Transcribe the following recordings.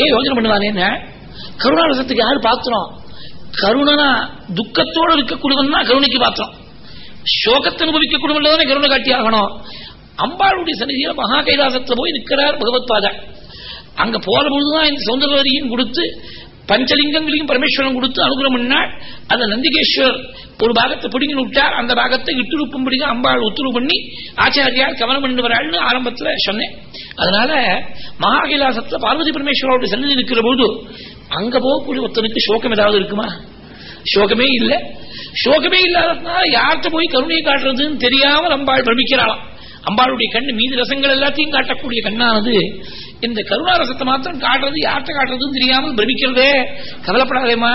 ஏன் யோஜனை பண்ணுவானேன்னு கருணாரசத்துக்கு யாரு பாத்திரம்? கருணனா துக்கத்தோடு இருக்கக்கூடியவன் தான் கருணைக்கு பாத்திரம். சோகத்தை அனுபவிக்கக்கூடியவன் தானே கருணை காட்டி ஆகணும் அம்பாளுடைய சன்னிதியில மகா கைலாசத்துல போய் நிற்கிறார் பகவத் பாதா. அங்க போற பொழுதுதான் இந்த சௌந்தரவரியும் கொடுத்து பஞ்சலிங்கங்களையும் பரமேஸ்வரன் கொடுத்து அனுகிரகம் பண்ணாள் அந்த நந்திகேஸ்வர் ஒரு பாகத்தை பிடிங்கி விட்டார். அந்த பாகத்தை இட்டுருப்பும்படிங்க அம்பாள் உத்தரவு பண்ணி ஆச்சாரியார் கவனம் பண்ணி வராள்னு ஆரம்பத்துல சொன்னேன். அதனால மகாகைலாசத்துல பார்வதி பரமேஸ்வரோட சன்னதி இருக்கிற போது அங்க போகக்கூடிய ஒருத்தனுக்கு சோகம் ஏதாவது இருக்குமா? சோகமே இல்லை. சோகமே இல்லாததுனால யார்கிட்ட போய் கருணையை காட்டுறதுன்னு தெரியாமல் அம்பாள் பிரமிக்கிறாளாம். அம்பாளுடைய கண்ணு மீதி ரசங்கள் எல்லாத்தையும் காட்டக்கூடிய கண்ணானது இந்த கருணாரசத்தை மாத்திரம் காட்டுறது யார்கிட்ட காட்டுறதுன்னு தெரியாமல் பிரமிக்கிறதே. கவலைப்படாதேமா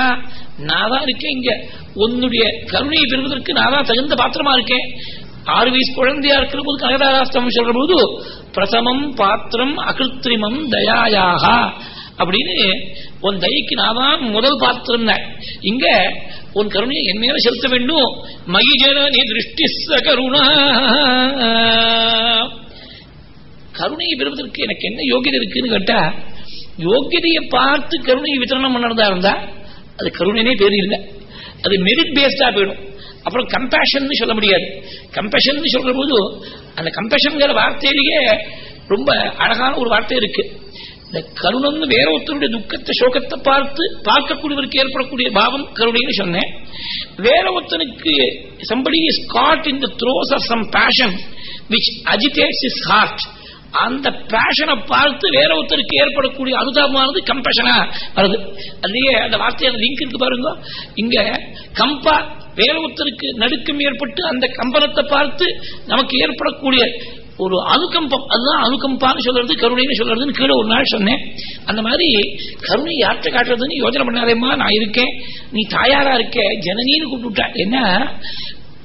நான் தான் இருக்கேன் இங்க. உன்னுடைய கருணையை பெறுவதற்கு நான் தான் தகுந்த பாத்திரமா இருக்கேன். ஆறு வயசு குழந்தையா இருக்கிற போது கனகதாராஸ்தம் சொல்ற போது பிரசமம் பாத்திரம் அகிருத்திரிமம் தயாயாக. அப்படின்னு உன் தயக்கு நான் தான் முதல் பாத்திரம் இங்க உன் கருணையை என் மேல செலுத்த வேண்டும். மகிஜன நீ திருஷ்டி கருணா. கருணையை பெறுவதற்கு எனக்கு என்ன யோகியதை இருக்குன்னு கேட்டா யோகியதையை பார்த்து கருணையை வித்தரணம் பண்ணுறதா இருந்தா அது கருணைனே பேர் இல்லை. அது மெரிட் பேஸ்டா போயிடும். அப்புறம் கம்பேஷன் சொல்ல முடியாது. கம்பேஷன் சொல்ற போது அந்த கம்பேஷன்ங்கிற வார்த்தையிலேயே ரொம்ப அழகான ஒரு வார்த்தை இருக்கு. இந்த கருணம்னு வேற ஒருத்தருடைய துக்கத்தை சோகத்தை பார்த்து பார்க்கக்கூடியவருக்கு ஏற்படக்கூடிய பாவம் கருணைன்னு சொன்னேன். வேற ஒருத்தனுக்கு somebody is caught in the throes of some passion which agitates his heart அந்த பேஷனை பார்த்து வேற ஒருத்தருக்கு ஏற்படக்கூடிய அனுதாபமானது கம்பேஷனா வருது. அதுலயே அந்த வார்த்தையான லிங்க் இருக்கு பாருங்க. இங்க கம்பா வேற ஒருத்தருக்கு நடுக்கம் ஏற்பட்டு அந்த கம்பனத்தை பார்த்து நமக்கு ஏற்படக்கூடிய ஒரு அனுகம்பம். அதுதான் அனுகம்பான்னு சொல்றது கருணைன்னு சொல்றதுன்னு கீழே ஒரு நாள் சொன்னேன். அந்த மாதிரி கருணை யார்கிட்ட காட்டுறதுன்னு யோஜனை பண்ணாதேம்மா நான் இருக்கேன். நீ தாயாரா இருக்க ஜனனின்னு கூப்பிட்டுட்டா என்ன?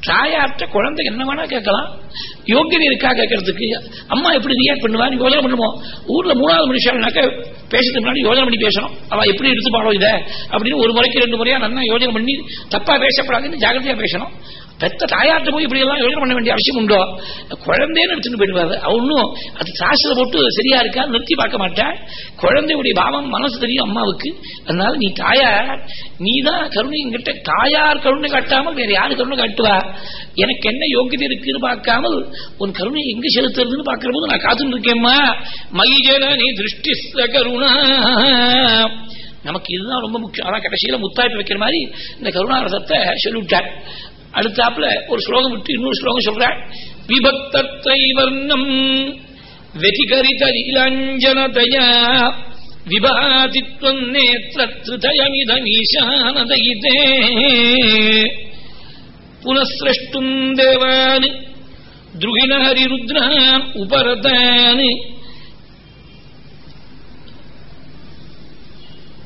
தாயார்கிட்ட குழந்தை என்ன வேணா கேட்கலாம். யோகியதை இருக்கா கேட்கறதுக்கு? அம்மா எப்படி ரியாக்ட் பண்ணுவா? நீ யோஜனை பண்ணுவோம் ஊர்ல மூணாவது மனுஷனாக்க பேசுறதுக்கு முன்னாடி யோஜனை பண்ணி பேசணும். அவ எப்படி எடுத்துப்பாளோ இதை? அப்படின்னு ஒரு முறைக்கு ரெண்டு முறையா நல்லா யோஜனை பண்ணி தப்பா பேசப்படாதுன்னு ஜாகிரதையா பேசணும். பெத்த தாயார்ட்ட போய் இப்படி எல்லாம் யோஜனை பண்ண வேண்டிய அவசியம் உண்டோ? குழந்தைன்னு எடுத்துட்டு போயிடுவாரு. அவனும் அது சாஸ்திர போட்டு சரியா இருக்கா? நிறுத்தி பார்க்க மாட்டேன். குழந்தையுடைய பாவம் மனசு தெரியும் அம்மாவுக்கு. அதனால நீ தாயார் நீ தான் கருணை என்கிட்ட தாயார் கருணை காட்டாமல் வேற யாரு கருணை காட்டுவா? எனக்கு என்ன யோகியதை இருக்குன்னு பார்க்காமல் உன் கருணை எங்க செலுத்துறதுன்னு பாக்குற போது நான் காத்துட்டு இருக்கேம்மா. மகிஜன நீ திருஷ்டி கருணா. நமக்கு இதுதான் ரொம்ப முக்கியம். அதான் கடைசியில முத்தாய்ப்பு வைக்கிற மாதிரி இந்த கருணாரசத்தை சொல்லிவிட்டார். அடுத்தாப்புல ஒரு ஸ்லோகம் விட்டு இன்னொரு ஸ்லோகம் சொல்ற விபக்தை வர்ணம் வெதிகரித இளஞ்சனதயா விபாதித்வம் நேத்திருதயமிதமீசானதயிதே புனசிரஷ்டும் தேவான் துருகிண ஹரிருத்ரான்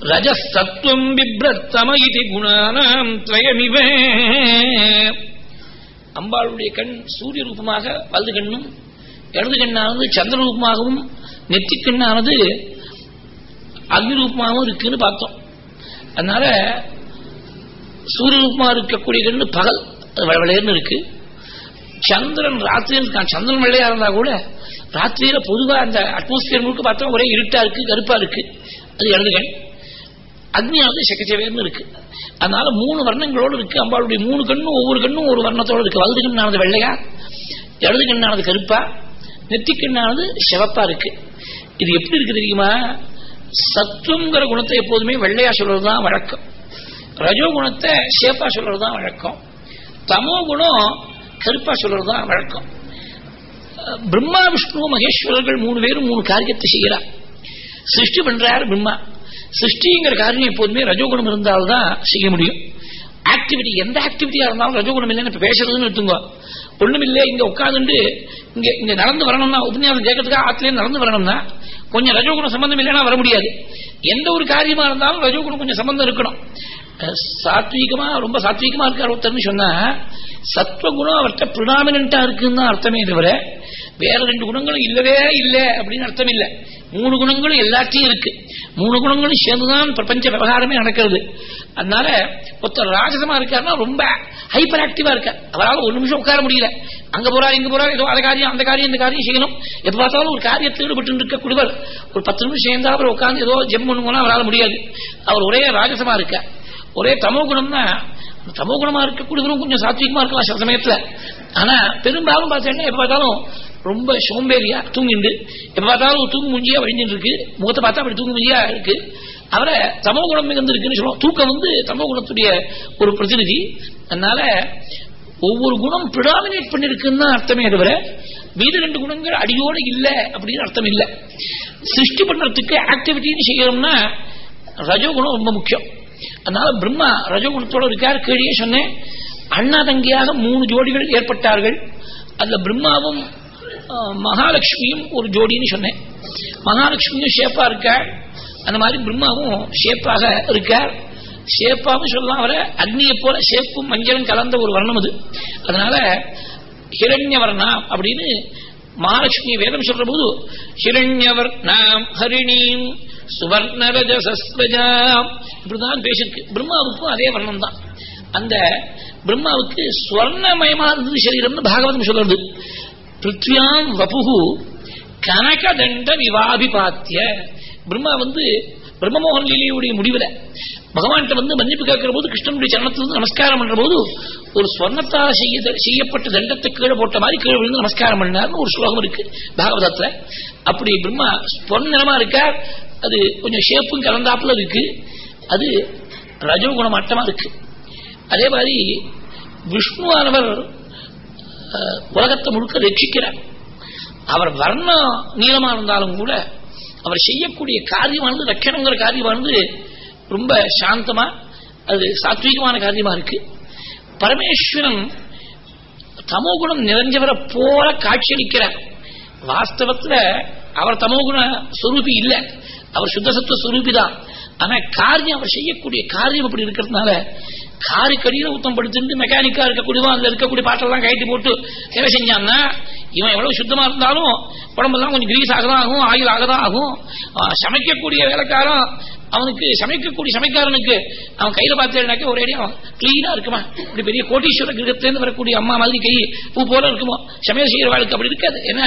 உபரதான் ரஜசத்வம் பிப்ரத்தம இது குணானாம் திரயமிவே அம்பாளுடைய கண் சூரிய ரூபமாக வலது கண்ணும் இடது கண்ணானது சந்திர ரூபமாகவும் நெத்தி கண்ணானது அக்னி ரூபமாகவும் இருக்குன்னு பார்த்தோம். அதனால சூரிய ரூபமாக இருக்கக்கூடிய கண்ணு பகல் விளையர்னு இருக்கு. சந்திரன் ராத்திரி சந்திரன் வெள்ளையா இருந்தா கூட ராத்திரியில பொதுவாக அந்த அட்மாஸ்பியர் முழுக்க பார்த்தா ஒரே இருட்டா இருக்கு கருப்பா இருக்கு. அது இடது கண். அக்னியானது செக்கச்சேவேர்னு இருக்கு. அதனால மூணு வர்ணங்களோடு இருக்கு. அம்பாளுடைய மூணு கண்ணும் ஒவ்வொரு கண்ணும் ஒரு வர்ணத்தோடு இருக்கு. வலது கண்ணானது வெள்ளையா? இடது கண்ணானது கருப்பா? நெத்தி கண்ணானது சிவப்பா இருக்கு. இது எப்படி இருக்கு தெரியுமா? சத்துவங்கிற குணத்தை எப்போதுமே வெள்ளையா சொல்றதுதான் வழக்கம். ரஜோ குணத்தை சேப்பா சொல்றதுதான் வழக்கம். தமோ குணம் கருப்பா சொல்றதுதான் வழக்கம். பிரம்மா விஷ்ணு மகேஸ்வரர்கள் மூணு பேரும் மூணு காரியத்தை செய்கிறார். சிருஷ்டி பண்றாரு பிரம்மா. சிருஷ்டிங்கிற காரியம் எப்போதுமே ரஜோகுணம் இருந்தால்தான் செய்ய முடியும். ஆக்டிவிட்டி எந்த ஆக்டிவிட்டியா இருந்தாலும் ரஜோகுணம் இல்லைன்னு இப்ப பேசுறதுன்னு எடுத்துங்க ஒண்ணும் இல்லை இங்க உட்காந்துட்டு இங்க இங்க நடந்து வரணும்னா உபன்யாசம் கேட்கறதுக்காக ஆத்திலேயே நடந்து வரணும்னா கொஞ்சம் ரஜோகுணம் சம்பந்தம் இல்லைன்னா வர முடியாது. எந்த ஒரு காரியமா இருந்தாலும் ரஜோகுணம் கொஞ்சம் சம்பந்தம் இருக்கணும். சாத்வீகமா ரொம்ப சாத்வீகமா இருக்கார் ஒருத்தர்னு சொன்னா சத்வகுணம் அவர்கிட்ட பிரிடாமினா இருக்குன்னு தான் அர்த்தமே தவிர வேற ரெண்டு குணங்களும் இல்லவே இல்லை அப்படின்னு அர்த்தம் இல்லை. மூணு குணங்களும் எல்லாத்தையும் இருக்கு. மூணு குணங்களும் சேர்ந்துதான் பிரபஞ்ச விவகாரமே நடக்கிறது. அதனால ஒருத்தர் ராஜசமா இருக்காருன்னா ரொம்ப ஹைப்பர் ஆக்டிவா இருக்கார். அவரால் ஒரு நிமிஷம் உட்கார முடியல. அங்க போறாரு இங்க போறாரு ஏதோ அந்த காரியம் அந்த காரியம் இந்த காரியம் செய்யணும். எப்ப பார்த்தாலும் ஒரு காரியத்தில் ஈடுபட்டு இருக்க குடிவர் ஒரு பத்து நிமிஷம் சேர்ந்தா அவர் உட்காந்து ஏதோ ஜெம் பண்ணுவோம்னா அவரால் முடியாது. அவர் ஒரே ராஜசமா இருக்க ஒரே தமோ குணம்னா தமோ குணமா இருக்கக்கூடியவரும் கொஞ்சம் சாத்விகமா இருக்கலாம் சில சமயத்துல. ஆனா பெரும்பாலும் பார்த்தீங்கன்னா எப்ப பார்த்தாலும் ரொம்ப சோம்பேறியா தூங்கிண்டு எப்ப பார்த்தாலும் தூங்கு முஞ்சியா வழிஞ்சிட்டு இருக்கு முகத்தை பார்த்தா அப்படி தூங்கு முஞ்சியா இருக்கு. அவரை தமோ குணம் மிகுந்து இருக்குன்னு சொல்லுவோம். தூக்கம் வந்து தமோ குணத்துடைய ஒரு பிரதிநிதி. அதனால ஒவ்வொரு குணம் பிரிடாமினேட் பண்ணிருக்குன்னு அர்த்தமே தவிர மீது ரெண்டு குணங்கள் அடியோடு இல்லை அப்படின்னு அர்த்தம் இல்லை. சிருஷ்டி பண்றதுக்கு ஆக்டிவிட்டின்னு செய்யறோம்னா ரஜோகுணம் ரொம்ப முக்கியம். அதனால பிரம்மா ரஜோகுணத்தோட இருக்கார் கீழே சொன்னேன். அண்ணா தங்கியாக மூணு ஜோடிகள் ஏற்பட்டார்கள். அதுல பிரம்மாவும் மகாலட்சுமியும் ஒரு ஜோடின்னு சொன்னேன். மகாலட்சுமியும் ஷேப்பா இருக்கார் அந்த மாதிரி பிரம்மாவும் ஷேப்பாக இருக்கார் ஷேப்பாவும் சொல்லலாம் அவரை. அக்னியை போல ஷேப்பும் மஞ்சளும் கலந்த ஒரு வர்ணம் அது. அதனால ஹிரண்யவர்ணாம் அப்படின்னு மகாலட்சுமி வேதம் சொல்ற போது ஹிரண்யவர் நாம் ஹரிணீம் சுவர்ணரஜசஸ்வஜாம். இப்படிதான் பேசிருக்கு பிரம்மாவுக்கும் அதே வர்ணம் தான். அந்த பிரம்மாவுக்கு ஸ்வர்ணமயமா இருந்தது சரீரம்னு பாகவதம் சொல்றது பிருத்வியாம் வபுகு கனகதண்ட விவாபிபாத்திய பிரம்மா வந்து பிரம்மமோகன் லீலையுடைய முடிவில் பகவான்கிட்ட வந்து மன்னிப்பு கேட்கிற போது கிருஷ்ணனுடைய சரணத்திலிருந்து நமஸ்காரம் பண்ற போது ஒரு ஸ்வர்ணத்தால் செய்ய செய்யப்பட்ட தண்டத்தை கீழே போட்ட மாதிரி கீழே விழுந்து நமஸ்காரம் பண்ணார்னு ஒரு ஸ்லோகம் இருக்கு பாகவதத்துல. அப்படி பிரம்மா ஸ்வர்ணமா இருக்கா? அது கொஞ்சம் ஷேப்பும் கலந்தாப்புல இருக்கு. அது ரஜோகுண மட்டமா இருக்கு. அதே மாதிரி விஷ்ணுவானவர் உலகத்தை முழுக்க ரட்சிக்கிறார். அவர் வர்ண நீளமா இருந்தாலும் கூட அவர் செய்யக்கூடிய காரியமானது ரட்சணங்கிற காரியமானது ரொம்ப சாந்தமா அது சாத்வீகமான காரியமா இருக்கு. பரமேஸ்வரன் தமோகுணம் நிறைஞ்சவரை போல காட்சியளிக்கிறார். வாஸ்தவத்துல அவர் தமோகுண சுரூபி இல்ல. அவர் சுத்தசத்துவ சுரூபி தான் ஆனா காரியம் அவர் செய்யக்கூடிய காரியம் அப்படி இருக்கிறதுனால காருக்கடியில ஊத்தம் படுத்துட்டு மெக்கானிக்கா இருக்கக்கூடியவன் அதுல இருக்கக்கூடிய பாட்டெல்லாம் கயிட்டு போட்டு வேலை செஞ்சான்னா இவன் எவ்வளவு சுத்தமா இருந்தாலும் உடம்பெல்லாம் கொஞ்சம் கிரீஸ் ஆகதான் ஆகும் ஆயில் ஆகதான் ஆகும் சமைக்கக்கூடிய வேலைக்காரன் அவனுக்கு சமைக்கக்கூடிய சமைக்காரனுக்கு அவன் கையில பார்த்தேன்னாக்க ஒரே அவன் கிளீனா இருக்குமா இப்படி பெரிய கோட்டீஸ்வர கிரகத்திலேருந்து வரக்கூடிய அம்மா மாதிரி கை பூ போல இருக்குமோ? சமையல் செய்யற வாழ்க்கை அப்படி இருக்காது. ஏன்னா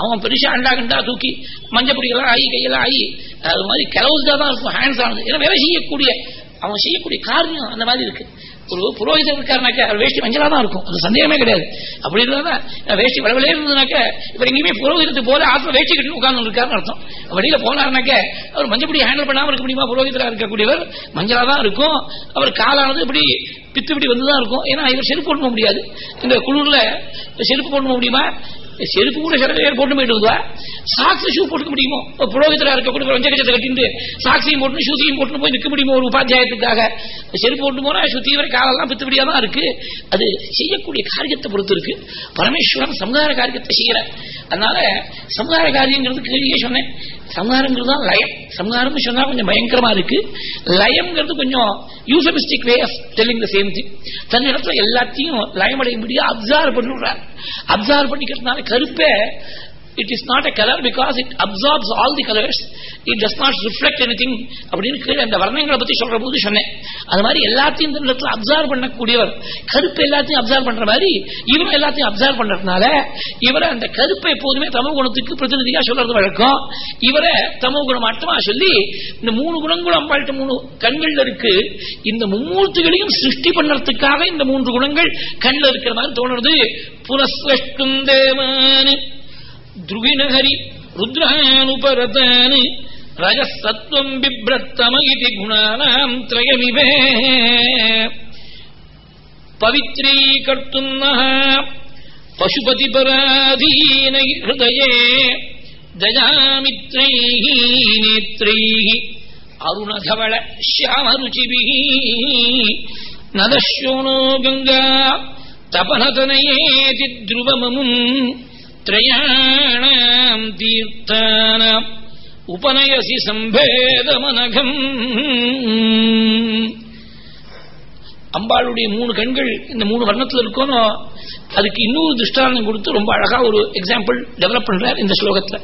அவன் பெருசா அண்டா கண்டா தூக்கி மஞ்சப்பொடியெல்லாம் ஆகி கையெல்லாம் ஆகி அது மாதிரி கிளவுஸ்டா தான் இருக்கும் ஹேண்ட்ஸ் ஆனது. ஏன்னா வேலை செய்யக்கூடிய அவன் செய்யக்கூடிய காரியம் அந்த மாதிரி இருக்கு. ஒரு புரோகிதர் இருக்காருனாக்க அவர் வேஷ்டி மஞ்சளா தான் இருக்கும். அது சந்தேகமே கிடையாது. அப்படி இருந்தா வேஷ்டி வளவலே இருந்ததுனாக்க இவர் எங்கேயுமே புரோகிதத்துக்கு போல ஆத்ம வேஷ்டி கட்டி உட்கார்ந்து இருக்காருன்னு அர்த்தம். வெளியில போனாருனாக்க அவர் மஞ்சப்படி ஹேண்டில் பண்ணாம இருக்க முடியுமா? புரோகிதரா இருக்கக்கூடியவர் மஞ்சளா தான் இருக்கும். அவர் காலானது இப்படி பித்து இப்படி வந்துதான் இருக்கும். ஏன்னா இவர் செருப்பு போட்டு போக முடியாது. இந்த குளிர்ல செருப்பு போட்டு போக முடியுமா? செருப்பு கூட சில பேர் போட்டு போயிட்டு வருவா சாக்ஸ் ஷூ போட்டுக்க முடியுமோ? புரோகிதரா இருக்க கூட வஞ்சகச்சத்தை கட்டிட்டு சாக்ஸையும் போட்டு ஷூஸையும் போட்டு போய் நிற்க முடியுமோ ஒரு உபாத்தியாயத்துக்காக? செருப்பு போட்டு போனா சுத்தி வர காலெல்லாம் பித்துபடியா தான் இருக்கு. அது செய்யக்கூடிய காரியத்தை பொறுத்து இருக்கு. பரமேஸ்வரன் சமுதாய காரியத்தை செய்யற அதனால சமுதாய காரியங்கிறது கேள்வியே சொன்னேன். சம்ஹாரங்கிறது தான் லயம். சம்ஹாரம் சொன்னா கொஞ்சம் பயங்கரமா இருக்கு. லயம்ங்கிறது கொஞ்சம் euphemistic way of telling the same thing தன் இடத்துல எல்லாத்தையும் லயமடைய முடியும் அப்சார்வ் பண்ணிடுறார் அப்சார்வ் பண்ணிக்கிறதுனால கருப்பே it is not a colour because it absorbs all the colours it does not reflect anything அப்படின்னு கீழே அந்த வர்ணங்களை பற்றி சொல்கிற போது சொன்னேன். அது மாதிரி எல்லாத்தையும் இந்த இடத்துல அப்சர்வ் பண்ணக்கூடியவர் கருப்பு எல்லாத்தையும் அப்சர்வ் பண்ணுற மாதிரி இவரும் எல்லாத்தையும் அப்சர்வ் பண்ணுறதுனால இவரை அந்த கருப்பை எப்போதுமே தமோ குணத்துக்கு பிரதிநிதியாக சொல்றது வழக்கம். இவரை தமோ குணம் ஆட்டமாக சொல்லி இந்த மூணு குணங்களும் அம்பாள்கிட்ட மூணு கண்கள் இருக்கு. இந்த மும்மூர்த்திகளையும் சிருஷ்டி பண்ணுறதுக்காக இந்த மூன்று குணங்கள் கண்ணில் இருக்கிற மாதிரி தோணுறது. புனஸ்வஷ்டும் தேவான். துருவினஹரி ருத்ரானுபரதானு రజసత్వం బిభ్రత్తమ ఇది గుణానాం త్రయమివే. పవిత్రీకర్తున్న పశుపతిపరాధీన హృదయే దజామిత్రై నేత్రై అరుణధవళ శ్యామరుచిభి నదశ్యోణో గంగా తపనతనయేతి ధ్రువమము త్రయాణం తీర్థానం. உபநயசி சம்பேதமனகம். அம்பாளுடைய மூணு கண்கள் இந்த மூணு வர்ணத்தில் இருக்கணும் அதுக்கு இன்னொரு திருஷ்டாந்தம் கொடுத்து ரொம்ப அழகா ஒரு எக்ஸாம்பிள் டெவலப் பண்றார் இந்த ஸ்லோகத்துல.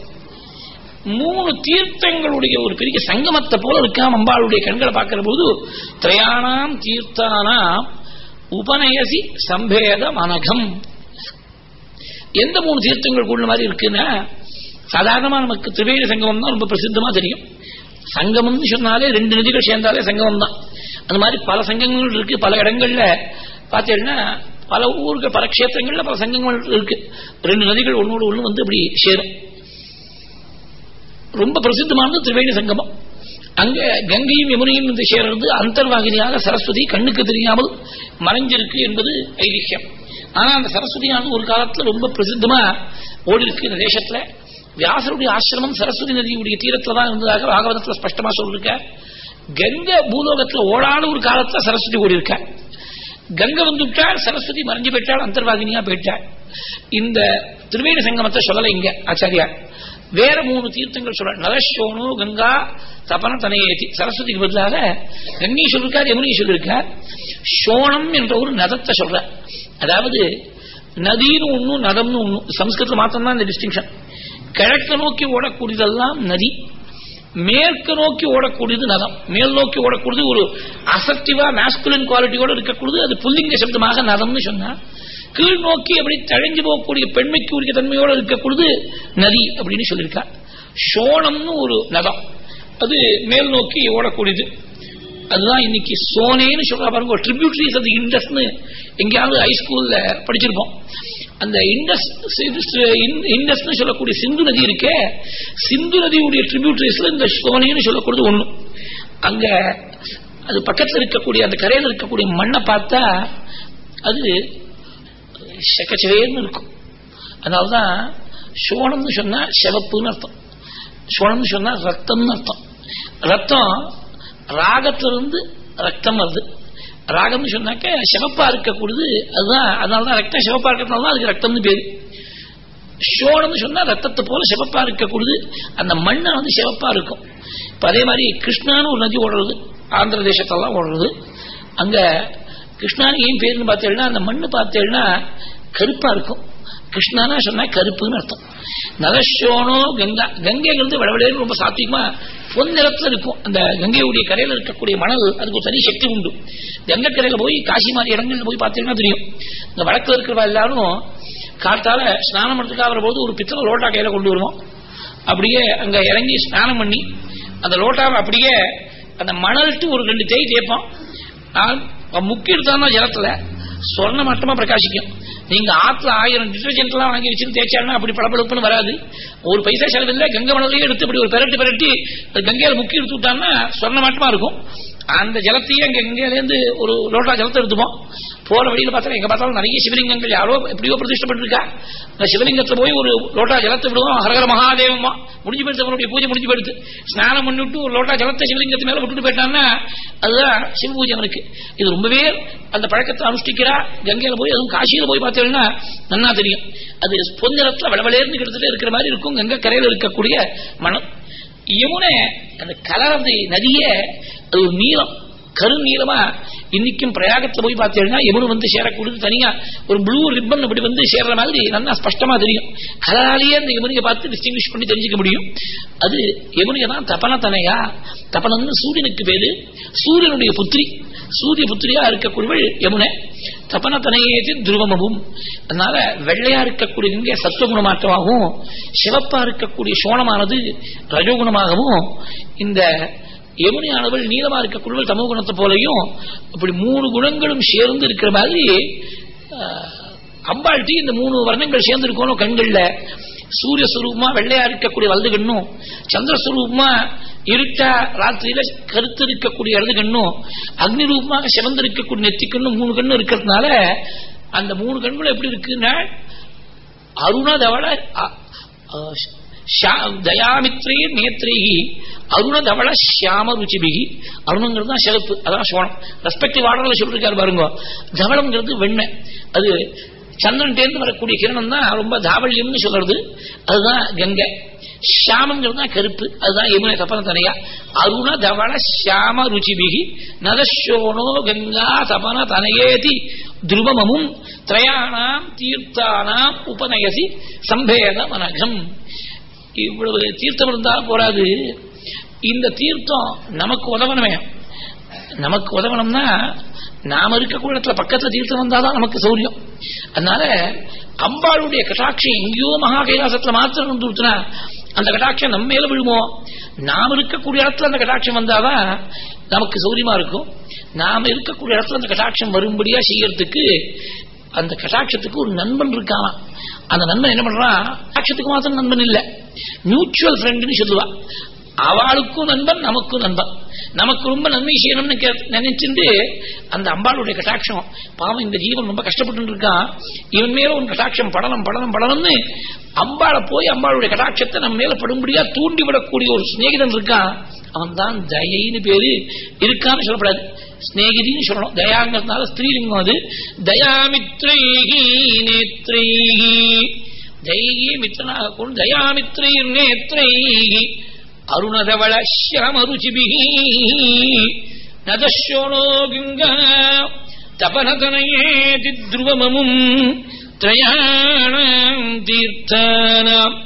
மூணு தீர்த்தங்களுடைய ஒரு பெரிய சங்கமத்தை போல இருக்காம் அம்பாளுடைய கண்களை பார்க்கிற போது திரையானாம் தீர்த்தானாம் உபநயசி சம்பேத மனகம் எந்த மூணு தீர்த்தங்கள் கூடின மாதிரி இருக்குன்னா சாதாரணமா நமக்கு திரிவேணி சங்கமம் தான் ரொம்ப பிரசித்தமா தெரியும். சங்கமம்னு சொன்னாலே ரெண்டு நதிகள் சேர்ந்தாலே சங்கமம் தான். அந்த மாதிரி பல சங்கங்கள் இருக்கு. பல இடங்கள்ல பார்த்தீங்கன்னா பல ஊர்கள் பல கஷேத்திரங்கள்ல பல சங்கங்கள் இருக்கு. ரெண்டு நதிகள் ஒன்னோடு ஒண்ணு வந்து அப்படி சேரும். ரொம்ப பிரசித்தமானது திரிவேணி சங்கமம். அங்க கங்கையும் யமுனையும் வந்து சேர்றது அந்தர்வாகினியாக சரஸ்வதி கண்ணுக்கு தெரியாமல் மறைஞ்சிருக்கு என்பது ஐதிஹ்யம் ஆனா அந்த சரஸ்வதியானது ஒரு காலத்துல ரொம்ப பிரசித்தமா ஓடி இருக்கு இந்த தேசத்துல வியாசருடைய ஆசிரமம் சரஸ்வதி நதியுடைய தீரத்துல தான் இருந்ததாக பாகவதத்துல ஸ்பஷ்டமா சொல்லிருக்க. கங்கை பூலோகத்துல ஓடாத ஒரு காலத்துல சரஸ்வதி ஓடி இருக்க. கங்கை வந்துவிட்டால் சரஸ்வதி மறைஞ்சு போயிட்டாள் அந்தர்வாகினியா போயிட்டாள் இந்த திருவேணி சங்கமத்தை சொல்லலை இங்க ஆச்சாரியா வேற மூணு தீர்த்தங்கள் சொல்ற நலசோனு கங்கா தபன தனையேதி. சரஸ்வதிக்கு பதிலாக கங்கை சொல்லிருக்கார் யமுனி சொல்லிருக்கார். சோனம் என்ற ஒரு நதத்தை சொல்ற. அதாவது நதின்னு ஒன்னும் நதம்னு ஒன்னும் சம்ஸ்கிருதத்தில் மாத்திரம் தான் இந்த டிஸ்டிங்ஷன் கிழக்க நோக்கி ஓடக்கூடியதெல்லாம் நதி மேற்கு நோக்கி ஓடக்கூடியது நதம் மேல் நோக்கி ஓடக்கூடியது ஒரு அசக்டிவா மேஸ்குலின் குவாலிட்டியோட இருக்கக்கூடியது. அது புல்லிங்க சப்தமாக நதம்னு சொன்னா கீழ் நோக்கி அப்படி தழைஞ்சு போகக்கூடிய பெண்மைக்கு உரிய தன்மையோடு இருக்கக்கூடியது நதி அப்படின்னு சொல்லியிருக்கா. சோனம்னு ஒரு நதம் அது மேல் நோக்கி ஓடக்கூடியது. அதுதான் இன்னைக்கு சோனேன்னு சொல்ற பாருங்க ஒரு ட்ரிபியூட்ரிஸ் அது இண்டஸ்ன்னு எங்கேயாவது ஹைஸ்கூல்ல படிச்சிருப்போம். அந்த இண்டஸ் இண்டஸ்னு சொல்லக்கூடிய சிந்து நதி இருக்கே சிந்து நதியுடைய ட்ரிபியூட்டரிஸ்ல இந்த சோனின்னு சொல்லக்கூடியது ஒண்ணு. அங்க அது பக்கத்தில் இருக்கக்கூடிய அந்த கரையில் இருக்கக்கூடிய மண்ணை பார்த்தா அது செக்கச்சவேன்னு இருக்கும். அதனால்தான் சோனம்னு சொன்னா சிவப்புன்னு அர்த்தம். சோனம்னு சொன்னா ரத்தம்னு அர்த்தம். ரத்தம் ராகத்திலிருந்து ரத்தம் வருது. ராகம்னு சொன்னாக்க சிவப்பா இருக்கக்கூடியது அதுதான் அதனாலதான் ரத்தம் சிவப்பா இருக்கிறதுனால தான் அதுக்கு ரத்தம்னு பேரு. சோழம்னு சொன்னா ரத்தத்தை போல சிவப்பா இருக்கக்கூடியது அந்த மண்ணை வந்து சிவப்பா இருக்கும். இப்ப அதே மாதிரி கிருஷ்ணான்னு ஒரு நதி ஓடுறது. ஆந்திர தேசத்தெல்லாம் ஓடுறது. அங்க கிருஷ்ணான்னு ஏன் பேருன்னு பார்த்தேன்னா அந்த மண்ணு பார்த்தேன்னா கருப்பா இருக்கும். கிருஷ்ணானா சொன்னா கருப்புன்னு அர்த்தம். நரசோனோ கங்கா கங்கைங்கிறது விடவிடையே ரொம்ப சாத்விகமா பொன் நிறத்துல இருக்கும். அந்த கங்கையுடைய கரையில இருக்கக்கூடிய மணல் அதுக்கு ஒரு தனி சக்தி உண்டு. கங்கை கரையில போய் காசி மாதிரி இடங்கள்ல போய் பார்த்தீங்கன்னா தெரியும். இந்த வழக்கில் இருக்கிறவா எல்லாரும் காட்டால ஸ்நானம் பண்ணுறதுக்காக வரும்போது ஒரு பித்தளை லோட்டா கையில கொண்டு வருவோம். அப்படியே அங்க இறங்கி ஸ்நானம் பண்ணி அந்த லோட்டாவை அப்படியே அந்த மணல்ட்டு ஒரு ரெண்டு தேய் தேய்ப்போம். முக்கிய ஜலத்துல? சொர்ண மட்டமா பிரகாசிக்கும். நீங்க ஆத்துல ஆயிரம் டிட்டர்ஜென்ட் எல்லாம் வாங்கி வச்சு தேய்ச்சாருன்னா அப்படி பளபளப்புன்னு வராது. ஒரு பைசா செலவில்லை கங்கை மணலையே எடுத்து இப்படி ஒரு பெரட்டி பெரட்டி கங்கையில முக்கி எடுத்து விட்டாங்கன்னா சொர்ண மட்டமா இருக்கும். அந்த ஜலத்தையே அங்க கங்கையிலேருந்து ஒரு லோட்டா ஜலத்தை எடுத்துப்போம். போற வழியில் பார்த்தா எங்க பார்த்தாலும் நிறைய சிவலிங்கங்கள் யாரோ எப்படியோ பிரதிஷ்டப்பட்டிருக்கா. அந்த சிவலிங்கத்தில் போய் ஒரு லோட்டா ஜலத்தை விடுவோம். ஹரஹர மகாதேவமா முடிஞ்சு போயிடுத்து அவனுடைய பூஜை முடிஞ்சு போயிடுது. ஸ்நானம் பண்ணிவிட்டு ஒரு லோட்டா ஜலத்தை சிவலிங்கத்து மேல விட்டுட்டு போயிட்டான்னா அதுதான் சிவ பூஜை அவனுக்கு. இது ரொம்பவே அந்த பழக்கத்தை அனுஷ்டிக்கிறா. கங்கையில போய் அதுவும் காசியில போய் பார்த்தீங்கன்னா நன்னா தெரியும். அது பொன்னிறத்துல வளவளேர்ந்து கிட்டத்தட்ட இருக்கிற மாதிரி இருக்கும். கங்கை கரையில் இருக்கக்கூடிய மனம் யமுனை அந்த கலர் அந்த நதிய அது ஒரு நீளம். கருநீளமா இன்னைக்கும் பிரயாகத்துல போய் பார்த்தீங்கன்னா யமுனை வந்து சேரக்கூடியது தனியா ஒரு ப்ளூ ரிப்பன் அப்படி வந்து சேர்ற மாதிரி நல்லா ஸ்பஷ்டமா தெரியும். கலராலேயே அந்த யமுனையை பார்த்து டிஸ்டிங்விஷ் பண்ணி தெரிஞ்சுக்க முடியும். அது யமுனையை தான் தபன தனையா? தபனம்னு சூரியனுக்கு பேரு. சூரியனுடைய புத்திரி. சூரிய புத்திரியா இருக்கக்கூடியவள் யமுனை. தபன தனையேதி துருவமவும் அதனால வெள்ளையா இருக்கக்கூடிய இங்கே சத்துவகுணமாற்றமாகவும் சிவப்பா இருக்கக்கூடிய சோனமானது ரஜோகுணமாகவும் இந்த யமுனையானவள் நீளமா இருக்கக்கூடியவள் தமோ குணத்தை போலையும் அப்படி மூணு குணங்களும் சேர்ந்து இருக்கிற மாதிரி அம்பாள்டி இந்த மூணு வர்ணங்கள் சேர்ந்து இருக்கணும் கண்கள்ல. சூரிய சுரூபமா வெள்ளையா இருக்கக்கூடிய வலது கண்ணும் சந்திரஸ்வரூபமா இருட்டா ராத்திரியில கருத்து இருக்கக்கூடிய இடது கண்ணும் அக்னி ரூபமாக சிவந்து இருக்கக்கூடிய நெத்தி கண்ணும் மூணு கண்ணும் இருக்கிறதுனால அந்த மூணு கண்களும் எப்படி இருக்குன்னா அருணதவள தயாமித்ரே நேத்ரேகி அருணதவள ஷியாம ருச்சிபிகி அருணங்கிறது தான் சிறப்பு அதான் சோழம் ரெஸ்பெக்டிவ் ஆர்டர்ல சொல்லிருக்காரு பாருங்க. தவளம்ங்கிறது வெண்மை அது சந்திரன் தேர்ந்து வரக்கூடிய கிரணம் தான் ரொம்ப தாவல்யம்னு சொல்றது. அதுதான் கங்கை. ஷியாமங்கிறது தான் கருப்பு. அதுதான் யமுனை தப்பன தனையா. அருண தவள ஷியாம ருச்சிபிகி நதசோனோ கங்கா தபன தனையேதி துருவமமும் திரயாணாம் தீர்த்தானாம் உபநயசி சம்பேத மனகம். இவ்வளவு தீர்த்தம் இருந்தால் போராது. இந்த தீர்த்தம் நமக்கு உதவணுமே. நமக்கு உதவணும்னா நாம இருக்கக்கூடிய இடத்துல பக்கத்துல தீர்த்தம் வந்தாதான் நமக்கு சௌரியம். அதனால அம்பாளுடைய கட்டாட்சி எங்கேயோ மகா கைலாசத்துல மாத்திரம் வந்து அந்த கட்டாட்சம் நம்ம மேல விழுமோ? நாம் இருக்கக்கூடிய இடத்துல அந்த கட்டாட்சம் வந்தாதான் நமக்கு சௌரியமா இருக்கும். நாம இருக்கக்கூடிய இடத்துல அந்த கட்டாட்சம் வரும்படியா செய்யறதுக்கு அந்த கட்டாட்சத்துக்கு ஒரு நண்பன் இருக்கானா அந்த நண்பன் என்ன பண்றான்? அக்ஷத்துக்கு மாத்திரம் நண்பன் இல்ல. மியூச்சுவல் ஃப்ரெண்ட்னு சொல்லுவா. அவளுக்கும் நண்பன் நமக்கும் நண்பன். நமக்கு ரொம்ப நன்மை செய்யணும்னு கே- நினைச்சிட்டு அந்த அம்பாளுடைய கட்டாட்சம் பாவம் இந்த ஜீவன் ரொம்ப கஷ்டப்பட்டு இருக்கான் இவன் மேல உன் கட்டாட்சம் படலம் படலம் படலம்னு அம்பாளை போய் அம்பாளுடைய கட்டாட்சத்தை நம்ம மேல படும்படியா தூண்டி விடக்கூடிய ஒரு சிநேகிதன் இருக்கான் அவன் தான் தயைன்னு பேரு இருக்கான்னு சொல்லப்படாது. ஸ்நேகிதின்னு சொல்லணும். தயாங்கிறதுனால ஸ்திரீலிங்கம் அது. தயாமித்ரைஹி நேத்ரைஹி. தயையே மித்திரனாக கொண்டு தயாமித்ரைர் நேத்ரேகி அருணதவள சிரமருச்சிபிஹி நதசோனோ தபனதனையே தபனதனயேதி த்ருவமமும் தீர்த்தானாம்.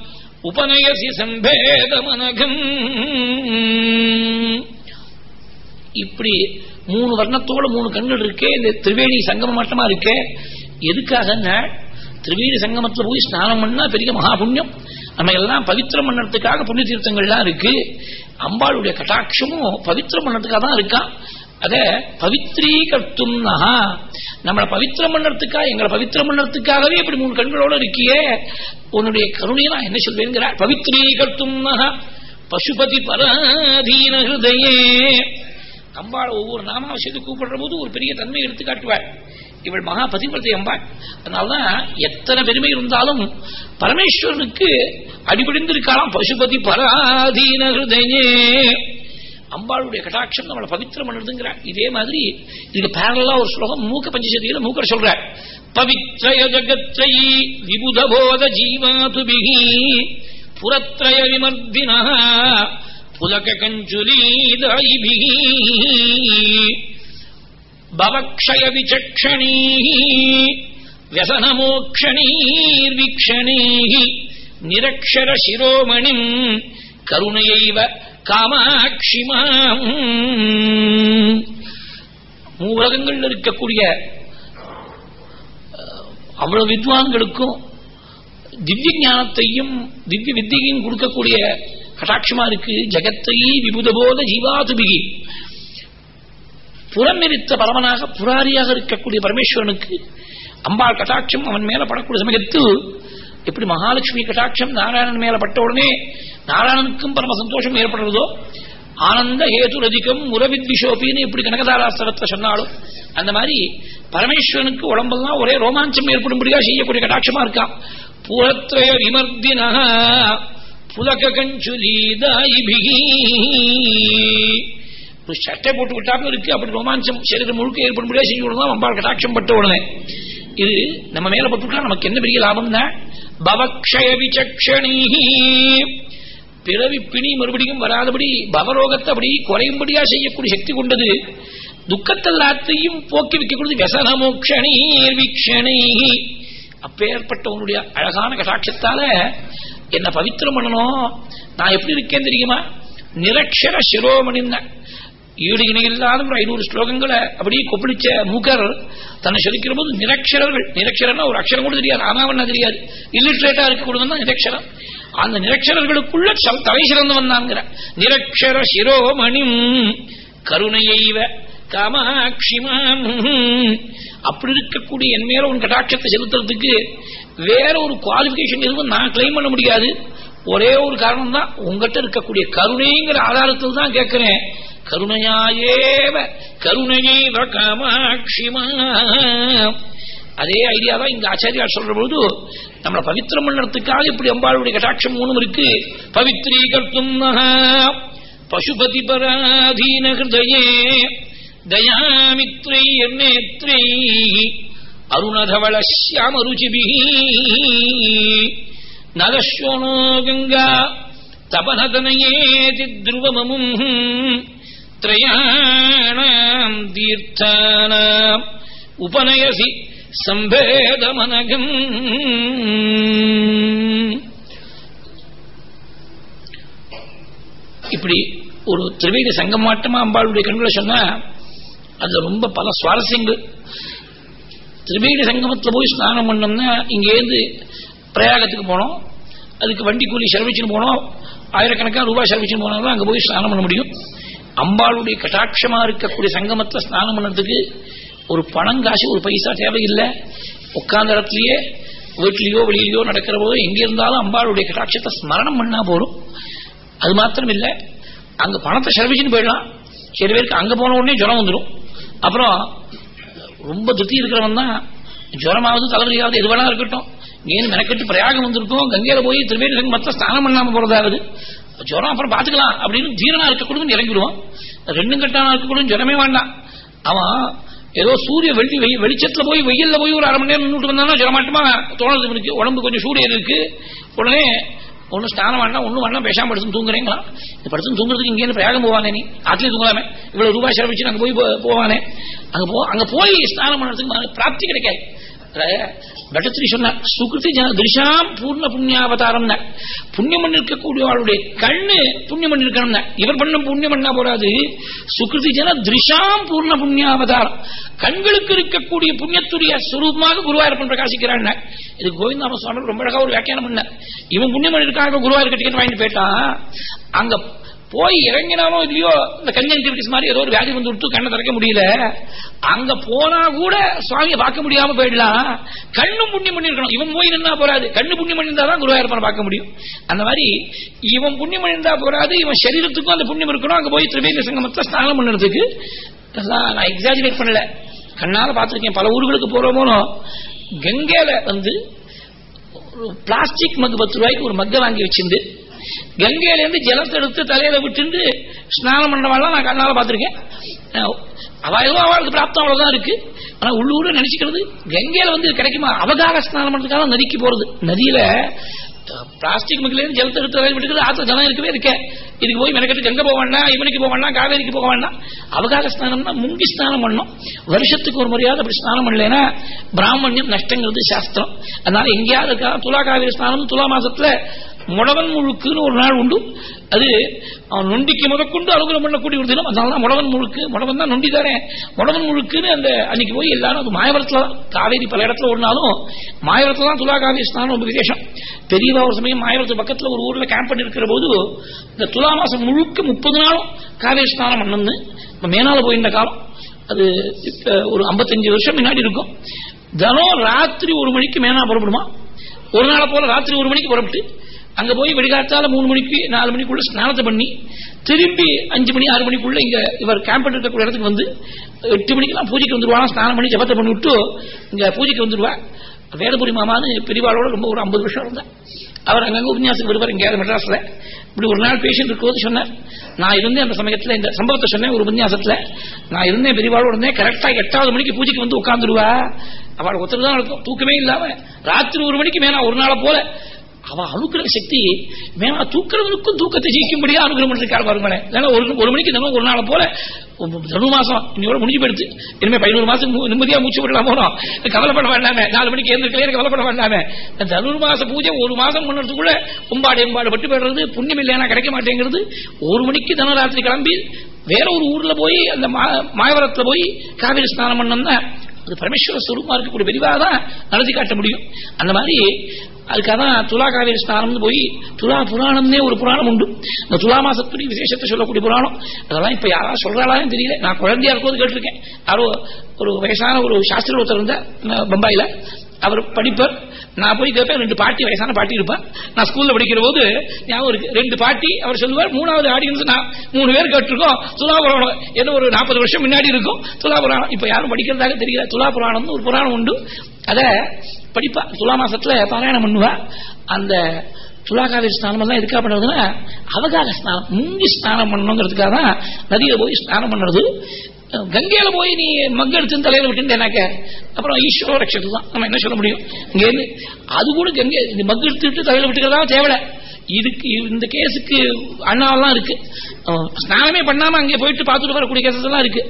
உபநயசி சம்பேதமனகம். இப்படி மூணு வர்ணத்தோட மூணு கண்கள் இருக்கே. இந்த திரிவேணி சங்கம மட்டமா இருக்கே. எதுக்காக திரிவேணி சங்கமத்தில் போய் ஸ்நானம் பண்ணா பெரிய மகாபுண்ணியம். நம்ம எல்லாம் பவித்திரம் பண்ணறதுக்காக புண்ணிய தீர்த்தங்கள்லாம் இருக்கு. அம்பாளுடைய கட்டாட்சமும் பவித்திரம் பண்ணறதுக்காக தான் இருக்கான் அத பவித்ரீகர்த்தும் நகா நம்மளை பவித்திரம் பண்ணறதுக்காக எங்களை பவித்திரம் பண்ணறதுக்காகவே இப்படி மூணு கண்களோட இருக்கியே. உன்னுடைய கருணையை நான் என்ன சொல்வேங்கிறார் பவித்ரீகர்த்தும் நகா பசுபதி பராதீன ஹிருதயே. அம்பாள் ஒவ்வொரு நாமாவசியத்தை கூப்பிடுற போது ஒரு பெரிய தன்மை எடுத்து காட்டுவாள் இவள் மகா பதிவிரதை அம்பாள் அதனாலதான் எத்தனை பெருமை இருந்தாலும் பரமேஸ்வரனுக்கு அடிபடிந்திருக்கலாம் பசுபதி பராதீன ஹிருதயே அம்பாளுடைய கட்டாட்சம் நம்மளை பவித்திரம் பண்ணுறதுங்கிறார் இதே மாதிரி இதுக்கு பேரலா ஒரு ஸ்லோகம் மூக்க பஞ்சசதியில மூக்கர் சொல்ற பவித்ரய ஜகத்ரயி விபுதபோத ஜீவாதுபிகி புரத்ரய விமர்தினா புலக கஞ்சுலீதாயிபிகி பவக்ஷய விசக்ஷணீஹி வியசனமோக்ஷணீர் வீக்ஷணீஹி நிரக்ஷர சிரோமணிம் கருணையைவ காமாட்சிமாம். மூலகங்கள் இருக்கக்கூடிய அவ்வளவு வித்வான்களுக்கும் திவ்ய ஞானத்தையும் திவ்ய வித்தியையும் கொடுக்கக்கூடிய கட்டாட்சமா இருக்கு ஜெகத்தை விபுதபோத ஜீவாதுபிகி. புறமெரித்த பரமனாக புராரியாக இருக்கக்கூடிய பரமேஸ்வரனுக்கு அம்பாள் கட்டாட்சம் அவன் மேல படக்கூடிய சமயத்தில் எப்படி மகாலட்சுமி கட்டாட்சம் நாராயணன் மேல பட்ட உடனே நாராயணனுக்கும் பரம சந்தோஷம் ஏற்படுறதோ ஆனந்த ஹேதுரதிகம் உரவித்விஷோபின்னு எப்படி கனகதாராஸ்தவத்தை சொன்னாலும் அந்த மாதிரி பரமேஸ்வரனுக்கு உடம்பெல்லாம் ஒரே ரோமாஞ்சம் ஏற்படும்படியா செய்யக்கூடிய கடாட்சமா இருக்கான். புறத்ரய விமர்தினா புலக கஞ்சுலீதாயிபிகி ஒரு சட்டை போட்டு விட்டாப்புல இருக்கு. அப்படி ரோமாஞ்சம் சரீரம் முழுக்க ஏற்படும் முடியாது செஞ்சு விடணும் அம்பாள் கட்டாட்சம் பட்ட உடனே. இது நம்ம மேல போட்டுவிட்டா நமக்கு என்ன பெரிய லாபம் தான் பவக்ஷய பிறவி பிணி மறுபடியும் வராதபடி பவரோகத்தை அப்படி குறையும்படியா செய்யக்கூடிய சக்தி கொண்டது. துக்கத்தெல்லாத்தையும் போக்கி வைக்கக்கூடியது விசனமோக்ஷணி வீக்ஷணி அப்பேற்பட்ட உன்னுடைய அழகான கடாட்சத்தால என்ன பவித்திரம் பண்ணணும். நான் எப்படி இருக்கேன் தெரியுமா? நிரக்ஷர சிரோமணிந்தேன் ஈடு இணையில்லாத ஒரு ஐநூறு ஸ்லோகங்களை அப்படியே கொப்பளிச்ச மூக்கர் தன்னை சொல்லிக்கிற போது நிரக்ஷரர்கள் நிரக்ஷரன்னா ஒரு அக்ஷரம் கூட தெரியாது ஆமாவன்னா தெரியாது. இல்லிட்ரேட்டா இருக்கக்கூடாதுன்னா தான் நிரக்ஷரம். அந்த நிரக்ஷரர்களுக்குள்ள தலை சிறந்து வந்தாங்கிற. நிரக்ஷர சிரோமணிம் கருணையைவ காமாட்சிமாம். அப்படி இருக்கக்கூடிய என் மேல உன் கட்டாட்சத்தை செலுத்துறதுக்கு வேற ஒரு குவாலிபிகேஷன் எதுவும் நான் கிளைம் பண்ண முடியாது. ஒரே ஒரு காரணம் தான் உங்ககிட்ட இருக்கக்கூடிய கருணைங்கிற ஆதாரத்தில் தான் கேட்கிறேன். கருணையாயேவ கருணையை அதே ஐடியா தான் இங்க ஆச்சாரியார் சொல்ற பொழுது நம்மளை பவித்திரம் பண்ணறதுக்காக இப்படி அம்பாளுடைய கட்டாட்சம் மூணும் இருக்கு. பவித்ரீகர்த்தும் நகா பசுபதி பராதீன ஹிருதயே. தயாமித்ரை நேத்ரை அருணதவள சியாமருச்சிபி நலஸ்வனோ கங்கா தபனதனயேதி த்ருவமமும் த்ரயாணாம் தீர்த்தானாம் உபநயசி சம்பேதமனகம் இப்படி ஒரு திரிவேதி சங்கம் மாட்டமா அம்பாளுடைய கண்களை சொன்னா அதுல ரொம்ப பல சுவாரஸ்யங்கள். திரிவேணி சங்கமத்தில் போய் ஸ்நானம் பண்ணோம்னா இங்கேருந்து பிரயாகத்துக்கு போனோம். அதுக்கு வண்டி கூலி செலவிச்சுன்னு போனோம். ஆயிரக்கணக்கான ரூபாய் செலவிச்சுன்னு போனாலும் அங்கே போய் ஸ்நானம் பண்ண முடியும். அம்பாளுடைய கட்டாட்சமா இருக்கக்கூடிய சங்கமத்தில் ஸ்நானம் பண்ணுறதுக்கு ஒரு பணம் காசு ஒரு பைசா தேவையில்லை. உட்கார்ந்த இடத்துலயே வீட்லயோ வெளியிலயோ நடக்கிற போது எங்க இருந்தாலும் அம்பாளுடைய கட்டாட்சத்தை ஸ்மரணம் பண்ணா போறோம் அது மாத்திரம் இல்லை அங்க பணத்தை செலவிச்சுன்னு போயிடலாம். சில பேருக்கு அங்க போன உடனே ஜுரம் வந்துடும் அப்புறம் ரொம்ப துத்தி இருக்கிறவன் தான் ஜுரமாவது தலைவலியாவது எது வேணா இருக்கட்டும். ஏன் மெனக்கெட்டு பிரயாகம் வந்திருக்கோம்? கங்கையில போய் திருவேணி மத்த ஸ்நானம் பண்ணாம போறதாவது? ஜுரம் அப்புறம் பாத்துக்கலாம் அப்படின்னு தீரனா இருக்கக்கூடும் இறங்கிடுவான். ரெண்டும் கட்டானா இருக்கக்கூடும் ஜுரமே வேண்டாம். அவன் ஏதோ சூரிய வெளி வெயி- வெளிச்சத்துல போய் வெயில்ல போய் ஒரு அரை மணி நேரம் நின்றுட்டு வந்தானா ஜுரமாட்டமா தோணுது இவனுக்கு. உடம்பு கொஞ்சம் சூரியன் இருக்கு உடனே ஒன்னும் ஸ்நானம் வேண்டாம் ஒன்னும் வேண்டாம் பேசாம படுத்து தூங்குறீங்களா இந்த படுத்து தூங்குறதுக்கு இங்கே பிரயாகம் போவானே நீ? ஆத்திலே தூங்கலாமே இவ்வளவு ரூபாய் செலவிச்சு அங்க போய் போவானே? அங்க போ அங்க போய் ஸ்நானம் பண்ணுறதுக்கு பிராப்தி கிடைக்காது. பட்டத்திரி சொன்னார் சுகிருதி ஜன திருஷாம் பூர்ண புண்ணியாவதாரம் புண்ணியம் பண்ணிருக்கக்கூடிய பண்ணிருக்கக்கூடியவளுடைய கண்ணு புண்ணியம் பண்ணிருக்கணும் இவர் பண்ணும் புண்ணியம் பண்ணா போறாது சுகிருதி ஜன திருஷாம் பூர்ண புண்ணியாவதாரம் கண்களுக்கு இருக்கக்கூடிய புண்ணியத்துடைய சுரூபமாக குருவாயூரப்பன் பிரகாசிக்கிறான் இது கோவிந்தாம சுவாமி ரொம்ப அழகா ஒரு வியாக்கியானம் பண்ண। இவன் புண்ணியம் பண்ணிருக்காக குருவாயூர் டிக்கெட் வாங்கிட்டு போயிட்டான்। அங்க போய் இறங்கினாலும் இல்லையோ இந்த கன்ஜன்டிவிட்டிஸ் மாதிரி ஏதோ ஒரு வியாதி வந்து விட்டு கண்ணை திறக்க முடியல. அங்க போனா கூட சுவாமியை பார்க்க முடியாம போயிடலாம். கண்ணும் புண்ணியம் பண்ணிருக்கணும் இவன் போய் நின்னா போறாது. கண்ணு புண்ணியம் பண்ணியிருந்தா தான் குருவாயூரப்பனை பார்க்க முடியும். அந்த மாதிரி இவன் புண்ணியம் பண்ணியிருந்தா போறாது. இவன் சரீரத்துக்கும் அந்த புண்ணியம் இருக்கணும். அங்க போய் திரிவேந்திர சங்கமத்தை ஸ்நானம் பண்ணுறதுக்கு. நான் எக்ஸாஜினேட் பண்ணல. கண்ணால பார்த்துருக்கேன். பல ஊர்களுக்கு போறோமோனோ கங்கையில வந்து ஒரு பிளாஸ்டிக் மக்கு பத்து ரூபாய்க்கு ஒரு மக்கை வாங்கி வச்சிருந்து கங்கையில இருந்து ஜலத்தை எடுத்து தலையில விட்டு ஸ்நானம் பண்றவாள் நான் கண்ணால பார்த்திருக்கேன். அஹ் அவ அவளுக்கு பிராப்தம் அவ்வளவுதான் இருக்கு. ஆனா உள்ளூர் நினைச்சுக்கிறது கங்கையில வந்து கிடைக்குமா? அவகாக ஸ்நானம் பண்றதுக்காக நதிக்கு போறது. நதியில பிளாஸ்டிக் மக்கில இருந்து ஜலத்தை எடுத்து தலையில் விட்டுக்கிறது ஆத்திர ஜலம் இருக்கவே இருக்கேன் இதுக்கு போய் மெனக்கட்டு கங்கை போக வேண்டாம் இவனுக்கு போக வேண்டாம் காவேரிக்கு போக வேண்டாம். அவகாக ஸ்நானம்னா முங்கி ஸ்நானம் பண்ணணும். வருஷத்துக்கு ஒரு முறையாவது அப்படி ஸ்நானம் பண்ணலன்னா பிராமணியம் நஷ்டங்கிறது சாஸ்திரம். அதனால எங்கேயாவது இருக்கா? துலா காவேரி ஸ்நானம் துலா மாசத்துல முடவன் முழுக்குன்னு ஒரு நாள் உண்டு. அது அவன் நொண்டிக்கு முதற்கொண்டு அனுகூலம் பண்ணக்கூடிய ஒரு தினம். அதனால தான் முடவன் முழுக்கு. முடவன் தான் நொண்டி தானே. முடவன் முழுக்குன்னு அந்த அன்னைக்கு போய் எல்லாரும் அது மாயவரத்துல தான். காவேரி பல இடத்துல ஓடினாலும் மாயவரத்துல தான் துலா காவேரி ஸ்நானம் ரொம்ப விசேஷம். பெரியவா ஒரு சமயம் மாயவரத்து பக்கத்துல ஒரு ஊர்ல கேம்ப் பண்ணி இருக்கிற போது இந்த துலா மாசம் முழுக்க முப்பது நாளும் காவேரி ஸ்நானம் பண்ணு மேனால போயிருந்த காலம். அது இப்ப ஒரு 55 வருஷம் முன்னாடி இருக்கும். தினம் ராத்திரி ஒரு மணிக்கு மேனா புறப்படுமா? ஒரு நாளை போல ராத்திரி ஒரு மணிக்கு புறப்பட்டு அங்க போய் வெடிகாத்தால மூணு மணிக்கு நாலு மணிக்குள்ள ஸ்நானத்தை பண்ணி திரும்பி அஞ்சு மணி ஆறு மணிக்குள்ள இங்க இவர் கேம்ப் இருக்கக்கூடிய இடத்துக்கு வந்து எட்டு மணிக்கெல்லாம் பூஜைக்கு வந்துருவாங்க ஸ்நானம் பண்ணி ஜபத்தை பண்ணி விட்டு இங்க பூஜைக்கு வந்துருவா. வேதபுரி மாமான்னு பெரியவாளோட ரொம்ப ஒரு ஐம்பது வருஷம் இருந்தேன் அவர் அங்கங்க உபன்யாசம் வருவார் இங்கே மெட்ராஸ்ல. இப்படி ஒரு நாள் பேஷண்ட் இருக்கும்போது சொன்னார் நான் இருந்தேன் அந்த சமயத்துல இந்த சம்பவத்தை சொன்னேன் ஒரு உபன்யாசத்துல. நான் இருந்தேன் பெரியவாளோட இருந்தேன் கரெக்டா எட்டாவது மணிக்கு பூஜைக்கு வந்து உட்காந்துருவா அவள் ஒருத்தர் தான் இருக்கும் தூக்கமே இல்லாம ராத்திரி ஒரு மணிக்கு மேல ஒரு நாளை போல அவ அழுக்கிற சக்தி மேல தூக்கிறவனுக்கும் தூக்கத்தை ஜெயிக்கும்படியா அனுகிரகம் பண்ணிருக்காரு பாருங்களேன். ஏன்னா ஒரு மணிக்கு தினம் ஒரு நாளை போல தனு மாசம். இன்னையோட முடிஞ்சு போயிடுச்சு. இனிமே பதினோரு மாசம் நிம்மதியா மூச்சு விடலாம் போனோம் கவலைப்பட வேண்டாமே. நாலு மணிக்கு எழுந்திருக்கலையே கவலைப்பட வேண்டாமே. தனு மாச பூஜை ஒரு மாசம் பண்ணுறதுக்குள்ள உம்பாடு எம்பாடு பட்டு போயிடுறது புண்ணியம் இல்லைன்னா கிடைக்க மாட்டேங்கிறது. ஒரு மணிக்கு தினம் ராத்திரி கிளம்பி வேற ஒரு ஊர்ல போய் அந்த மா- மாயவரத்துல போய் காவிரி ஸ்நானம் பண்ணோம்னா அது பரமேஸ்வர ஸ்வரூபமா இருக்கக்கூடிய விரிவாக தான் நடத்தி காட்ட முடியும். அந்த மாதிரி அதுக்காக தான் துலா காவேரி ஸ்நானம்னு போய் துலா புராணம்னே ஒரு புராணம் உண்டு. இந்த துலா மாசத்துடைய விசேஷத்தை சொல்லக்கூடிய புராணம். அதெல்லாம் இப்ப யாராவது சொல்றாளான்னு தெரியல. நான் குழந்தையா இருக்கும்போது கேட்டிருக்கேன். யாரோ ஒரு வயசான ஒரு சாஸ்திரி ஒருத்தர் இருந்தா பம்பாயில. அவர் படிப்பர். நான் போய் கேட்பேன் ரெண்டு பாட்டி வயசான பாட்டி இருப்பேன் நான் ஸ்கூல்ல படிக்கிற போது ஞாபகம் இருக்கு. ரெண்டு பாட்டி அவர் சொல்லுவார் மூணாவது ஆடியன்ஸ் நான் மூணு பேர் கேட்டிருக்கோம். துலா புராணம் என்ன ஒரு நாற்பது வருஷம் முன்னாடி இருக்கும். துலா புராணம் இப்ப யாரும் படிக்கிறதாக தெரியல. துலா புராணம்னு ஒரு புராணம் உண்டு. அதை படிப்பா. துலா மாசத்துல பாராயணம் பண்ணுவா. அந்த துலாகாவிரி ஸ்நானம் எல்லாம் எதுக்காக பண்றதுன்னா அவகாக ஸ்நானம் முங்கி ஸ்நானம் பண்ணணுங்கிறதுக்காக தான் நதியில போய் ஸ்நானம் பண்றது. கங்கையில போய் நீ மங்க எடுத்து தலையில விட்டுனாக்க அப்புறம் ஈஸ்வர ரட்சத்து தான். நம்ம என்ன சொல்ல முடியும்? இங்கேருந்து அது கூட கங்கை இந்த மக்கு எடுத்துட்டு தலையில விட்டுக்கிறதா தேவை இதுக்கு இந்த கேஸுக்கு அண்ணாவெல்லாம் இருக்கு. ஸ்நானமே பண்ணாம அங்கே போயிட்டு பார்த்துட்டு வரக்கூடிய கேசஸ் எல்லாம் இருக்கு.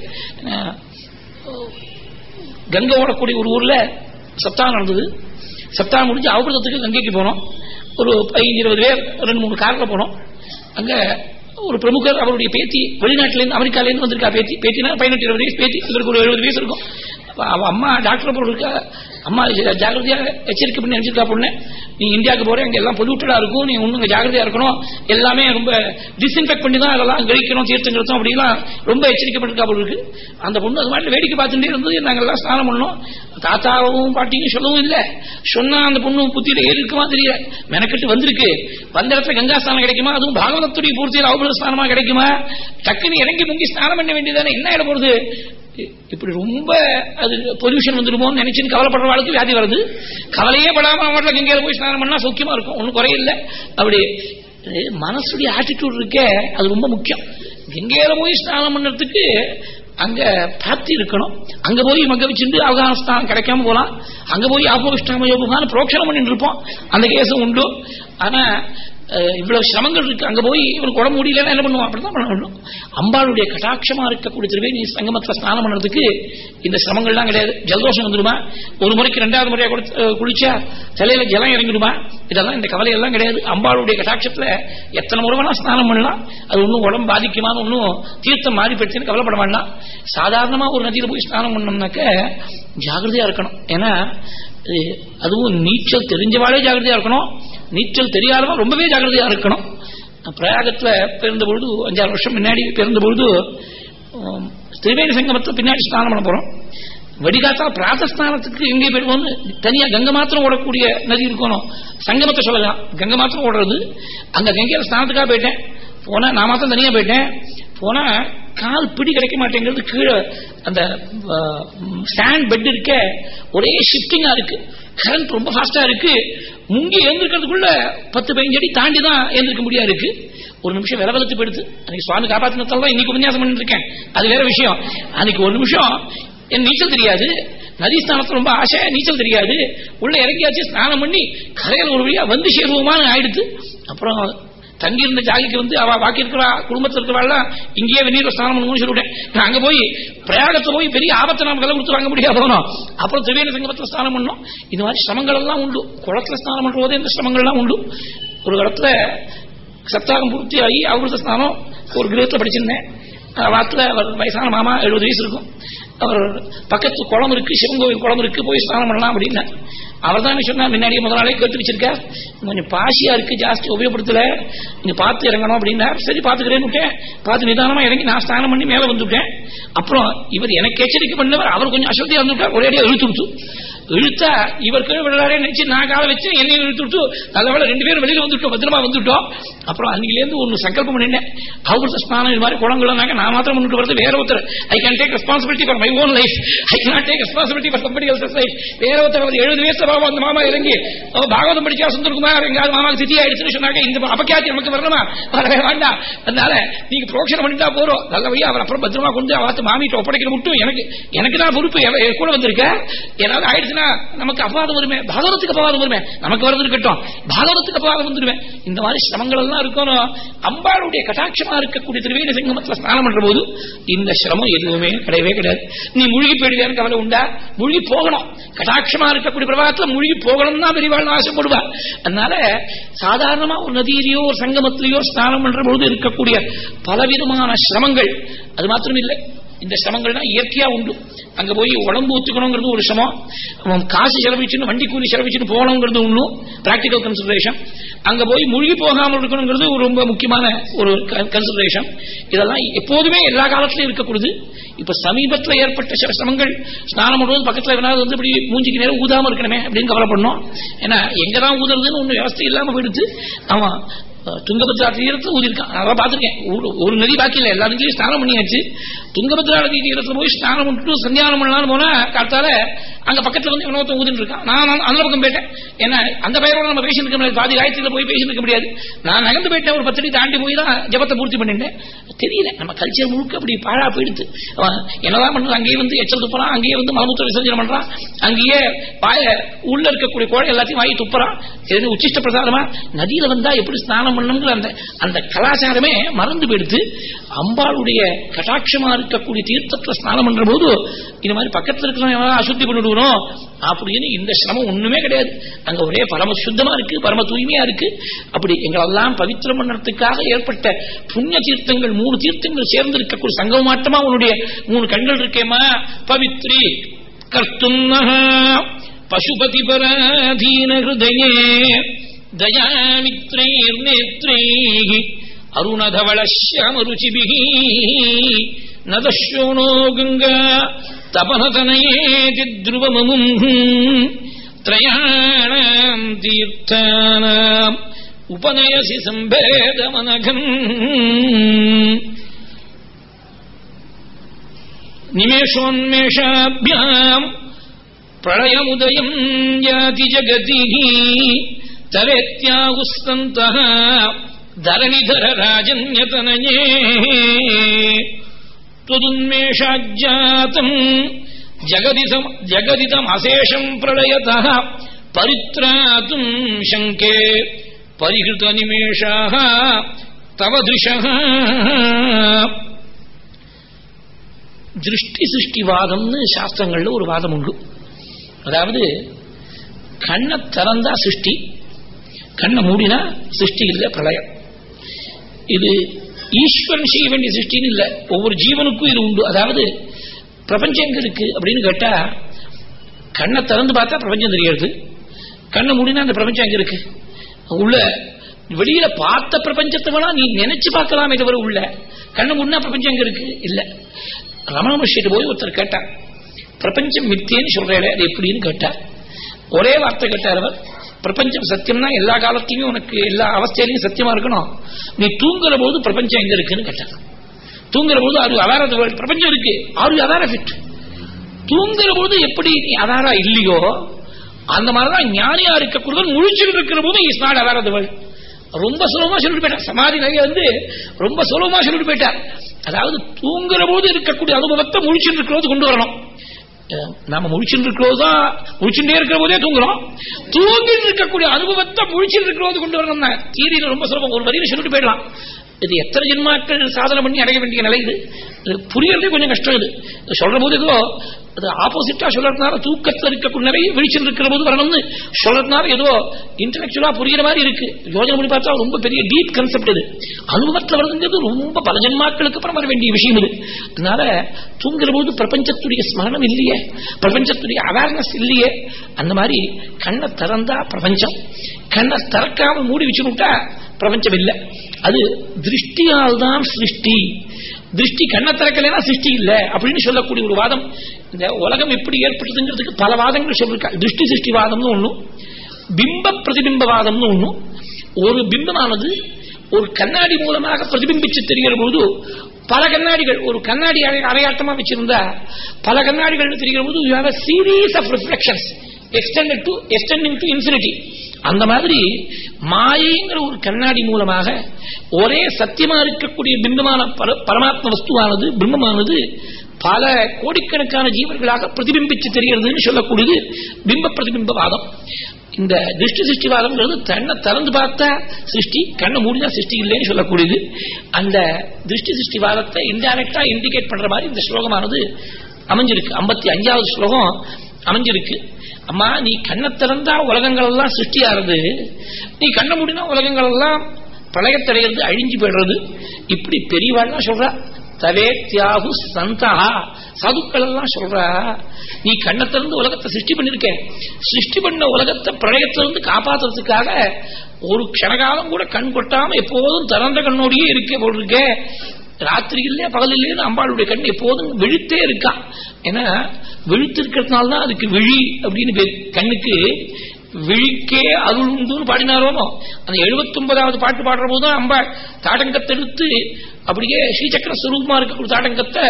கங்கை ஓடக்கூடிய ஒரு ஊர்ல சப்தாகம் நடந்தது. சப்தாகம் முடிஞ்சு அவபுரத்துக்கு கங்கைக்கு போனோம். ஒரு பதினஞ்சு இருபது பேர் ரெண்டு மூணு காரில் போனோம். அங்கே ஒரு பிரமுகர் அவருடைய பேத்தி வெளிநாட்டிலேருந்து அமெரிக்காலேருந்து வந்திருக்கா பேத்தி? பேத்தினா பதினெட்டு இருபது வயசு பேத்தி இவருக்கு ஒரு எழுபது வயசு இருக்கும். அவ அம்மா டாக்டர் போல் இருக்கா அம்மா ஜா- எச்சரிக்கை பண்ணி நினைச்சிருக்கா பொண்ணு? நீ இந்தியாவுக்கு போற அங்க எல்லாம் பொல்யூட்டடா இருக்கும். நீ ஒண்ணுங்க ஜாகிரதையா இருக்கணும். எல்லாமே ரொம்ப டிஸ்இன்ஃபெக்ட் பண்ணி தான் அதெல்லாம் கழிக்கணும் தீர்த்தம் கிருத்தம் அப்படிலாம் ரொம்ப எச்சரிக்கை பண்ணிருக்கா இருக்கு. அந்த பொண்ணு அது மாதிரி வேடிக்கை பார்த்துட்டே இருந்தது. நாங்கள் எல்லாம் ஸ்நானம் பண்ணோம். தாத்தாவும் பாட்டியும் சொல்லவும் இல்லை. சொன்னா அந்த பொண்ணு புத்தியில ஏறி இருக்குமா தெரியல. மெனக்கெட்டு வந்திருக்கு. வந்த இடத்துல கங்கா ஸ்நானம் கிடைக்குமா? அதுவும் பாகவதத்துடைய பூர்த்தியில் அவபல ஸ்நானமா கிடைக்குமா? டக்குன்னு இறங்கி முங்கி ஸ்நானம் பண்ண வேண்டியதானே என்ன ஆயிட போறது? இப்படி ரொம்ப அது பொல்யூஷன் வந்துருமோன்னு நினைச்சுன்னு கவலைப்படுற வாழ்க்கை வியாதி வருது கவலையே படாம அவங்கள கங்கையில போய் ஸ்நானம் பண்ணா சௌக்கியமா இருக்கும். ஒன்றும் குறையில்லை. அப்படி மனசுடைய ஆட்டிடியூட் இருக்கே அது ரொம்ப முக்கியம். கங்கையில போய் ஸ்நானம் பண்ணுறதுக்கு அங்க பிராப்தி இருக்கணும். அங்க போய் மக்க வச்சுட்டு அவகானஸ்தானம் கிடைக்காம போலாம். அங்க போய் ஆபோஷ்டாம யோகமான புரோக்ஷனம் பண்ணிட்டு இருப்போம் அந்த கேஸும் உண்டு. ஆனா இவ்வளவு சிரமங்கள் இருக்கு. அங்க போய் இவனுக்கு உடம்பு முடியலன்னா என்ன பண்ணுவான்? அப்படிதான் பண்ண வேண்டும். அம்பாளுடைய கட்டாட்சமா இருக்கக்கூடிய திருவேணி சங்கமத்துல ஸ்நானம் பண்ணுறதுக்கு இந்த சிரமங்கள்லாம் கிடையாது. ஜலதோஷம் வந்துடுமா? ஒரு முறைக்கு ரெண்டாவது முறையா குளிச்சா தலையில ஜலம் இறங்கிடுமா? இதெல்லாம் இந்த கவலையெல்லாம் கிடையாது. அம்பாளுடைய கட்டாட்சத்துல எத்தனை முறை வேணா ஸ்நானம் பண்ணலாம். அது ஒன்றும் உடம்பு பாதிக்குமான்னு ஒன்றும் தீர்த்தம் மாறி கவலைப்பட வேண்டாம். சாதாரணமா ஒரு நதியில போய் ஸ்நானம் பண்ணோம்னாக்க ஜாகிரதையா இருக்கணும். ஏன்னா அதுவும் நீச்சல் தெரிஞ்சவாளே ஜாகிரதையா இருக்கணும். நீச்சல் தெரியாதவன் ரொம்பவே ஜாகிரதையா இருக்கணும். பிரயாகத்தில் பிறந்த பொழுது அஞ்சாறு வருஷம் முன்னாடி பிறந்த பொழுது திரிவேணி சங்கமத்தில் பின்னாடி ஸ்நானம் பண்ண போகிறோம் வடிகாத்தா பிராத ஸ்நானத்துக்கு எங்கே போயிடுவோம்னு தனியாக கங்கை மாத்திரம் ஓடக்கூடிய நதி இருக்கணும். சங்கமத்தை சொல்லலாம். கங்கை மாத்திரம் ஓடுறது. அங்கே கங்கையில் ஸ்நானத்துக்காக போயிட்டேன். போனால் நான் மாத்திரம் தனியாக போயிட்டேன். போனா கால் பிடி கிடைக்க மாட்டேங்கிறது கீழே அந்த ஸ்டாண்ட் பெட் இருக்க ஒரே ஷிஃப்டிங்கா இருக்கு. கரண்ட் ரொம்ப ஃபாஸ்டா இருக்கு. முங்கி எழுந்திருக்கிறதுக்குள்ள பத்து பதினஞ்சு அடி தாண்டி தான் எழுந்திருக்க முடியா இருக்கு. ஒரு நிமிஷம் வில வளர்த்து போயிடுது. அன்னைக்கு சுவாமி காப்பாத்தினத்தால தான் இன்னைக்கு உபன்யாசம் பண்ணிட்டு இருக்கேன். அது வேற விஷயம். அன்னைக்கு ஒரு நிமிஷம் என் நீச்சல் தெரியாது. நதி ஸ்நானத்துல ரொம்ப ஆசை நீச்சல் தெரியாது. உள்ள இறங்கியாச்சு ஸ்நானம் பண்ணி கரையில் ஒரு வழியா வந்து சேருவோமான்னு ஆயிடுது. அப்புறம் தங்கியிருந்த ஜாகிக்கு வந்து அவ பாக்கி இருக்கிறா குடும்பத்தில் இருக்கிறாள் இங்கேயே வெந்நீர் ஸ்நானம் பண்ணணும்னு சொல்லிவிட்டேன். நான் அங்க போய் பிரயாகத்துல போய் பெரிய ஆபத்தை நாம கலை கொடுத்து வாங்க முடியாதோனோ அப்புறம் திவ்யான சங்கமத்தில் ஸ்நானம் பண்ணோம் இந்த மாதிரி சிரமங்கள் எல்லாம் உண்டு. குளத்துல ஸ்நானம் பண்ற போதே இந்த சிரமங்கள்லாம் உண்டு. ஒரு காலத்துல சப்தாகம் பூர்த்தி ஆகி அவருத்த ஸ்நானம் ஒரு கிரகத்தில் படிச்சிருந்தேன். வாரத்தில் வாத்துல அவர் வயசான மாமா எழுபது வயசு இருக்கும். அவர் பக்கத்து குளம் இருக்கு சிவன் கோவில் குளம் இருக்கு போய் ஸ்நானம் பண்ணலாம் அப்படின்னா அவர் தான் சொன்னா முன்னாடியே முதல் நாளே கேட்டு வச்சிருக்கார் கொஞ்சம் பாசியா இருக்கு ஜாஸ்தி உபயோகப்படுத்தல. நீங்க பார்த்து இறங்கணும் அப்படின்னா சரி பாத்துக்கிறேன்னு விட்டேன். பார்த்து நிதானமா இறங்கி நான் ஸ்நானம் பண்ணி மேல வந்துட்டேன். அப்புறம் இவர் எனக்கு எச்சரிக்கை பண்ணவர் அவர் கொஞ்சம் அசதியா வந்துட்டார் ஒரேடியா இழுத்து விடுத்து இழுத்தா இவர் கீழே விளையாடே நினைச்சு நான் காலை வச்சு என்னையும் இழுத்து விட்டு நல்லவேளை ரெண்டு பேரும் வெளியில வந்துட்டோம் பத்திரமா வந்துட்டோம். அப்புறம் அன்னையிலேருந்து ஒன்று சங்கல்பம் பண்ணிட்டேன் அவருக்கு ஸ்நானம் இது மாதிரி குளங்கள்னாக்க நான் மாத்திரம் முன்னிட்டு வரது வேற ஒருத்தர். I can take responsibility for my own life I can take responsibility for somebody else life வேற ஒருத்தர் எழுபது வயசு பாவம் அந்த மாமா இறங்கி பாகவதம் படிச்சா சுந்தரகுமார் எங்காவது மாமாக்கு திதி ஆயிடுச்சுன்னு சொன்னாங்க இந்த அபக்கியாத்தி நமக்கு வரணுமா? வரவே வேண்டாம் அதனால நீங்க புரோக்ஷனம் பண்ணிட்டா போறோம் நல்ல வழியா அவர் அப்புறம் பத்திரமா கொண்டு அவத்து மாமிட்ட ஒப்படைக்கிற மட்டும் எனக்கு எனக்கு தான் பொறுப்பு. கூட வந்திருக்க? ஏதாவது ஆயிடுச்சுன்னா நமக்கு அபவாதம் வருமே? பாகவதத்துக்கு அபவாதம் வருமே? நமக்கு வரது இருக்கட்டும். பாகவதத்துக்கு அபவாதம் வந்துருவேன் இந்த மாதிரி சிரமங்கள் எல்லாம் இருக்கணும். அம்பாளுடைய கட்டாட்சமா இருக்கக்கூடிய திருவேணி சிங்கமத்தில் ஸ்நானம் பண்ற போது இந்த சிரமம் எதுவுமே கிடையவே கிடையாது. நீ மூழ்கி போயிடுவேன்னு கவலை உண்டா? மூழ்கி போகணும். கட்டாட்சமா இருக்கக்கூடிய பிரபாகத்துல மூழ்கி போகணும்னா தான் பெரியவாள் ஆசைப்படுவா. அதனால சாதாரணமா ஒரு நதியிலேயோ ஒரு சங்கமத்திலேயோ ஸ்நானம் பண்ற பொழுது இருக்கக்கூடிய பலவிதமான சிரமங்கள். அது மாத்திரம் இல்லை இந்த சிரமங்கள்லாம் இயற்கையா உண்டு. அங்க போய் உடம்பு ஊத்துக்கணுங்கிறது ஒரு சிரமம். அவன் காசு செலவிச்சுன்னு வண்டி கூலி செலவிச்சுன்னு போகணுங்கிறது ஒன்றும் பிராக்டிக்கல் கன்சிடரேஷன் அங்க போய் மூழ்கி போகாமல் இருக்கணுங்கிறது ஒரு ரொம்ப முக்கியமான ஒரு கன்சிடரேஷன் இதெல்லாம் எப்போதுமே எல்லா காலத்திலும் இருக்கக்கூடியது இப்ப சமீபத்தில் ஏற்பட்ட சில சிரமங்கள் ஸ்நானம் பண்ணும்போது பக்கத்தில் எவனாவது வந்து இப்படி மூஞ்சிக்கு நேரம் ஊதாம இருக்கணுமே அப்படின்னு கவலைப்படணும். ஏன்னா எங்கதான் ஊதுறதுன்னு ஒன்றும் வியவஸ்தை இல்லாம போயிடுச்சு. ஆமா துங்கபத்ரா தீரத்தில் ஊதிருக்கான் அதெல்லாம் பார்த்துருக்கேன். ஒரு ஒரு நதி பாக்கி இல்லை. எல்லா நதியிலையும் ஸ்நானம் பண்ணியாச்சு. துங்கபத்ரா நதி தீரத்தில் போய் ஸ்நானம் பண்ணிட்டு சந்தியானம் பண்ணலாம்னு போனா காத்தால அங்க பக்கத்துல வந்து இவனொருத்தன் ஊதிட்டு இருக்கான். நான் அந்த- பக்கம் போயிட்டேன். ஏன்னா அந்த பயிரோட நம்ம பேசிட்டு இருக்க முடியாது. பாதி காயத்துல போய் பேசிட்டு இருக்க முடியாது. நான் நகர்ந்து போயிட்டேன். ஒரு பத்தடி தாண்டி போய் தான் ஜபத்தை பூர்த்தி பண்ணிட்டேன் தெரியல. நம்ம கல்ச்சர் முழுக்க அப்படி பாழா போயிடுது. என்னதான் பண்றது அங்கேயே வந்து எச்சல் துப்புறான். அங்கேயே வந்து மலமுத்திர விசர்ஜனம் பண்றான். அங்கேயே பாய உள்ள இருக்கக்கூடிய கோழை எல்லாத்தையும் வாங்கி துப்புறான். சரி உச்சிஷ்ட பிரசாரமா நதியில வந்தா எப்படி ஸ்நானம் பண்ணணுங்கிற அந்த அந்த கலாச்சாரமே மறந்து போயிடுது. அம்பாளுடைய கட்டாட்சமா இருக்கக்கூடிய தீர்த்தத்துல ஸ்நானம் பண்ற போது இந்த மாதிரி பக்கத்துல இருக்கிறவங்க அசுத்தி பண்ணிடுவோம் கழுவுறோம் அப்படின்னு இந்த சிரமம் ஒண்ணுமே கிடையாது. அங்க ஒரே பரம சுத்தமா இருக்கு பரம தூய்மையா இருக்கு. அப்படி எங்களெல்லாம் பவித்திரம் பண்ணறதுக்காக ஏற்பட்ட புண்ணிய தீர்த்தங்கள் மூணு தீர்த்தங்கள் சேர்ந்து இருக்கக்கூடிய சங்கம் மாட்டமா உன்னுடைய மூணு கண்கள் இருக்கேமா பவித்ரி கர்த்தும் பசுபதி பராதீன ஹிருதயே தயாமித்ரைர் நேத்ரைஹி அருணதவள நதஸ்யோனோ கங்கா തപഹതനയേതിധ്രുവമമും ത്രയാണാം തീർത്ഥാനാം. ഉപനയസി സംഭേദമനഘം. നിമേഷോന്മേഷാഭ്യാം പ്രളയമുദയം യാതി ജഗതി. തരേത്യാഹുസ്തന്ത ധരണിധര രാജന്യതനയേ राजन्यतनये त्वदुन्मेषाज्जातम् जगदितमशेषम् प्रलयतः परित्रातुम् शङ्के परिहृतनिमेषाः तव दृशः திருஷ்டி சிருஷ்டிவாதம்னு சாஸ்திரங்கள்ல ஒரு வாதம் உண்டு அதாவது கண்ணை திறந்தா சிருஷ்டி கண்ணை மூடினா சிருஷ்டி இல்லை பிரளயம் இது ஈஸ்வரன் செய்ய வேண்டிய சிருஷ்டின்னு இல்லை. ஒவ்வொரு ஜீவனுக்கும் இது உண்டு. அதாவது பிரபஞ்சம் எங்க இருக்கு அப்படின்னு கேட்டா கண்ணை திறந்து பார்த்தா பிரபஞ்சம் தெரியாது. கண்ணை மூடினா அந்த பிரபஞ்சம் எங்க இருக்கு? உள்ள வெளியில பார்த்த பிரபஞ்சத்தை வேணா நீ நினைச்சு பார்க்கலாமே தவிர உள்ள. கண்ணை மூடினா பிரபஞ்சம் எங்க இருக்கு? இல்ல. ரமண மகிழ்ச்சிட்டு போய் ஒருத்தர் கேட்டார். பிரபஞ்சம் மித்தியன்னு சொல்றேன் அது எப்படின்னு கேட்டார். ஒரே வார்த்தை கேட்டார் அவர். பிரபஞ்சம் சத்தியம்னா எல்லா காலத்தையும் உனக்கு எல்லா அவஸ்தையிலையும் சத்தியமா இருக்கணும். நீ தூங்குற போது பிரபஞ்சம் எங்க இருக்குன்னு கேட்டாங்க. தூங்குற போது அது அதார பிரபஞ்சம் இருக்கு. ஆறு அதார ஃபிட் தூங்குற போது எப்படி நீ அதாரா இல்லையோ அந்த மாதிரிதான் ஞானியா இருக்கக்கூடியவன் முழிச்சுட்டு இருக்கிற போது இஸ் நாட் அதார வேர்ல்ட் ரொம்ப சுலபமா சொல்லிட்டு போயிட்டார். சமாதி நகை வந்து ரொம்ப சுலபமா சொல்லிட்டு போயிட்டார். அதாவது தூங்குற போது இருக்கக்கூடிய அனுபவத்தை முழிச்சுட்டு இருக்கிறது கொண்டு வரணும். நாம முழிச்சுட்டு இருக்கிறதா முழிச்சுட்டே இருக்கிற போதே தூங்குறோம். தூங்கிட்டு இருக்கக்கூடிய அனுபவத்தை முழிச்சுட்டு இருக்கிறோம் கொண்டு வரணும் தீரியில ரொம்ப சுலபம் ஒரு வரியில சொல்லிட்டு போயிடலாம். இது எத்தனை ஜென்மாக்கள் சாதனை பண்ணி அடைய வேண்டிய நிலை இது? புரியறதே கொஞ்சம் கஷ்டம் இது. சொல்ற போது ஏதோ அது ஆப்போசிட்டா சொல்றதுனால தூக்கத்தில் இருக்கக்கூடிய நிறைய வெளிச்சல் இருக்கிற போது வரணும்னு சொல்றதுனால ஏதோ இன்டலெக்சுவலா புரியுற மாதிரி இருக்கு. யோஜனை பண்ணி பார்த்தா ரொம்ப பெரிய டீப் கன்செப்ட் இது. அனுபவத்தில் வருதுங்கிறது ரொம்ப பல ஜென்மாக்களுக்கு அப்புறம் வர வேண்டிய விஷயம் இது. அதனால தூங்குற போது பிரபஞ்சத்துடைய ஸ்மரணம் இல்லையே பிரபஞ்சத்துடைய அவேர்னஸ் இல்லையே அந்த மாதிரி கண்ணை திறந்தா பிரபஞ்சம். கண்ணை திறக்காம மூடி வச்சுட்டா பிரபஞ்சம் இல்லை அது திருஷ்டியால் தான் சிருஷ்டி. திருஷ்டி கண்ணை திறக்கலைன்னா சிருஷ்டி இல்லை அப்படின்னு சொல்லக்கூடிய ஒரு வாதம். இந்த உலகம் எப்படி ஏற்பட்டதுங்கிறதுக்கு பல வாதங்கள் சொல்லிருக்காங்க திருஷ்டி சிருஷ்டிவாதம்னு ஒண்ணும் பிம்ப பிரதிபிம்பவாதம்னு ஒண்ணும் ஒரு பிம்பமானது ஒரு கண்ணாடி மூலமாக பிரதிபிம்பிச்சு தெரிகிற போது பல கண்ணாடிகள் ஒரு கண்ணாடி அரையாட்டமா வச்சிருந்தா பல கண்ணாடிகள் தெரிகிற போது you series of reflections extended to extending to infinity அந்த மாதிரி மாயைங்கிற ஒரு கண்ணாடி மூலமாக ஒரே சத்தியமா இருக்கக்கூடிய பிம்பமான பரமாத்ம வஸ்துவானது பிம்பமானது பல கோடிக்கணக்கான ஜீவர்களாக பிரதிபிம்பிச்சு தெரிகிறதுன்னு சொல்லக்கூடியது பிம்ப பிரதிபிம்பவாதம். இந்த திருஷ்டி சிருஷ்டிவாதம்ங்கிறது தன்னை திறந்து பார்த்தா சிருஷ்டி கண்ணை மூடினா சிருஷ்டி இல்லைன்னு சொல்லக்கூடியது. அந்த திருஷ்டி சிருஷ்டிவாதத்தை இன்டைரக்டா இண்டிகேட் பண்ற மாதிரி இந்த ஸ்லோகமானது அமைஞ்சிருக்கு. ஐம்பத்தி அஞ்சாவது ஸ்லோகம் அமைஞ்சிருக்கு. அம்மா நீ கண்ணை திறந்தா உலகங்கள் எல்லாம் சிருஷ்டியாகிறது நீ கண்ணை முடினா உலகங்கள் எல்லாம் பிரளயத்தடைகிறது அழிஞ்சு போயிடுறது. இப்படி பெரியவாள்லாம் சொல்றா தவே தியாகு சந்தா சாதுக்கள் எல்லாம் சொல்றா நீ கண்ணை திறந்து உலகத்தை சிருஷ்டி பண்ணிருக்க. சிருஷ்டி பண்ண உலகத்தை பிரளயத்திலிருந்து காப்பாத்துறதுக்காக ஒரு க்ஷணகாலம் கூட கண் கொட்டாம எப்போதும் திறந்த கண்ணோடியே இருக்க போல் ராத்திரி இல்லையா பகல் இல்லையா அம்பாளுடைய கண் எப்போதும் விழித்தே இருக்கான் ஏன்னா விழித்து இருக்கிறதுனால தான் அதுக்கு விழி அப்படின்னு கண்ணுக்கு விழிக்கே அருள் உண்டுன்னு பாடினாரோமோ அந்த எழுபத்தி ஒன்பதாவது பாட்டு பாடுற போதுதான் அம்பாள் தாடங்கத்தை எடுத்து அப்படியே ஸ்ரீசக்கர சுரூபமா இருக்கக்கூடிய தாடங்கத்தை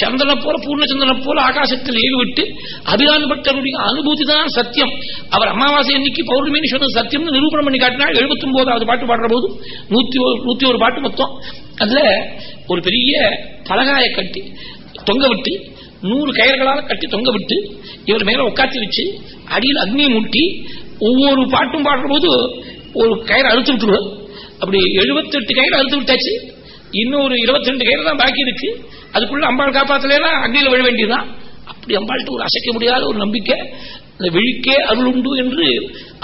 சந்திரனை போல பூர்ண போல ஆகாசத்தில் ஈடுபட்டு விட்டு அபிராமி பக்தருடைய அனுபூதி தான் சத்தியம். அவர் அமாவாசை அன்னைக்கு பௌர்ணமின்னு சொன்னது சத்தியம்னு நிரூபணம் பண்ணி காட்டினா எழுபத்தி ஒன்பதாவது பாட்டு பாடுற போது நூத்தி நூத்தி ஒரு பாட்டு மொத்தம். அதுல ஒரு பெரிய பலகாய கட்டி தொங்க விட்டு நூறு கயர்களால் கட்டி தொங்க விட்டு இவர் மேல உட்காத்தி வச்சு அடியில் அக்னி மூட்டி ஒவ்வொரு பாட்டும் பாடுற போது ஒரு கயிறு அழுத்து விட்டுருவோம் அப்படி எழுபத்தி எட்டு கயிறு அழுத்து விட்டாச்சு. இன்னொரு இருபத்தி ரெண்டு கயிறு தான் பாக்கி இருக்கு. அதுக்குள்ள அம்பாள் காப்பாத்தலாம் அக்னியில விழ வேண்டியதுதான். அப்படி அம்பாள்கிட்ட ஒரு அசைக்க முடியாத ஒரு நம்பிக்கை. அந்த விழிக்கே அருள் உண்டு என்று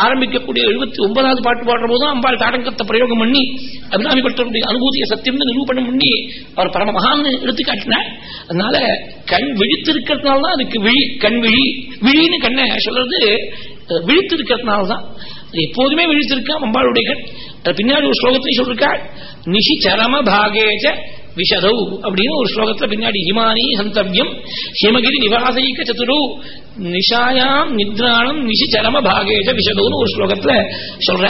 ஆரம்பிக்கக்கூடிய எழுபத்தி ஒன்பதாவது பாட்டு பாடுற போதும் அம்பாள் தாடங்கத்தை பிரயோகம் பண்ணி அபிராமி பட்டருடைய அனுபூதியை சத்தியம் நிரூபணம் பண்ணி அவர் பரம மகான்னு எடுத்து காட்டினார் அதனால கண் விழித்திருக்கிறதுனால தான் அதுக்கு விழி கண் விழி விழின்னு கண்ணை சொல்றது விழித்து இருக்கிறதுனால தான் எப்போதுமே விழித்திருக்கா அம்பாளுடைய கண். பின்னாடி ஒரு ஸ்லோகத்தையும் சொல்லிருக்காள் நிஷி சரம பாகேஜ விஷதௌ அப்படின்னு ஒரு ஸ்லோகத்துல பின்னாடி ஹிமானி சந்தவியம் ஹிமகிரி நிவாசைக்க சதுரு நிஷாயாம் நித்ராணம் நிஷி சரம பாகேஜ விஷதௌன்னு ஒரு ஸ்லோகத்துல சொல்ற.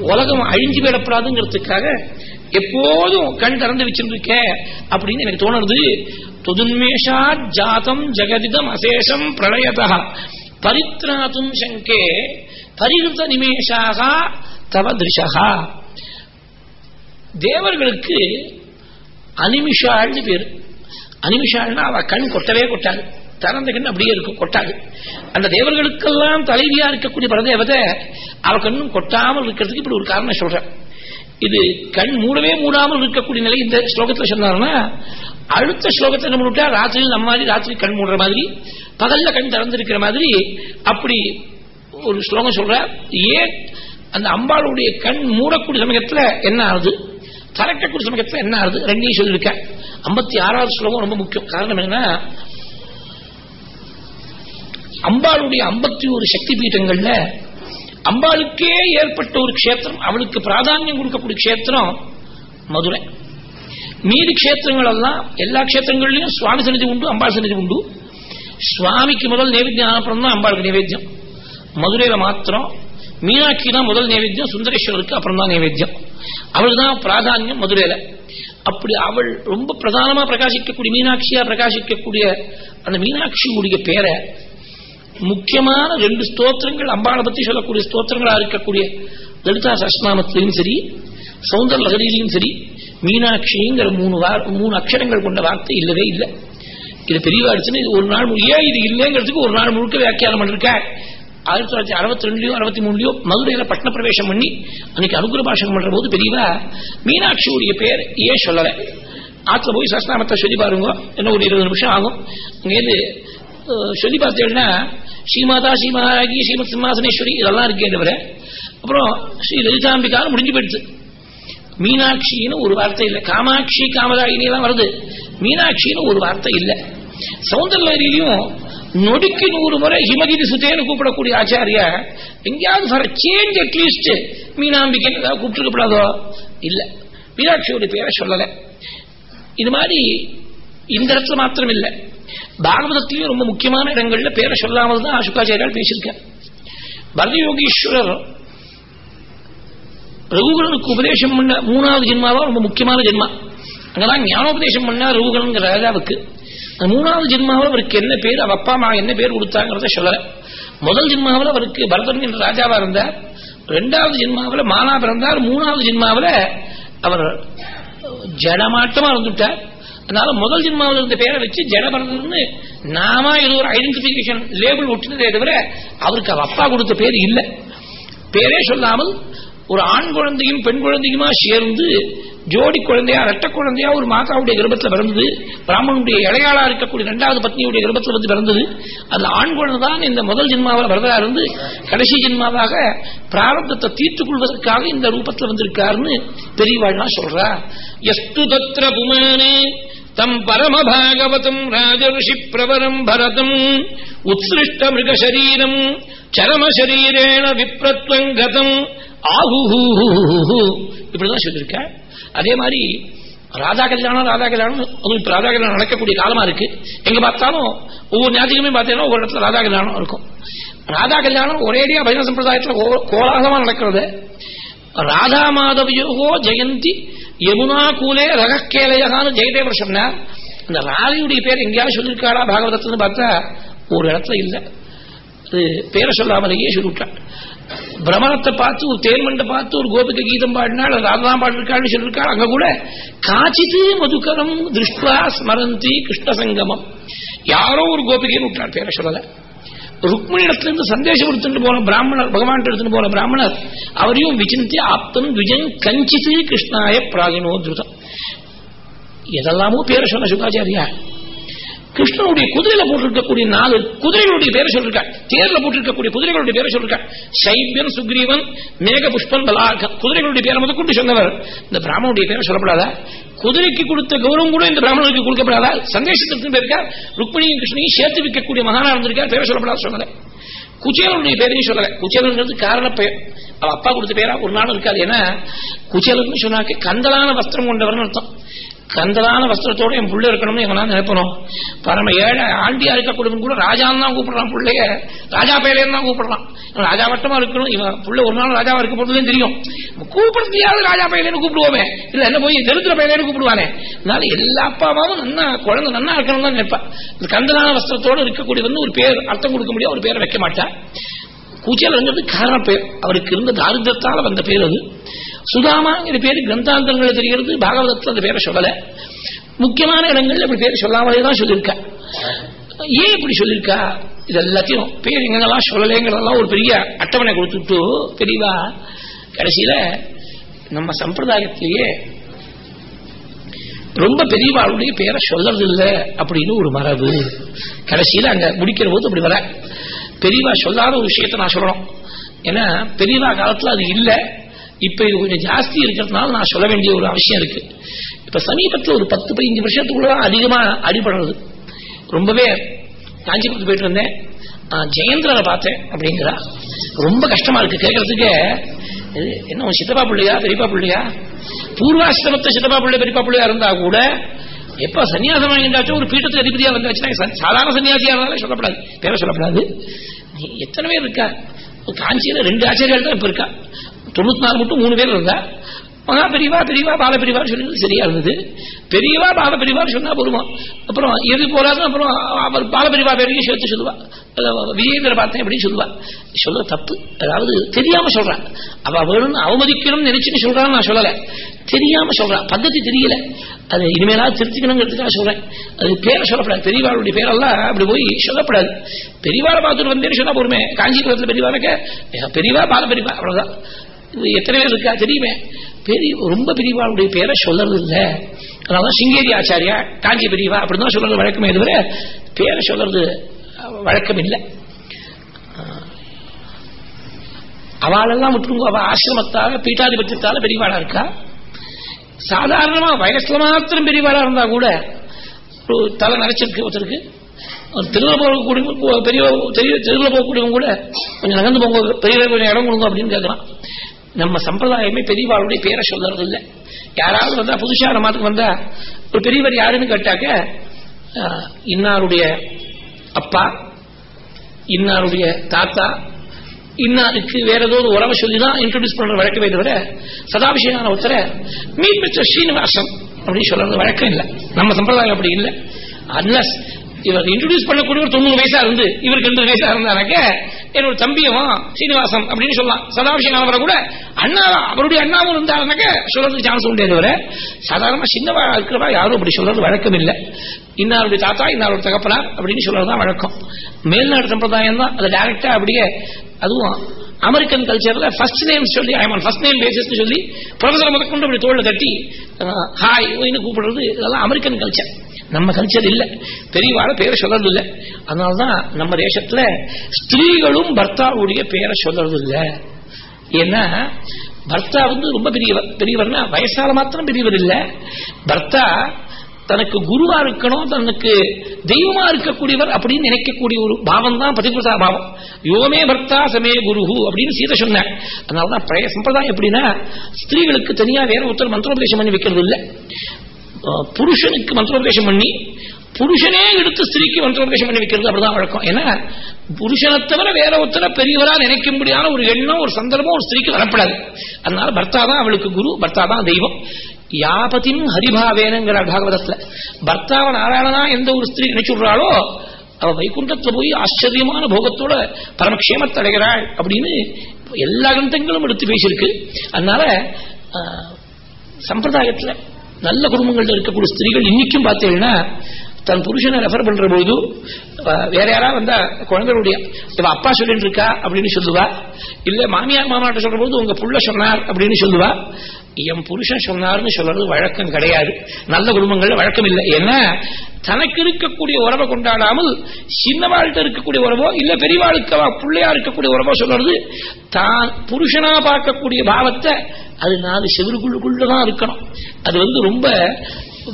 உலகம் அழிஞ்சு போயிடப்படாதுங்கிறதுக்காக எப்போதும் கண் திறந்து வச்சிருந்துருக்க அப்படின்னு எனக்கு தோணுது. தொதுன்மேஷா ஜாதம் ஜெகதிதம் அசேஷம் பிரளயதா. பரித்ராத்தும் சங்கே பரிகிருத நிமேஷாக தவ திருஷகா. தேவர்களுக்கு அனிமிஷாள்னு பேரு. அனிமிஷாள்னா அவ கண் கொட்டவே கொட்டாது. திறந்த கண் அப்படியே இருக்கும் கொட்டாது. அந்த தேவர்களுக்கெல்லாம் தலைவியா இருக்கக்கூடிய பரதேவதை அவ கண்ணும் கொட்டாமல் இருக்கிறதுக்கு இப்படி ஒரு காரணம் சொல்றேன். இது கண் மூடவே மூடாமல் இருக்கக்கூடிய நிலை இந்த ஸ்லோகத்தில் சொன்னாருன்னா அடுத்த ஸ்லோகத்தை நம்ம விட்டா ராத்திரியில் நம்ம மாதிரி ராத்திரி கண் மூடுற மாதிரி பகல்ல கண் திறந்திருக்கிற மாதிரி அப்படி ஒரு ஸ்லோகம் சொல்ற ஏன் அந்த அம்பாளுடைய கண் மூடக்கூடிய சமயத்தில் என்ன ஆகுது? திறக்கக்கூடிய சமயத்தில் என்ன ஆகுது? ரெண்டையும் சொல்லியிருக்கேன் ஐம்பத்தி ஆறாவது ஸ்லோகம் ரொம்ப முக்கியம். காரணம் என்னன்னா அம்பாளுடைய ஐம்பத்தி ஒரு சக்தி பீட்டங்கள்ல அம்பாளுக்கே ஏற்பட்ட ஒரு க்ஷேத்திரம் அவளுக்கு பிராதானியம் கொடுக்கக்கூடிய க்ஷேத்திரம் மதுரை. மீதி க்ஷேத்திரங்கள் எல்லாம் எல்லா க்ஷேத்திரங்கள்லயும் சுவாமி சன்னிதி உண்டு அம்பாள் சன்னிதி உண்டு. சுவாமிக்கு முதல் நைவேத்தியம் ஆனப்புறம் தான் அம்பாளுக்கு நைவேத்தியம். மதுரையில மாத்திரம் மீனாட்சி தான் முதல் நைவேத்தியம் சுந்தரேஸ்வரருக்கு அப்புறம் தான் நைவேத்தியம். அவள் தான் பிராதானியம் மதுரையில. அப்படி அவள் ரொம்ப பிரதானமா பிரகாசிக்கக்கூடிய மீனாட்சியா பிரகாசிக்கக்கூடிய அந்த மீனாட்சியுடைய பேரை முக்கியமான ரெண்டு ஸ்தோத்திரங்கள் அம்பாளை பத்தி சொல்லக்கூடிய ஸ்தோத்திரங்களா இருக்கக்கூடிய லலிதா சஸ்நாமத்திலையும் சரி சௌந்தர லகரியிலையும் சரி மீனாட்சிங்கிற மூணு மூணு அக்ஷரங்கள் கொண்ட வார்த்தை இல்லவே இல்லை. இது பெரியவாடுச்சுன்னு இது ஒரு நாள் ஏன் இது இல்லைங்கிறதுக்கு ஒரு நாள் முழுக்க வியாக்கியானம் பண்ணிருக்க. ஆயிரத்தி தொள்ளாயிரத்தி அறுபத்தி ரெண்டுலயோ அறுபத்தி மூணுலயோ மதுரையில பட்டண பிரவேசம் பண்ணி அன்னைக்கு அனுகுர பாஷகம் பண்ற போது பெரியவா மீனாட்சியுடைய பேர் ஏன் சொல்லல. ஆத்துல போய் சஸ்நாமத்தை சொல்லி பாருங்க என்ன ஒரு இருபது நிமிஷம் ஆகும். அங்கேருந்து சொல்லி பார்த்தேன்னா ஸ்ரீமாதா ஸ்ரீமாராகி ஸ்ரீமத் சிம்மாசனேஸ்வரி இதெல்லாம் இருக்கே தவிர அப்புறம் ஸ்ரீ லலிதாம்பிகான்னு முடிஞ்சு போயிடுச்சு. மீனாட்சின்னு ஒரு வார்த்தை இல்லை. காமாட்சி காமதாயினி எல்லாம் வருது. மீனாட்சின்னு ஒரு வார்த்தை இல்லை. சௌந்தரலரியிலையும் நொடிக்கு நூறு முறை ஹிமகிரி சுத்தேன்னு கூப்பிடக்கூடிய ஆச்சாரியா எங்கேயாவது ஃபார் சேஞ்ச் அட்லீஸ்ட் மீனாம்பிகைன்னு ஏதாவது கூப்பிட்டுருக்கப்படாதோ இல்ல. மீனாட்சியோட பேரை சொல்லலை. இது மாதிரி இந்த இடத்துல மாத்திரம் இல்லை. பாகவதத்திலேயும் ரொம்ப முக்கியமான இடங்கள்ல பேரை சொல்லாமல் தான் சுக்காச்சாரியால் பேசியிருக்கேன் பரதயோகீஸ்வரர் ரகுகலனுக்கு உபதேசம் பண்ண மூணாவது ஜென்மாவா? ரொம்ப முக்கியமான ஜென்மா. அங்கதான் ஞானோபதேசம் பண்ண ரகுகலன் ராஜாவுக்கு. மூணாவது ஜென்மாவில் அவருக்கு என்ன பேர் அவ அப்பா அம்மா என்ன பேர் கொடுத்தாங்கிறத சொல்லல. முதல் ஜென்மாவில் அவருக்கு பரதன் என்ற ராஜாவா இருந்தார். ரெண்டாவது ஜென்மாவில் மானா பிறந்தார். மூணாவது ஜென்மாவில் அவர் ஜடமாட்டமா இருந்துட்டார். அதனால முதல் ஜென்மாவில் இருந்த பேரை வச்சு ஜடபரதன்னு நாம இது ஒரு ஐடென்டிபிகேஷன் லேபிள் ஒட்டினதே தவிர அவருக்கு அவ அப்பா கொடுத்த பேர் இல்லை. பேரே சொல்லாமல் ஒரு ஆண் குழந்தையும் பெண் குழந்தையுமா சேர்ந்து ஜோடி குழந்தையா ரெட்ட குழந்தையா ஒரு மாதாவுடைய கிரபத்தில் பிறந்தது பிராமணனுடைய இடையாளா இருக்கக்கூடிய இரண்டாவது பத்னியுடைய கிரபத்தில் வந்து பிறந்தது. அந்த ஆண் குழந்தை தான் இந்த முதல் ஜென்மாவில் வரதா இருந்து கடைசி ஜென்மாவாக பிராரப்தத்தை தீர்த்துக் கொள்வதற்காக இந்த ரூபத்தில் வந்திருக்காருன்னு பெரியவாழ்னா சொல்றா. எஸ்து தத்ர புமானே தம் பரம பாகவதம் ராஜர்ஷி பிரவரம் பரதம் உத்சிருஷ்ட மிருக சரீரம் சரம சரீரேண விப்ரத்வங்கதம் ஆஹுஹூ இப்படிதான் சொல்லியிருக்க. அதே மாதிரி ராதா கல்யாணம் ராதா கல்யாணம் அதுவும் இப்ப ராதா கல்யாணம் நடக்கக்கூடிய காலமா இருக்கு. எங்க பார்த்தாலும் ஒவ்வொரு ஞாயிற்றுக்குமே பார்த்தீங்கன்னா ஒவ்வொரு இடத்துல ராதா கல்யாணம் இருக்கும். ராதா கல்யாணம் ஒரேடியா பஜன சம்பிரதாயத்தில் கோ- கோலாகலமா நடக்கிறது. ராதா மாதவியோகோ ஜெயந்தி யமுனா கூலே ரகக்கேலையகான்னு ஜெயதேவர் சொன்னார். இந்த ராதையுடைய பேர் எங்கேயாவது சொல்லியிருக்காளா பாகவதத்துன்னு பார்த்தா ஒரு இடத்துல இல்லை. பேரை சொல்லாமலேயே சொல்லிவிட்டான் பிரமணத்தை பார்த்து ஒரு தேர்மண்டை பார்த்து ஒரு கோபிக கீதம் பாடினாள் அது ராதா பாடிருக்காள்னு சொல்லியிருக்காள் அங்க கூட காச்சித்து மதுக்கரம் திருஷ்டா ஸ்மரந்தி கிருஷ்ண சங்கமம் யாரோ ஒரு கோபிகைன்னு விட்டாள் பேரை சொல்லல. ருக்மிணிடத்திலிருந்து சந்தேஷம் எடுத்துட்டு போன பிராமணர் பகவான் எடுத்துட்டு போன பிராமணர் அவரையும் விசிந்தி ஆப்தம் விஜயம் கஞ்சித்து கிருஷ்ணாய பிராகினோ திருதம். எதெல்லாமோ பேரை சொன்ன சுகாச்சாரியா கிருஷ்ணனுடைய குதிரையில போட்டிருக்கக்கூடிய நாலு குதிரைகளுடைய பேரை சொல்லிருக்க தேர்ல போட்டிருக்கக்கூடிய குதிரைகளுடைய பேரை சொல்லிருக்க சைபியன் சுக்ரீவன் மேக புஷ்பன் பலாகம் குதிரைகளுடைய பேரை முதல் கொண்டு சொன்னவர். இந்த பிராமணனுடைய பேரை சொல்லப்படாதா. குதிரைக்கு கொடுத்த கௌரவம் கூட இந்த பிராமணனுக்கு கொடுக்கப்படாதா. சந்தேஷத்திற்கு பேருக்கா ருக்மிணியும் கிருஷ்ணையும் சேர்த்து வைக்கக்கூடிய மகானா இருந்திருக்கா பேரை சொல்லப்படாத சொன்னல குச்சேலனுடைய பேரையும் சொல்லல. குச்சேலன்றது காரண பெயர். அவ அப்பா கொடுத்த பேரா ஒரு நாள் இருக்காது. ஏன்னா குச்சேலன் சொன்னாக்க கந்தலான வஸ்திரம் கொண்டவர்னு அர்த்தம். கந்தலான வஸ்திரத்தோட என் புள்ள இருக்கணும்னு எவனா நினைப்பணும். பரம ஏழை ஆண்டியா இருக்கக்கூடிய கூட ராஜான்னு தான் கூப்பிடுறான் பிள்ளைய. ராஜா பேலையன்னு தான் கூப்பிடுறான். ராஜா வட்டமா இருக்கணும்? இவன் புள்ள ஒரு நாள் ராஜாவா இருக்க போதும் தெரியும். கூப்பிடுறதையாவது ராஜா பையலேன்னு கூப்பிடுவோமே. இல்ல என்ன போய் தரித்திர பையலேன்னு கூப்பிடுவானே. அதனால எல்லா அப்பா அம்மாவும் நன்னா குழந்தை நன்னா இருக்கணும் தான் நினைப்பா. இந்த கந்தலான வஸ்திரத்தோடு இருக்கக்கூடிய வந்து ஒரு பேர் அர்த்தம் கொடுக்க முடியாது ஒரு பேரை வைக்க மாட்டா கூச்சல்ங்கிறது காரண பேர். அவருக்கு இருந்த தாரித்திரத்தால வந்த பேர் அது. சுதாமாங்கிற பேரு கிரந்தாந்தங்கள் தெரிகிறது பாகவதத்தில் அந்த பேரை சொல்லல. முக்கியமான இடங்கள்ல இப்படி பேர் சொல்லாமலே தான் சொல்லியிருக்கா ஏன் இப்படி சொல்லியிருக்கா இது எல்லாத்தையும் பேர் எங்கெல்லாம் சொல்லலைங்கிறதெல்லாம் ஒரு பெரிய அட்டவணை கொடுத்துட்டு பெரியவா கடைசியில நம்ம சம்பிரதாயத்திலேயே ரொம்ப பெரியவாளுடைய பேரை சொல்றது இல்ல அப்படின்னு ஒரு மரபு. கடைசியில அங்க முடிக்கிற போது அப்படி வர. பெரியவா சொல்லாத ஒரு விஷயத்த நான் சொல்லணும். ஏன்னா பெரியவா காலத்துல அது இல்லை. இப்ப இது கொஞ்சம் ஜாஸ்தி இருக்கிறதுனால நான் சொல்ல வேண்டிய ஒரு அவசியம் இருக்கு. இப்ப சமீபத்தில் ஒரு பத்து பதினஞ்சு வருஷத்துக்குள்ளதான் அதிகமா அடிபடுறது. ரொம்பவே காஞ்சிபுரத்து போயிட்டு வந்தேன். ஜெயந்திரனை பார்த்தேன் அப்படிங்கிறா. ரொம்ப கஷ்டமா இருக்கு. கேட்கறதுக்கு என்ன உன் சித்தப்பா பிள்ளையா பெரியப்பா பிள்ளையா? பூர்வாசிரமத்தை சித்தப்பா பிள்ளை பெரியப்பா பிள்ளையா இருந்தா கூட எப்ப சன்னியாசம் வாங்கிட்டாச்சும் ஒரு பீட்டத்துக்கு அதிபதியா வந்தாச்சுன்னா சாதாரண சன்னியாசியா இருந்தாலும் சொல்லப்படாது. பேரை சொல்லப்படாது. எத்தனை பேர் இருக்கா? காஞ்சியில ரெண்டு ஆச்சரியர்கள் தான் இப்ப இருக்கா. தொண்ணூத்தி நாலு மட்டும் மூணு பேர் இருந்தா மகா பெரியவா பெரியவா பால பெரியவா சொல்லி சரியா இருந்தது. பெரியவா பால பெரியவா சொன்னா போதுமா? அப்புறம் எது போறாது அப்புறம் அவர் பால பெரியவா பேரையும் சேர்த்து சொல்லுவா. விஜயேந்திர பார்த்தேன் அப்படின்னு சொல்லுவா. சொல்ல தப்பு. அதாவது தெரியாம சொல்றான் அவ வேணும்னு அவமதிக்கணும்னு நினைச்சுன்னு சொல்றான்னு நான் சொல்லல. தெரியாம சொல்றான் பద్ధதி தெரியல. அது இனிமேலாவது திருத்திக்கணுங்கிறதுக்காக சொல்றேன். அது பேரை சொல்லப்படாது. பெரியவாளுடைய பேரெல்லாம் அப்படி போய் சொல்லப்படாது. பெரியவாளை பார்த்துட்டு வந்தேன்னு சொன்னா போருமே காஞ்சிபுரத்தில் பெரியவாளுக்கு பெரியவா பால பெரியவா அவ்வளவுதான். எத்தனை பேர் இருக்கா? தெரியுமே. பெரிய ரொம்ப பெரியவாளுடைய பேரை சொல்றது இல்லை அதனாலதான் சிங்கேரி ஆச்சாரியா காஞ்சி பெரியவா அப்படிதான் சொல்றது வழக்கமே தவிர பேரை சொல்றது வழக்கம் இல்லை அவளெல்லாம் விட்டுருங்க. அவ ஆசிரமத்தால பீட்டாதிபத்தியத்தால பெரியவாளா இருக்கா? சாதாரணமா வயசுல மாத்திரம் பெரியவாளா இருந்தா கூட ஒரு தலை நினைச்சிருக்கு ஒருத்தருக்கு. திருவிழா போகக்கூடிய பெரிய திருவிழா போகக்கூடியவங்க கூட கொஞ்சம் நகர்ந்து போங்க பெரிய கொஞ்சம் இடம் கொடுங்க அப்படின்னு கேட்கலாம் நம்ம சம்பிரதாயமே பெரியவாளுடைய பேரை சொல்றது இல்லை யாராவது வந்தா புதுசா நம்மத்துக்கு வந்தா ஒரு பெரியவர் யாருன்னு கேட்டாக்க இன்னாருடைய அப்பா இன்னாருடைய தாத்தா இன்னாருக்கு வேற ஏதோ ஒரு உறவை சொல்லிதான் இன்ட்ரோடியூஸ் பண்ற வழக்கமே தவிர சதாபிஷேகான ஒருத்தர மீட் மிஸ்டர் ஸ்ரீனிவாசன் அப்படின்னு சொல்றது வழக்கம் இல்லை. நம்ம சம்பிரதாயம் அப்படி இல்லை. அன்லஸ் இவர் இன்ட்ரோடியூஸ் பண்ணக்கூடிய ஒரு தொண்ணூறு வயசா இருந்து இவருக்கு ரெண்டு வயசா இருந்தாக்க என்னோட தம்பியும் சீனிவாசம் அப்படின்னு சொல்லலாம். சதாபிஷேகம் அவரை கூட அண்ணா அவருடைய அண்ணாவும் இருந்தாருனாக்க சொல்றதுக்கு சான்ஸ் உண்டு தவிர சாதாரணமா சின்னவா இருக்கிறவா யாரும் அப்படி சொல்றது வழக்கம் இல்லை. இன்னாருடைய தாத்தா இன்னாரோட தகப்பனார் அப்படின்னு சொல்றதுதான் வழக்கம். மேல்நாடு சம்பிரதாயம் தான். அதை டைரக்டா அப்படியே அதுவும் அமெரிக்கன் கல்ச்சர்ல ஃபர்ஸ்ட் நேம் சொல்லி ஐ ஃபர்ஸ்ட் நேம் பேசிஸ் சொல்லி ப்ரொஃபசர் முதற்கொண்டு அப்படி தோல்ல தட்டி ஹாய் கூப்பிடுறது இதெல்லாம் அமெரிக்கன் கல்ச்சர் நம்ம கல்ச்சர் இல்ல. பெரியவாழ பேரை சொல்றது இல்லை அதனால்தான் நம்ம தேசத்துல ஸ்திரீகளும் பர்த்தாவுடைய பேரை சொல்றது இல்லை ஏன்னா பர்த்தா வந்து ரொம்ப பெரியவர் பெரியவர்னா வயசால மாத்திரம் பெரியவர் இல்ல. பர்த்தா தனக்கு குருவா இருக்கணும் தனக்கு தெய்வமா இருக்கக்கூடியவர் அப்படின்னு நினைக்கக்கூடிய ஒரு பாவம் தான் பதிவிரதா பாவம். யோமே பர்த்தா சமே குரு அப்படின்னு சீதை சொன்ன. அதனாலதான் பழைய சம்பிரதாயம் எப்படின்னா ஸ்திரீகளுக்கு தனியா வேற ஒருத்தர் மந்திரோபதேசம் பண்ணி வைக்கிறது இல்லை புருஷனுக்கு மந்திரோபதேசம் பண்ணி புருஷனே எடுத்து ஸ்திரீக்கு மந்திரோபதேசம் பண்ணி வைக்கிறது அப்படிதான் வழக்கம். ஏன்னா புருஷனை தவிர வேற ஒருத்தர பெரியவரா நினைக்கும்படியான ஒரு எண்ணம் ஒரு சந்தர்ப்பம் ஒரு ஸ்திரீக்கு வரப்படாது. அதனால பர்த்தா தான் அவளுக்கு குரு பர்த்தா தான் தெய்வம். யாபத்தின் ஹரிபாவேனுங்கிற பாகவதத்துல பர்த்தாவ நாராயணனா எந்த ஒரு ஸ்திரீ நினைச்சுடுறாளோ அவ வைகுண்டத்துல போய் ஆச்சரியமான போகத்தோட பரமக்ஷேமத்தை அடைகிறாள் அப்படின்னு எல்லா கிரந்தங்களும் எடுத்து பேசியிருக்கு. அதனால சம்பிரதாயத்துல நல்ல குடும்பங்கள்ல இருக்கக்கூடிய ஸ்திரீகள் இன்னைக்கும் பார்த்தீங்கன்னா தன் புருஷனை ரெஃபர் பண்ற பொழுது வேற யாராவது வந்தா குழந்தைகளுடைய இவ அப்பா சொல்லிட்டு இருக்கா? அப்படின்னு சொல்லுவா. இல்ல மாமியார் மாமாட்ட சொல்ற போது உங்க புள்ள சொன்னார் அப்படின்னு சொல்லுவா. என் புருஷன் சொன்னார்னு சொல்றது வழக்கம் கிடையாது. நல்ல குடும்பங்கள்ல வழக்கம் இல்லை. ஏன்னா தனக்கு இருக்கக்கூடிய உறவை கொண்டாடாமல் சின்னவாழ்கிட்ட இருக்கக்கூடிய உறவோ இல்ல பெரியவாளுக்கு பிள்ளையா இருக்கக்கூடிய உறவோ சொல்றது தான் புருஷனா பார்க்கக்கூடிய பாவத்தை அது நாலு செவருக்குள்ளுக்குள்ளதான் இருக்கணும். அது வந்து ரொம்ப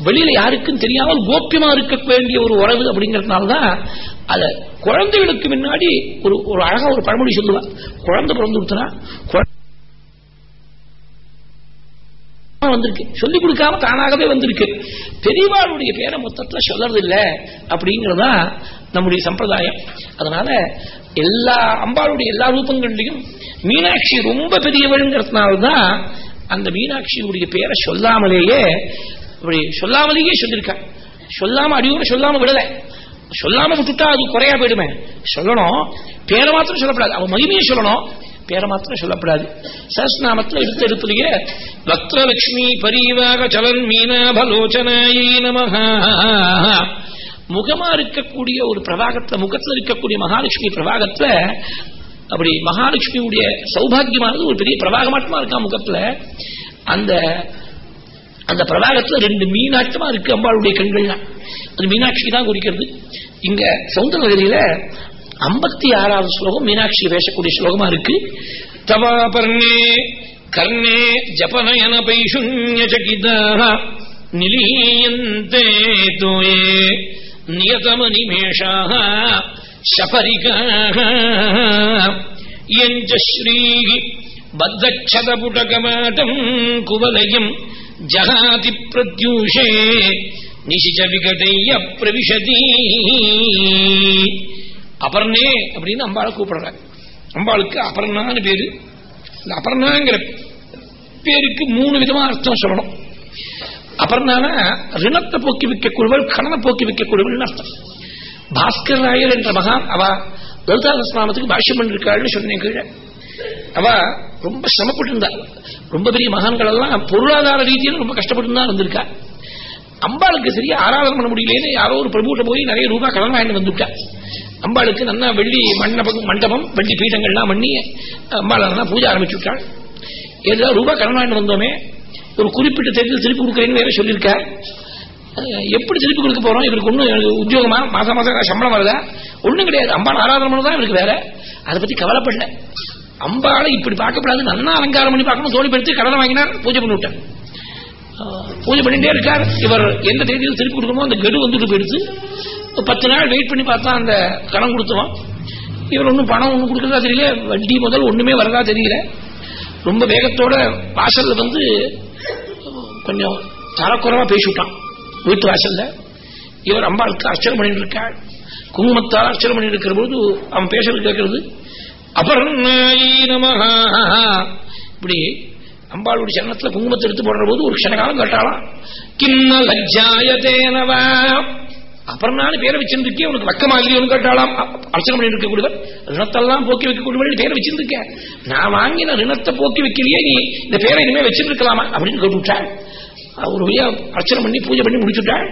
வெளியில யாருக்கும் தெரியாமல் கோப்பியமா இருக்க வேண்டிய ஒரு உறவு அப்படிங்கறதுனாலதான் அத குழந்தைகளுக்கு முன்னாடி ஒரு ஒரு அழகா ஒரு பழமொழி சொல்லுவா. குழந்தை பிறந்து கொடுத்தனா வந்திருக்கு. சொல்லி கொடுக்காம தானாகவே வந்திருக்கு. பெரியவாளுடைய பேரை மொத்தத்துல சொல்லறது இல்ல அப்படிங்கறதா நம்முடைய சம்பிரதாயம். அதனால எல்லா அம்பாளுடைய எல்லா ரூபங்கள்லையும் மீனாட்சி ரொம்ப பெரியவள்ங்கிறதுனாலதான் அந்த மீனாட்சியுடைய பேரை சொல்லாமலேயே அப்படி சொல்லாமலேயே சொல்லியிருக்கா. சொல்லாம அடியோட சொல்லாம விடல. சொல்லாம விட்டுட்டா அது குறையா போயிடுமே. சொல்லணும். பேரை மாத்திரம் சொல்லப்படாது. அவன் மகிமையை சொல்லணும். பேரை மாத்திரம் சொல்லப்படாது. சஹஸ்நாமத்தில் எடுத்து எடுத்துலயே வக்ரலட்சுமி பரிவாக சலன் மீனாபலோச்சனாயி நமஹா. முகமா இருக்கக்கூடிய ஒரு பிரபாகத்துல முகத்துல இருக்கக்கூடிய மகாலட்சுமி பிரபாகத்துல அப்படி மகாலட்சுமியுடைய சௌபாகியமானது ஒரு பெரிய பிரபாகமாட்டமா இருக்கா முகத்துல? அந்த அந்த பிரபாகத்துல ரெண்டு மீனாட்டமா இருக்கு அம்பாளுடைய கண்கள்லாம். அது மீனாட்சி தான் குறிக்கிறது. இங்க சௌந்தரகிரியில ஐம்பத்தி ஆறாவது ஸ்லோகம் மீனாட்சி பேசக்கூடிய ஸ்லோகமா இருக்கு. தவாபர்ணே கர்ணே ஜபநயன பைஷுன்ய நிலீயந்தே தோயே நியதமனிமேஷாக சபரிகாக எஞ்ச ஸ்ரீ பத்தக்ஷதபுடகமாட்டம் குவலயம் ஜகாதி பிரத்யூஷே நிசிச்ச விகடைய பிரவிஷதி. அபர்ணே அப்படின்னு அம்பாளை கூப்பிடுறாங்க. அம்பாளுக்கு அபர்ணான்னு பேரு. இந்த அபர்ணாங்கிற பேருக்கு மூணு விதமா அர்த்தம் சொல்லணும். அபர்ணான ரிணத்தை போக்கி வைக்கக்கூடியவள் கடனை போக்கி வைக்கக்கூடியவள் அர்த்தம். பாஸ்கர் ராயர் என்ற மகான் அவ லலிதாசஸ்நாமத்துக்கு பாஷ்யம் பண்ணிருக்காள்னு சொன்னேன் கீழே. அவ ரொம்ப சிரமப்பட்டு இருந்தா ரொம்ப பெரிய மகான்கள் எல்லாம் பொருளாதார ரீதியில ரொம்ப கஷ்டப்பட்டு தான் இருந்திருக்கா அம்பாளுக்கு சரியா ஆராதனை பண்ண முடியலன்னு யாரோ ஒரு பிரபுட்ட போய் நிறைய ரூபாய் கடன் வாங்கி வந்துட்டா அம்பாளுக்கு நல்லா வெள்ளி மண்டபம் மண்டபம் வெள்ளி பீடங்கள்லாம் பண்ணி அம்பாள் நல்லா பூஜை ஆரம்பிச்சு விட்டாள் ஏதாவது ரூபாய் கடன் வாங்கி வந்தோமே ஒரு குறிப்பிட்ட தேதியில் திருப்பி கொடுக்குறேன்னு வேற சொல்லியிருக்கா. எப்படி திருப்பி கொடுக்க போறோம்? இவருக்கு ஒன்றும் உத்தியோகமா மாசம் மாசம் சம்பளம் வருதா ஒண்ணும் கிடையாது. அம்பாள் ஆராதனை பண்ணதான் இவருக்கு வேற அதை பத்தி கவலைப்படல. அம்பாளை இப்படி பார்க்கப்படாது நல்லா அலங்காரம் பண்ணி பார்க்கணும் தோழிப்படுத்தி கடனை வாங்கினார் பூஜை பண்ணி விட்டார் பூஜை பண்ணிட்டே இருக்கார். இவர் எந்த தேதியில் திருப்பி கொடுக்கணுமோ அந்த கெடு வந்துட்டு போயிடுச்சு. பத்து நாள் வெயிட் பண்ணி பார்த்தா அந்த கடன் கொடுத்துவான் இவர் ஒன்றும் பணம் ஒன்றும் கொடுக்கறதா தெரியல. வட்டி முதல் ஒன்றுமே வரதா தெரியல. ரொம்ப வேகத்தோட வாசல்ல வந்து கொஞ்சம் தரக்குறவா பேசிவிட்டான். வீட்டு வாசல்ல. இவர் அம்பாளுக்கு அர்ச்சனை பண்ணிட்டு இருக்காள் குங்குமத்தால் அர்ச்சனை பண்ணிட்டு இருக்கிற போது அவன் பேசுறது கேட்கறது. அபர்ணாயி நமஹா. இப்படி அம்பாளுடைய சரணத்துல குங்குமத்தை எடுத்து போடுற போது ஒரு க்ஷணகாலம் கேட்டாலாம் கிண்ண லஜ்ஜாயதேனவா அபர்ணான்னு பேரை வச்சிருந்துருக்கே உனக்கு வக்கமா இல்லையோன்னு கேட்டாலாம் அர்ச்சனை பண்ணி இருக்கக்கூடியவர் ரிணத்தெல்லாம் போக்கி வைக்கக்கூடியவர் பேரை வச்சிருந்துருக்கேன். நான் வாங்கின ரிணத்தை போக்கி வைக்கலையே நீ இந்த பேரை இனிமே வச்சிருக்கலாமா அப்படின்னு கேட்டுவிட்டாள். ஒரு வழியா அர்ச்சனை பண்ணி பூஜை பண்ணி முடிச்சுட்டாள்.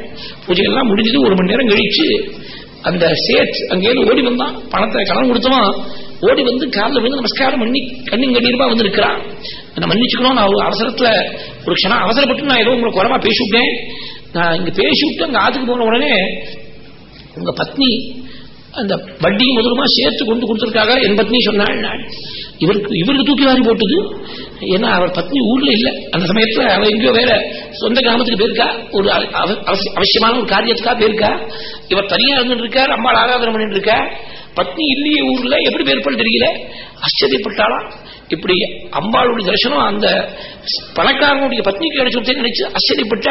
பூஜை எல்லாம் முடிஞ்சது ஒரு மணி நேரம் கழிச்சு அந்த சேட் அங்கேயிருந்து ஓடி வந்தான் பணத்தை கடன் கொடுத்தவன் ஓடி வந்து காலில் விழுந்து நமஸ்காரம் பண்ணி கண்ணின் கண்ணீர்பா வந்து இருக்கிறான் நான் மன்னிச்சுக்கணும் நான் ஒரு அவசரத்துல ஒரு க்ஷணம் அவசரப்பட்டு நான் ஏதோ உங்களை குறவா பேசிவிட்டேன் நான் இங்க பேசிவிட்டு அங்க ஆத்துக்கு போன உடனே உங்க பத்னி அந்த வட்டியும் முதலுமா சேர்த்து கொண்டு கொடுத்துருக்காக என் பத்னி சொன்னாள் நான். இவருக்கு இவருக்கு தூக்கி வாரி போட்டது. ஏன்னா அவர் பத்னி ஊர்ல இல்ல. அந்த சமயத்துல அவள் எங்கேயோ வேற சொந்த கிராமத்துக்கு போயிருக்கா. ஒரு அவசியமான ஒரு காரியத்துக்காக போயிருக்கா. இவர் தனியா இருந்துட்டு இருக்கார் அம்மாள் ஆராதனை பண்ணிட்டு இருக்கா பத்னி இல்லையே ஊர்ல எப்படி பேர்பல் தெரியல? ஆச்சரியப்பட்டாலாம் இப்படி அம்பாளுடைய தரிசனம் அந்த பணக்காரனுடைய பத்னிக்கு கிடைச்சு நினைச்சு ஆச்சரியப்பட்ட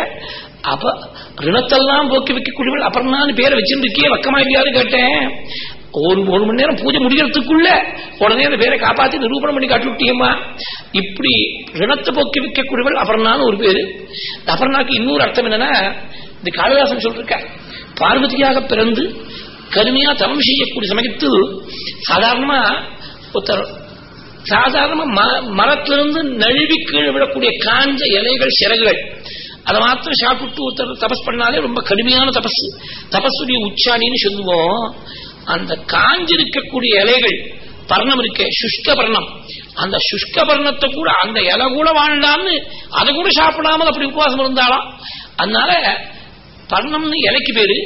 அப்ப ரிணத்தெல்லாம் போக்கி வைக்கக்கூடியவள் அப்புறம் பேரை வச்சிருந்துருக்கே வக்கமா இல்லையாரு கேட்டேன். ஒரு ஒரு மணி நேரம் பூஜை முடிகிறதுக்குள்ள உடனே அந்த பேரை காப்பாத்தி நிரூபணம் பண்ணி காட்டி இப்படி ரிணத்தை போக்கி வைக்கக்கூடியவள் அபர்ணான்னு ஒரு பேரு. அபர்ணாக்கு இன்னொரு அர்த்தம் என்னன்னா இந்த காளிதாசன் சொல்லிருக்க பார்வதியாக பிறந்து கருமையா தவம் செய்யக்கூடிய சமயத்தில் சாதாரணமா ஒருத்தர் சாதாரணமா மரத்திலிருந்து நழுவி கீழே விடக்கூடிய காஞ்ச இலைகள் சிறகுகள். அதை மாத்திரம் சாப்பிட்டு ஒருத்தர் தபஸ் பண்ணாலே ரொம்ப கடுமையான தபஸ். தபஸுடைய உச்சாணின்னு சொல்லுவோம். அந்த காஞ்சிருக்கக்கூடிய இலைகள் பர்ணம் இருக்கே சுஷ்க பர்ணம். அந்த சுஷ்க பர்ணத்தை கூட அந்த இலை கூட வாழ்ந்தான்னு அதை கூட சாப்பிடாமல் அப்படி உபவாசம் இருந்தாலும். அதனால பர்ணம்னு இலைக்கு பேரு.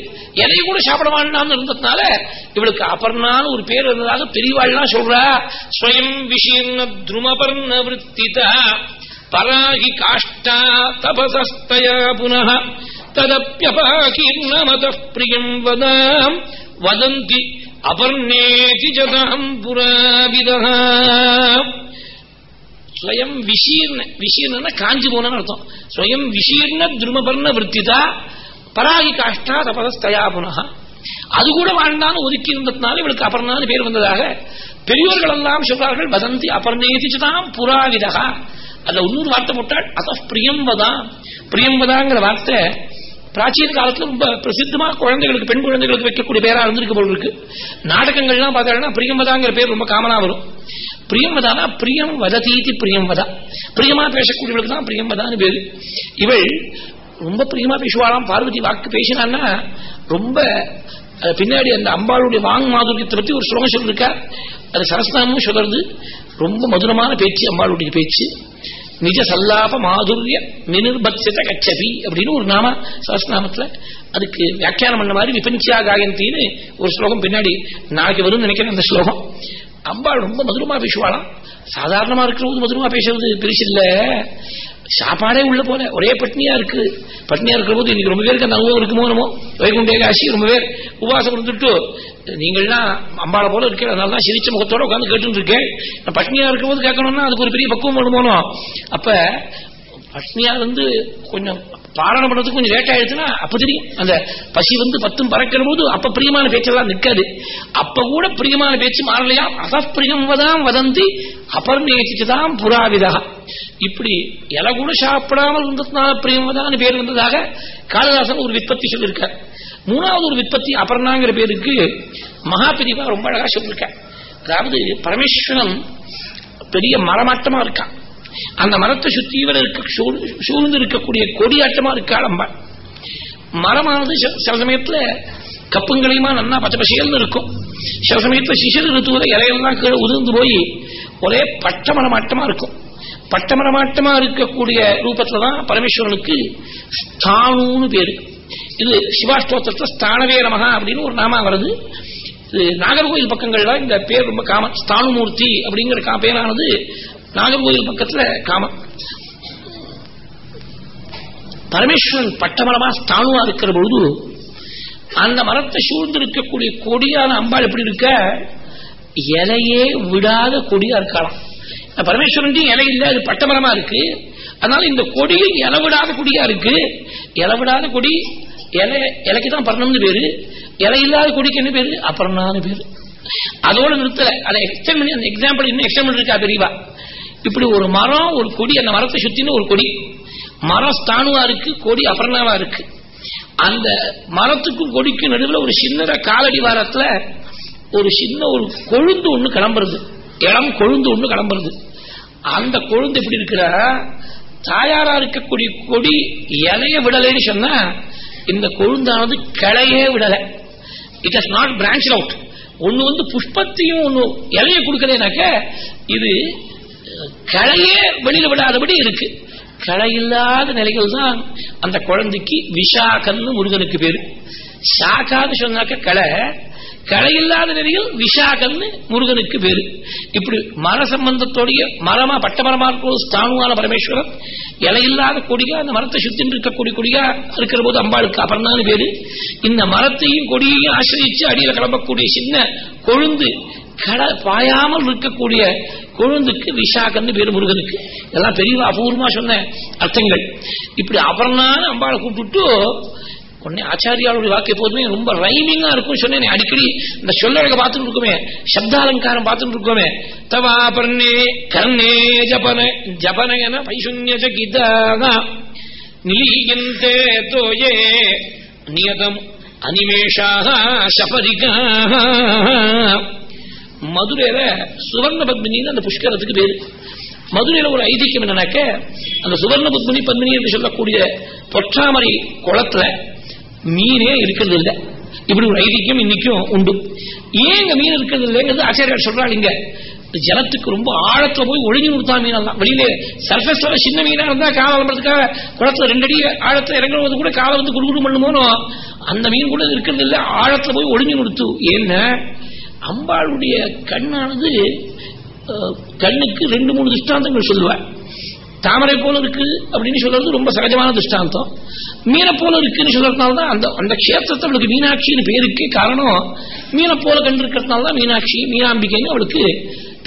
இலையை கூட சாப்பிட வேண்டாம்னு இருந்ததுனால இவளுக்கு அபர்ணான்னு ஒரு பேர் இருந்ததாக பெரியவாள்லாம் சொல்றா. ஸ்வயம் விஷீர்ண துருமபர்ண விற்த்திதா பராகி காஷ்டா தபசஸ்தயா புனः ததப்பியபாகீர்ணமத பிரியம் வதாம் வதந்தி அபர்ணேதி ஜதாம் புராவிதா. ஸ்வயம் விஷீர்ண விஷீர்ண காஞ்சி போனன்னு அர்த்தம். ஸ்வயம் விஷீர்ண துருமபர்ண விற்த்திதா பராகி காஷ்டா தபதஸ்தயா புனः. அது கூட வாழ்ந்தான்னு ஒதுக்கி இருந்ததுனால இவளுக்கு அபர்ணான்னு பேர் வந்ததாக பெரியோர்கள் எல்லாம் சொல்றார்கள் வதந்தி அபர்ணேதிச்சுதான் புறாவிதகா அதுல இன்னொரு வார்த்தை போட்டால் அத பிரியம்பதா. பிரியம்பதாங்கிற வார்த்தை பிராச்சீன காலத்துல ரொம்ப பிரசித்தமா குழந்தைகளுக்கு பெண் குழந்தைகளுக்கு வைக்கக்கூடிய பேரா இருந்திருக்கு போல் இருக்கு. நாடகங்கள்லாம் பார்த்தாங்கன்னா பிரியம்பதாங்கிற பேர் ரொம்ப காமனா வரும். பிரியம்பதானா பிரியம் வததீதி பிரியம்பதா. பிரியமா பேசக்கூடியவளுக்கு தான் பிரியம்பதான்னு பேரு. இவள் ரொம்ப பிரியமா பேசுவாளாம். பார்வதி வாக்கு பேசினான்னா ரொம்ப பின்னாடி அந்த அம்பாளுடைய வாங் மாதுரியத்தை பற்றி ஒரு ஸ்லோகம் சொல்லிருக்கா? அது சரஸ்நாமும் சொல்றது ரொம்ப மதுரமான பேச்சு அம்பாளுடைய பேச்சு. நிஜ சல்லாப மாதுரிய நிர்பத்சித கச்சபி அப்படின்னு ஒரு நாம சரஸ்நாமத்துல அதுக்கு வியாக்கியானம் பண்ண மாதிரி விபஞ்சியா காயந்தின்னு ஒரு ஸ்லோகம் பின்னாடி நாளைக்கு வரும்னு நினைக்கிறேன் அந்த ஸ்லோகம். அம்பாள் ரொம்ப மதுரமா பேசுவாளாம். சாதாரணமா இருக்கிறது மதுரமா பேசுறது பெருசு இல்ல. சாப்பாடே உள்ள போல. ஒரே பட்னியா இருக்கு. பட்னியா இருக்கிற போது இன்னைக்கு ரொம்ப பேருக்கு அந்த அனுபவம் இருக்குமோ என்னமோ? வைகுண்ட ரொம்ப பேர் உபவாசம் இருந்துட்டு நீங்கள்லாம் அம்பாளை போல இருக்கேன். அதனால தான் சிரிச்ச முகத்தோட உட்காந்து கேட்டு இருக்கேன். பட்னியா இருக்கும் போது கேட்கணும்னா அதுக்கு ஒரு பெரிய பக்குவம் வேணுமோனோ அப்ப பட்னியா வந்து கொஞ்சம் பாரணம் பண்றதுக்கு கொஞ்சம் லேட் ஆயிடுச்சுன்னா அப்ப தெரியும். அந்த பசி வந்து பத்தும் பறக்கிற போது அப்ப பிரியமான பேச்செல்லாம் நிற்காது. அப்ப கூட பிரியமான பேச்சு மாறலையா? அசப்பிரியம் வதாம் வதந்தி அபர்ணேச்சுதான் புறாவிதா இப்படி இலை கூட சாப்பிடாமல் இருந்ததுனால பிரியமதான்னு பேர் வந்ததாக காளிதாசன் ஒரு விற்பத்தி சொல்லியிருக்கார். மூணாவது ஒரு விற்பத்தி அபர்ணாங்கிற பேருக்கு மகாபிரிவா ரொம்ப அழகா சொல்லியிருக்கார். அதாவது பரமேஸ்வரன் பெரிய மரமாட்டமா இருக்கான் அந்த மரத்தை சுத்தியிவர் இருக்க சூழ்ந்து இருக்கக்கூடிய கொடியாட்டமா இருக்கா அம்பாள் மரமானது சில சமயத்துல கப்புங்களையுமா நல்லா பச்சை பசியல்னு இருக்கும். சில சமயத்துல சிசிறு ருத்துவத இலையெல்லாம் கீழே உதிர்ந்து போய் ஒரே பட்ட மரமாட்டமா இருக்கும். பட்டமரமாட்டமா இருக்கக்கூடிய ரூபத்துல தான் பரமேஸ்வரனுக்கு ஸ்தானுன்னு பேரு. இது சிவாஷ்டோத்திரத்துல ஸ்தானவே நமகா அப்படின்னு ஒரு நாமா வருது. இது நாகர்கோயில் பக்கங்கள்ல இந்த பேர் ரொம்ப காமன். ஸ்தானுமூர்த்தி அப்படிங்கிற பேரானது நாகர்கோயில் பக்கத்துல காமன். பரமேஸ்வரன் பட்டமரமா ஸ்தானுவா இருக்கிற பொழுது அந்த மரத்தை சூழ்ந்து இருக்கக்கூடிய கொடியான அம்பாள் எப்படி இருக்க? இலையே விடாத கொடியா இருக்கலாம் பரமேஸ்வரன் இலை இல்ல அது பட்டமரமா இருக்கு. அதனால இந்த கொடியில் இலவிடாத கொடியா இருக்கு. இலவிடாத கொடி இலை இலைக்கு தான் பரணம்னு பேரு. இலை இல்லாத கொடிக்கு என்ன பேரு? அபர்ணான்னு பேரு. அதோட நிறுத்தல. அதை எக்ஸ்டெண்ட் பண்ணி அந்த எக்ஸாம்பிள் இன்னும் எக்ஸ்டெண்ட் இருக்கா பெரியவா? இப்படி ஒரு மரம் ஒரு கொடி அந்த மரத்தை சுத்தின ஒரு கொடி. மரம் ஸ்தானுவா இருக்கு கொடி அபர்ணாவா இருக்கு. அந்த மரத்துக்கும் கொடிக்கும் நடுவில் ஒரு சின்ன காலடி வாரத்துல ஒரு சின்ன ஒரு கொழுந்து ஒண்ணு கிளம்புறது. இளம் கொழுந்து ஒண்ணு கிளம்புறது. அந்த கொழுந்து எப்படி இருக்கிற தாயாரா இருக்கக்கூடிய கொடி இலைய விடலைன்னு சொன்னா இந்த கொழுந்தானது கிளையே விடலை. It has not branch out ஒண்ணு வந்து புஷ்பத்தையும் ஒண்ணு இலைய கொடுக்கறேனாக்க இது கிளையே வெளியில விடாதபடி இருக்கு. களை இல்லாத நிலைகள் தான் அந்த குழந்தைக்கு விஷாகன்னு முருகனுக்கு பேரு. சாக்கான்னு சொன்னாக்க களை களை இல்லாத நிலையில் விஷாகன்னு முருகனுக்கு பேரு. இப்படி மர சம்பந்தத்தோடைய மரமா பட்டமரமா இருக்கும் ஸ்தானுவான பரமேஸ்வரன் இலையில்லாத கொடியா அந்த மரத்தை சுத்தி இருக்கக்கூடிய கொடியா இருக்கிற போது அம்பாளுக்கு அபர்ணான்னு பேரு. இந்த மரத்தையும் கொடியையும் ஆசிரியச்சு அடியில் கிளம்பக்கூடிய சின்ன கொழுந்து கட பாயாமல் இருக்கக்கூடிய கொழுந்துக்கு விஷாகன்னு பேரு முருகனுக்கு. இதெல்லாம் பெரிய அபூர்வமா சொன்ன அர்த்தங்கள். இப்படி அபர்ணான்னு அம்பாளை கூப்பிட்டு உடனே ஆச்சாரியாளுடைய வாக்கு எப்போதுமே ரொம்ப ரைமிங்கா இருக்கும். சொன்னேன் அடிக்கடி இந்த சொல்லழக பார்த்துட்டு இருக்குமே சப்தாலங்காரம் பார்த்துட்டு இருக்கோமே. தவாபர்ணே கர்ணே ஜபன ஜபனகன பைசுன்ய ஜகிதாக நிலீயந்தே தோயே நியதம் அனிமேஷாக சபரிகாக மதுரையில சுவர்ண பத்மினின்னு அந்த புஷ்கரத்துக்கு பேரு. மதுரையில ஒரு ஐதிக்கம் என்னன்னாக்க அந்த சுவர்ண பத்மினி பத்மினி என்று சொல்லக்கூடிய பொற்றாமரை குளத்துல மீனே இருக்கிறது இல்லை இப்படி ஒரு ஐதிக்கம் இன்னைக்கும் உண்டு. ஏன் இங்க மீன் இருக்கிறது இல்லைங்கிறது ஆச்சாரியார் சொல்றாங்க இங்க. ஜலத்துக்கு ரொம்ப ஆழத்துல போய் ஒழுங்கி கொடுத்தா மீனெல்லாம். வெளியில சர்ஃபேஸ்ல சின்ன மீனா இருந்தா காலை விளம்பரத்துக்காக குளத்துல ரெண்டடி ஆழத்துல இறங்குறது கூட காலை வந்து குடுகுடு பண்ணுமோனோ அந்த மீன் கூட இருக்கிறது இல்லை ஆழத்துல போய் ஒழுங்கி கொடுத்து. ஏன்னா அம்பாளுடைய கண்ணானது கண்ணுக்கு ரெண்டு மூணு திருஷ்டாந்தங்கள் சொல்லுவேன் தாமரை போல இருக்கு அப்படின்னு சொல்றது ரொம்ப சகஜமான திருஷ்டாந்தம். மீனை போல இருக்குன்னு சொல்றதுனாலதான் அந்த அந்த கஷேத்திரத்தை அவளுக்கு மீனாட்சின்னு பேருக்கு காரணம் மீனை போல கண்டு இருக்கிறதுனால தான் மீனாட்சி மீனாம்பிகைன்னு அவளுக்கு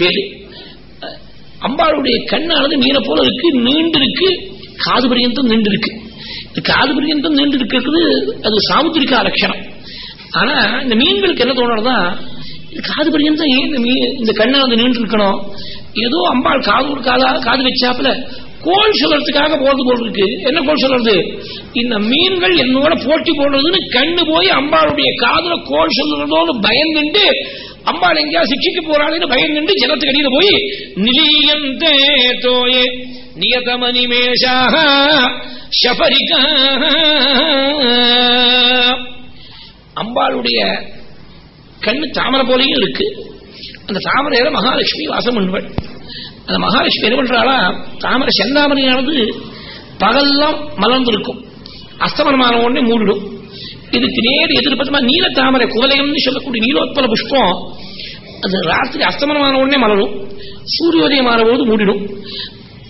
பேரு. அம்பாளுடைய கண்ணானது மீனை போல இருக்கு நீண்டு இருக்கு காது பரியந்தம் நீண்டு இருக்கு காது பரியந்தம் நீண்டு இருக்கிறது அது சாமுத்திரிக்கா லட்சணம். ஆனா இந்த மீன்களுக்கு என்ன தோணுறதா காது பரியந்தம் ஏன் இந்த மீன் இந்த கண்ணானது நீண்டு இருக்கணும் ஏதோ அம்பாள் காது ஒரு காதா காது வச்சாப்புல கோல் சொல்றதுக்காக போறது போல் இருக்கு. என்ன கோல் சொல்றது இந்த மீன்கள் என்னோட போட்டி போடுறதுன்னு கண்ணு போய் அம்பாளுடைய காதல கோல் சொல்றதோடு பயந்துண்டு அம்பாள் எங்கேயா சிக்ஷிக்கு போறாளேன்னு பயந்துண்டு ஜலத்துக்கு அடியில் போய் நிலீயந்தே தோயே நியதமனிமேஷாக ஷபரிகா. அம்பாளுடைய கண்ணு தாமரை போலையும் இருக்கு. அந்த தாமரையில மகாலட்சுமி வாசம் பண்ணுவாள். அந்த மகாலட்சுமி என்ன பண்றாளா தாமரை செந்தாமரையானது பகல்லாம் மலர்ந்திருக்கும். அஸ்தமனமான உடனே மூடிடும். இதுக்கு நேர் எதிர்பத்தமா நீல தாமரை குவலயம்னு சொல்லக்கூடிய நீலோத்பல புஷ்பம் அது ராத்திரி அஸ்தமனமான உடனே மலரும். சூரியோதயமான போது மூடிடும்.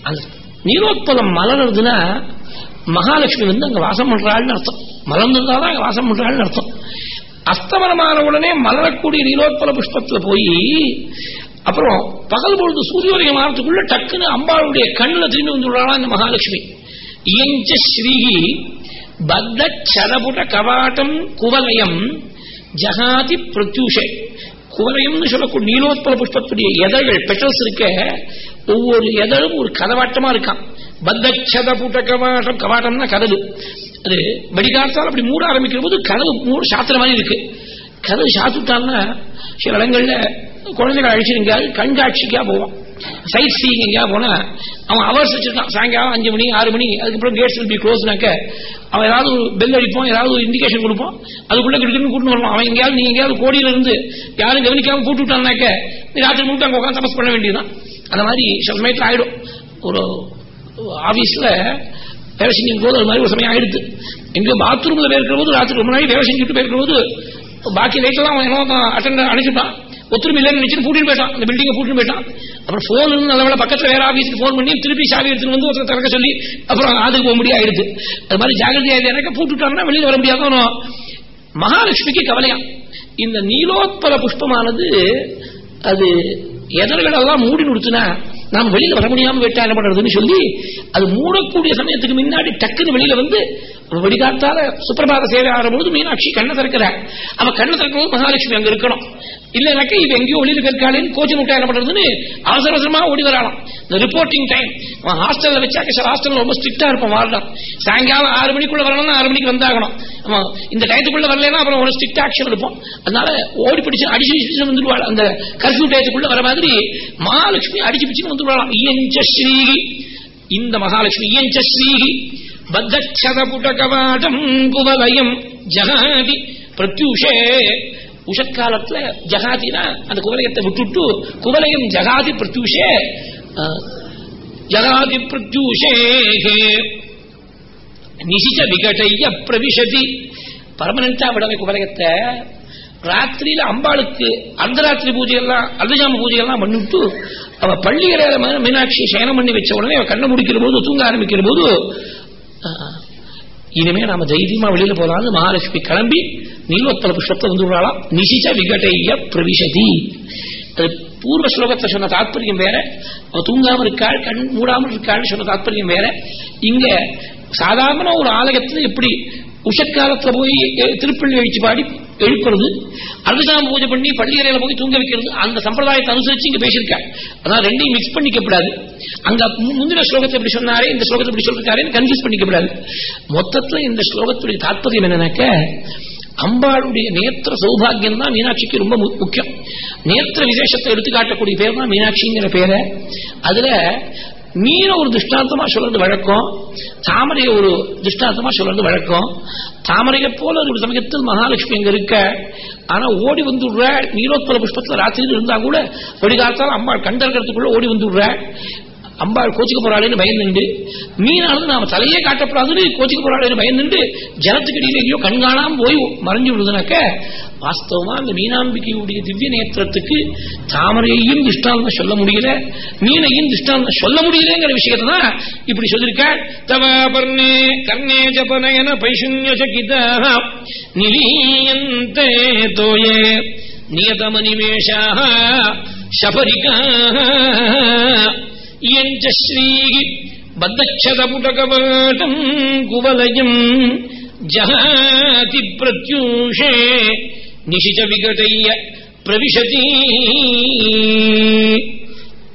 அந்த நீலோத்பலம் மலர்றதுன்னா மகாலட்சுமி வந்து அங்க வாசம் பண்றாள்னு அர்த்தம். மலர்ந்திருந்தாதான் அங்க வாசம் பண்றாள்னு அர்த்தம். அஸ்தமனமான உடனே மலரக்கூடிய நீலோத்பல புஷ்பத்துல போய் அப்புறம் பகல் பொழுது சூரியோதயம் ஆகிறதுக்குள்ள டக்குன்னு அம்பாளுடைய கண்ணுல திரும்பி வந்துடுறாளா இந்த மகாலட்சுமி. இயஞ்ச ஸ்ரீஹி பத்த சதபுட கவாட்டம் குவலயம் ஜகாதி பிரத்யூஷை. குவலயம்னு சொல்லக்கூடிய நீலோத்பல புஷ்பத்துடைய எதழ்கள் பெட்டல்ஸ் இருக்க ஒவ்வொரு எதழும் ஒரு கதவாட்டமா இருக்கான் பத்தச்சத புட்ட கவாட்டம் கவாட்டம்னா கதவு. அது வெடிகாலத்தால் அப்படி மூட ஆரம்பிக்கிற போது கதவு மூட சாத்திர மாதிரி இருக்கு. கதவு சாத்துட்டான்னா சில இடங்கள்ல குழந்தைகள் அழிச்சு எங்கேயாவது கண்காட்சிக்கா போவான். சைட் சீங் எங்கேயா போனா அவன் அவர்ஸ் வச்சிருக்கான். சாயங்காலம் அஞ்சு மணி ஆறு மணி அதுக்கப்புறம் கேட்ஸ் வில் பி க்ளோஸ்னாக்க அவன் ஏதாவது ஒரு பெல் அடிப்போம் ஏதாவது ஒரு இண்டிகேஷன் கொடுப்போம் அதுக்குள்ள கிட்ட கூட்டு வருவான். அவன் எங்கேயாவது நீ எங்கேயாவது கோடியில இருந்து யாரும் கவனிக்காம கூட்டு விட்டான்னாக்க நீ ராத்திரி முழுக்க அங்கே உட்காந்து தபஸ் பண்ண வேண்டியதுதான். அந்த மாதிரி சில சமயத்தில் ஆயிடும். ஒரு ஆபீஸ்ல வேலை செஞ்சுட்டு போது அது மாதிரி ஒரு சமயம் ஆயிடுது. எங்கேயோ பாத்ரூம்ல போயிருக்கிற போது ராத்திரி ரொம்ப நாளைக்கு வேலை செஞ்சுட்டு போயிருக்கிற போது பாக்கி லைட்லாம் அவன் என்ன அட்டன் அனுப்பிச்சுட்டான் ஒத்துருமை இல்லைன்னு நினைச்சு கூட்டிட்டு போயிட்டான். அந்த பில்டிங்கை கூட்டிட்டு போயிட்டான். அப்புறம் போன் நல்ல வேலை பக்கத்துல வேற ஆபீஸ்க்கு போன் பண்ணி திருப்பி சாவி எடுத்துட்டு வந்து ஒருத்தர் திறக்க சொல்லி அப்புறம் அதுக்கு போக முடியாது. ஆயிடுது. அது மாதிரி ஜாகிரதையா இது எனக்கு பூட்டுட்டாங்கன்னா வெளியில் வர முடியாத மகாலட்சுமிக்கு கவலையா. இந்த நீலோத்பல புஷ்பமானது அது எதர்களெல்லாம் மூடி நிறுத்தினா நாம் வெளியில வர முடியாம விட்டா என்ன பண்றதுன்னு சொல்லி அது மூடக்கூடிய சமயத்துக்கு முன்னாடி டக்குன்னு வெளியில வந்து வழிகாட்டால சுப்பிரபாத சேவை ஆகும்போது மீனாட்சி கண்ணை திறக்கிற அவ கண்ணை திறக்கும் மகாலட்சுமி அங்க இருக்கணும். இல்லைனாக்கா இவ எங்கேயோ ஒளியில் இருக்காளேன்னு கோச்சு முட்டா என்ன பண்றதுன்னு அவசர அவசரமா ஓடி வரலாம் இந்த ரிப்போர்ட்டிங் டைம் அவன் ஹாஸ்டல்ல வச்சாக்க சில ஹாஸ்டல்ல ரொம்ப ஸ்ட்ரிக்டா இருப்பான் வார்டன் சாயங்காலம் ஆறு மணிக்குள்ள வரணும்னா ஆறு மணிக்கு வந்தாகணும். இந்த டயத்துக்குள்ள வரலன்னா அப்புறம் ஒரு ஸ்ட்ரிக்ட் ஆக்ஷன் எடுப்போம். அதனால ஓடி பிடிச்சு அடிச்சு பிடிச்சு வந்துடுவாள். அந்த கர்ஃபியூ டயத்துக்குள்ள வர மாதிரி மகாலட்சுமி அடிச்சு பிடிச்சு வந்துடுவாளாம். இயஞ்ச ஸ்ரீகி இந்த மகாலட்சுமி இயஞ்ச ஸ்ரீகி பத்தச்சதபுட கவாடம் குவலயம் ஜகாதி பிரத்யூஷே. உஷக்காலத்துல ஜகாதினா அந்த குவலயத்தை விட்டுட்டு குவலயம் ஜகாதி பிரத்யூஷே. ஜகாதி பிரத்யூஷே நிசிச்ச விகடைய பிரவிசதி பர்மனண்டா விடவை குவலயத்தை. ராத்திரியில அம்பாளுக்கு அர்த்தராத்திரி பூஜையெல்லாம் அர்த்தஜாம பூஜையெல்லாம் பண்ணிவிட்டு அவ பள்ளிகரையில மீனாட்சி சயனம் பண்ணி வச்ச உடனே அவ கண்ணை முடிக்கிற போது தூங்க ஆரம்பிக்கிற போது இனிமே நாம தைரியமா வெளியில போலாம்னு மகாலட்சுமி கிளம்பி நீலோத்தல புஷ்பத்தை வந்து விடலாம் நிசிச்ச விகடைய பிரவிசதி பூர்வ ஸ்லோகத்தை சொன்ன தாத்பரியம் வேற. அவ தூங்காம இருக்காள் கண் மூடாமல் இருக்காள் சொன்ன தாத்பரியம் வேற. இங்க சாதாரண ஒரு ஆலயத்துல எப்படி உஷக்காலத்துல போய் திருப்பள்ளி எழுச்சி பாடி எழுப்புறது அர்த்தசாம பூஜை பண்ணி பள்ளியறையில போய் தூங்க வைக்கிறது அந்த சம்பிரதாயத்தை அனுசரிச்சு இங்க பேசியிருக்காள் அதான் ரெண்டையும் மிக்ஸ் பண்ணிக்கப்படாது. அங்க மு- முந்தின ஸ்லோகத்தை எப்படி சொன்னாரே இந்த ஸ்லோகத்தை எப்படி சொல்லிருக்காருன்னு கன்ஃபியூஸ் பண்ணிக்கப்படாது. மொத்தத்துல இந்த ஸ்லோகத்துடைய தாற்பயம் என்னன்னாக்க அம்பாளுடைய நேத்திர சௌபாகியம் தான் மீனாட்சிக்கு ரொம்ப முக்கியம். நேத்திர விசேஷத்தை எடுத்துக்காட்டக்கூடிய பேர் தான் மீனாட்சிங்கிற பேரை. அதுல மீன ஒரு திஷ்டாந்தமா சொல்றது வழக்கம். தாமரையை ஒரு திஷ்டாந்தமா சொல்றது வழக்கம். தாமரையை போல ஒரு சமயத்தில் மகாலட்சுமி இங்க இருக்க. ஆனா ஓடி வந்துடுற நீரோத்பல புஷ்பத்துல ராத்திரி இருந்தா கூட ஒடிகாத்தால் அம்பாள் கண்டர்கிறதுக்குள்ள ஓடி வந்துடுற. அம்பாள் கோச்சிக்க போறாளேன்னு பயந்துண்டு மீனானது நாம தலையே காட்டப்படாதுன்னு கோச்சிக்க போறாளேன்னு பயந்துண்டு ஜலத்துக்கு இடையில எங்கேயோ கண்காணாம போய் மறைஞ்சு விடுதுனாக்க வாஸ்தவமா அந்த மீனாம்பிகையுடைய திவ்ய நேத்திரத்துக்கு தாமரையையும் திஷ்டாந்தம் சொல்ல முடியல மீனையும் திஷ்டாந்தம் சொல்ல முடியலங்கிற விஷயத்தான் இப்படி சொல்லியிருக்க தவ கர்ணே ஜபனயன பைசுன்ய சகிதா. நிலீயந்தே தோயே நியதமனிமேஷா சபரிகா. இயஞ்ச ஸ்ரீ பத்தக்ஷதபுடகவாட்டம் குவலயம் ஜகாதி பிரத்யூஷே நிஷிச்ச விகடைய பிரவிஷதி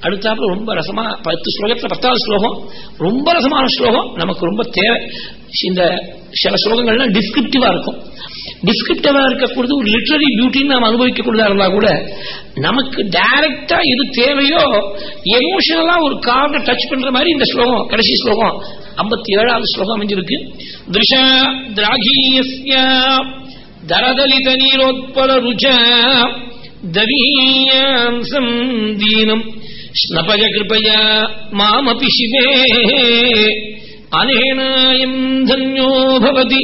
அடுத்தாப்புல ரொம்ப ரசமா பத்து ஸ்லோகத்துல பத்தாவது ஸ்லோகம் ரொம்ப ரசமான ஸ்லோகம் நமக்கு ரொம்ப தேவை இந்த சில ஸ்லோகங்கள்லாம் டிஸ்கிரிப்டிவா இருக்கும் டிஸ்கிரிப்டிவா இருக்கக்கூடாது ஒரு லிட்ரரி பியூட்டின்னு நாம் அனுபவிக்கக்கூடியதா இருந்தா கூட நமக்கு டைரக்டா எது தேவையோ எமோஷனலா ஒரு கார்டை டச் பண்ற மாதிரி இந்த ஸ்லோகம் கடைசி ஸ்லோகம் ஐம்பத்தி ஏழாவது ஸ்லோகம் அமைஞ்சிருக்கு திருஷா திராகீயஸ்ய தரதலித நீரோத்பல ருச்ச தவீயாம்சம் தீனம் ஸ்னபஜ கிருபயா மாமபி சிவே. அனேனாயம் தன்யோ பவதி.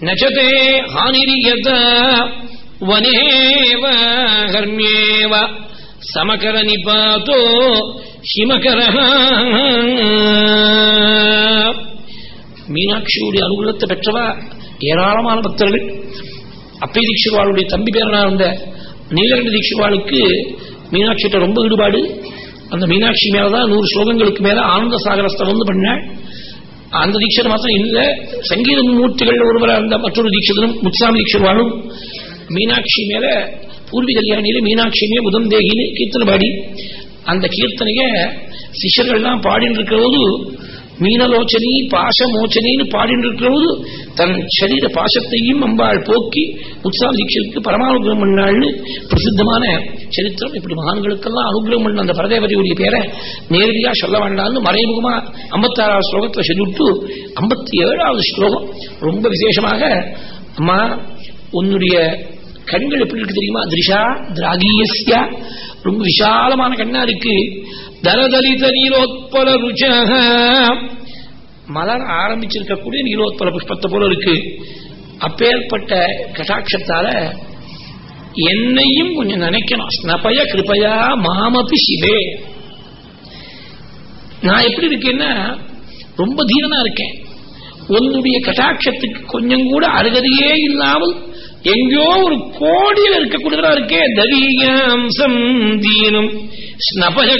நச்சதே ஹானிரியத. வனேவ கர்மேவ. சமகர நிபாதோ ஹிமகர மீனாட்சியுடைய அனுகூலத்தை பெற்றவா? ஏராளமான பக்தர்கள். அப்பை தீட்சிவாளுடைய தம்பி பேரனா இருந்த நீலகண்ட தீட்சிவாளுக்கு மீனாட்சியிட்ட ரொம்ப ஈடுபாடு. அந்த மீனாட்சி மேலதான் நூறு ஸ்லோகங்களுக்கு மேல ஆனந்த சாகரஸ்தம் வந்து பண்ணாள் அந்த தீட்சர் மாத்திரம் இல்ல சங்கீத மூர்த்திகள் ஒருவராக இருந்த மற்றொரு தீட்சதனும் முத்துசாமி தீட்சர்வாளும் மீனாட்சி மேல பூர்வி கல்யாணியில மீனாட்சியுமே முதம் தேகின்னு கீர்த்தனை பாடி. அந்த கீர்த்தனைய சிஷ்யர்கள்லாம் பாடின்னு இருக்கிறபோது மீனலோச்சனி பாசமோச்சனின்னு பாடிட்டு இருக்கிறபோது தன் சரீர பாசத்தையும் அம்பாள் போக்கி உற்சாக தீட்சத்துக்கு பரமானுகிரகம் பண்ணாள்னு பிரசித்தமான சரித்திரம். இப்படி மகான்களுக்கெல்லாம் அனுகிரகம் பண்ண அந்த பரதேவதையுடைய பேரை நேரடியா சொல்ல வேண்டாம்னு மறைமுகமா ஐம்பத்தாறாவது ஸ்லோகத்தை சொல்லிவிட்டு ஐம்பத்தி ஏழாவது ஸ்லோகம் ரொம்ப விசேஷமாக அம்மா உன்னுடைய கண்கள் எப்படி இருக்கு தெரியுமா? திரிஷா திராகியஸ்யா. ரொம்ப விசாலமான கண்ணா இருக்கு. தரதலித நீரோத்பல ருச்சக மலர் ஆரம்பிச்சிருக்கக்கூடிய நீலோத்பல புஷ்பத்தை போல இருக்கு. அப்பேற்பட்ட கட்டாட்சத்தால என்னையும் கொஞ்சம் நினைக்கணும். ஸ்னபய கிருபையா மாமபி சிவே. நான் எப்படி இருக்கேன்னா ரொம்ப தீரனா இருக்கேன். உன்னுடைய கட்டாட்சத்துக்கு கொஞ்சம் கூட அருகதையே இல்லாமல் எங்கேயோ ஒரு கோடியில் இருக்கக்கூடியதா இருக்கே தவீயாம்சம் தீனம். ஸ்னபய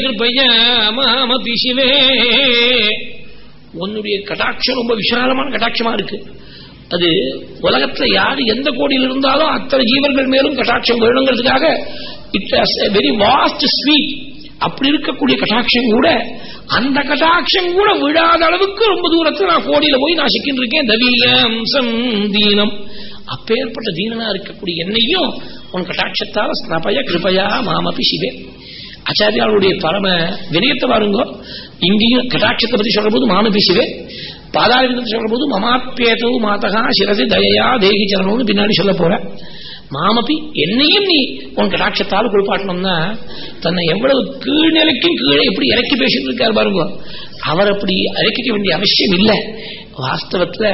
உன்னுடைய கடாட்சம் ரொம்ப விசாலமான கடாட்சமா இருக்கு. அது உலகத்துல யாரு எந்த கோடியில் இருந்தாலும் அத்தனை ஜீவர்கள் மேலும் கட்டாட்சம் வேணுங்கிறதுக்காக இட் வெரி வாஸ்ட் ஸ்வீட் அப்படி இருக்கக்கூடிய கட்டாட்சம் கூட அந்த கட்டாட்சம் கூட விழாத அளவுக்கு ரொம்ப தூரத்துல நான் கோடியில போய் நான் சிக்கின்னு இருக்கேன். தவீயம் தீனம் அப்பேற்பட்ட தீனனா இருக்கக்கூடிய என்னையும் உன் கட்டாட்சத்தால் ஸ்னபய கிருபயா மாமபி சிவே ஆச்சாரியாளுடைய பரம வினயத்தை பாருங்க. இங்கேயும் கட்டாட்சத்தை பத்தி சொல்ற போது மாமபி சிவே பாதாளத்தை சொல்ற போது மமாப்பேதோ மாதகா சிரசி தயையா தேகி சரணம்னு பின்னாடி சொல்ல போற. மாமபி என்னையும் நீ உன் கடாட்சத்தால் குளிப்பாட்டணும்னா தன்னை எவ்வளவு கீழ்நிலைக்கும் கீழே எப்படி இறக்கி பேசிட்டு இருக்காரு பாருங்க. அவர் அப்படி இறக்கிக்க வேண்டிய அவசியம் இல்லை. வாஸ்தவத்துல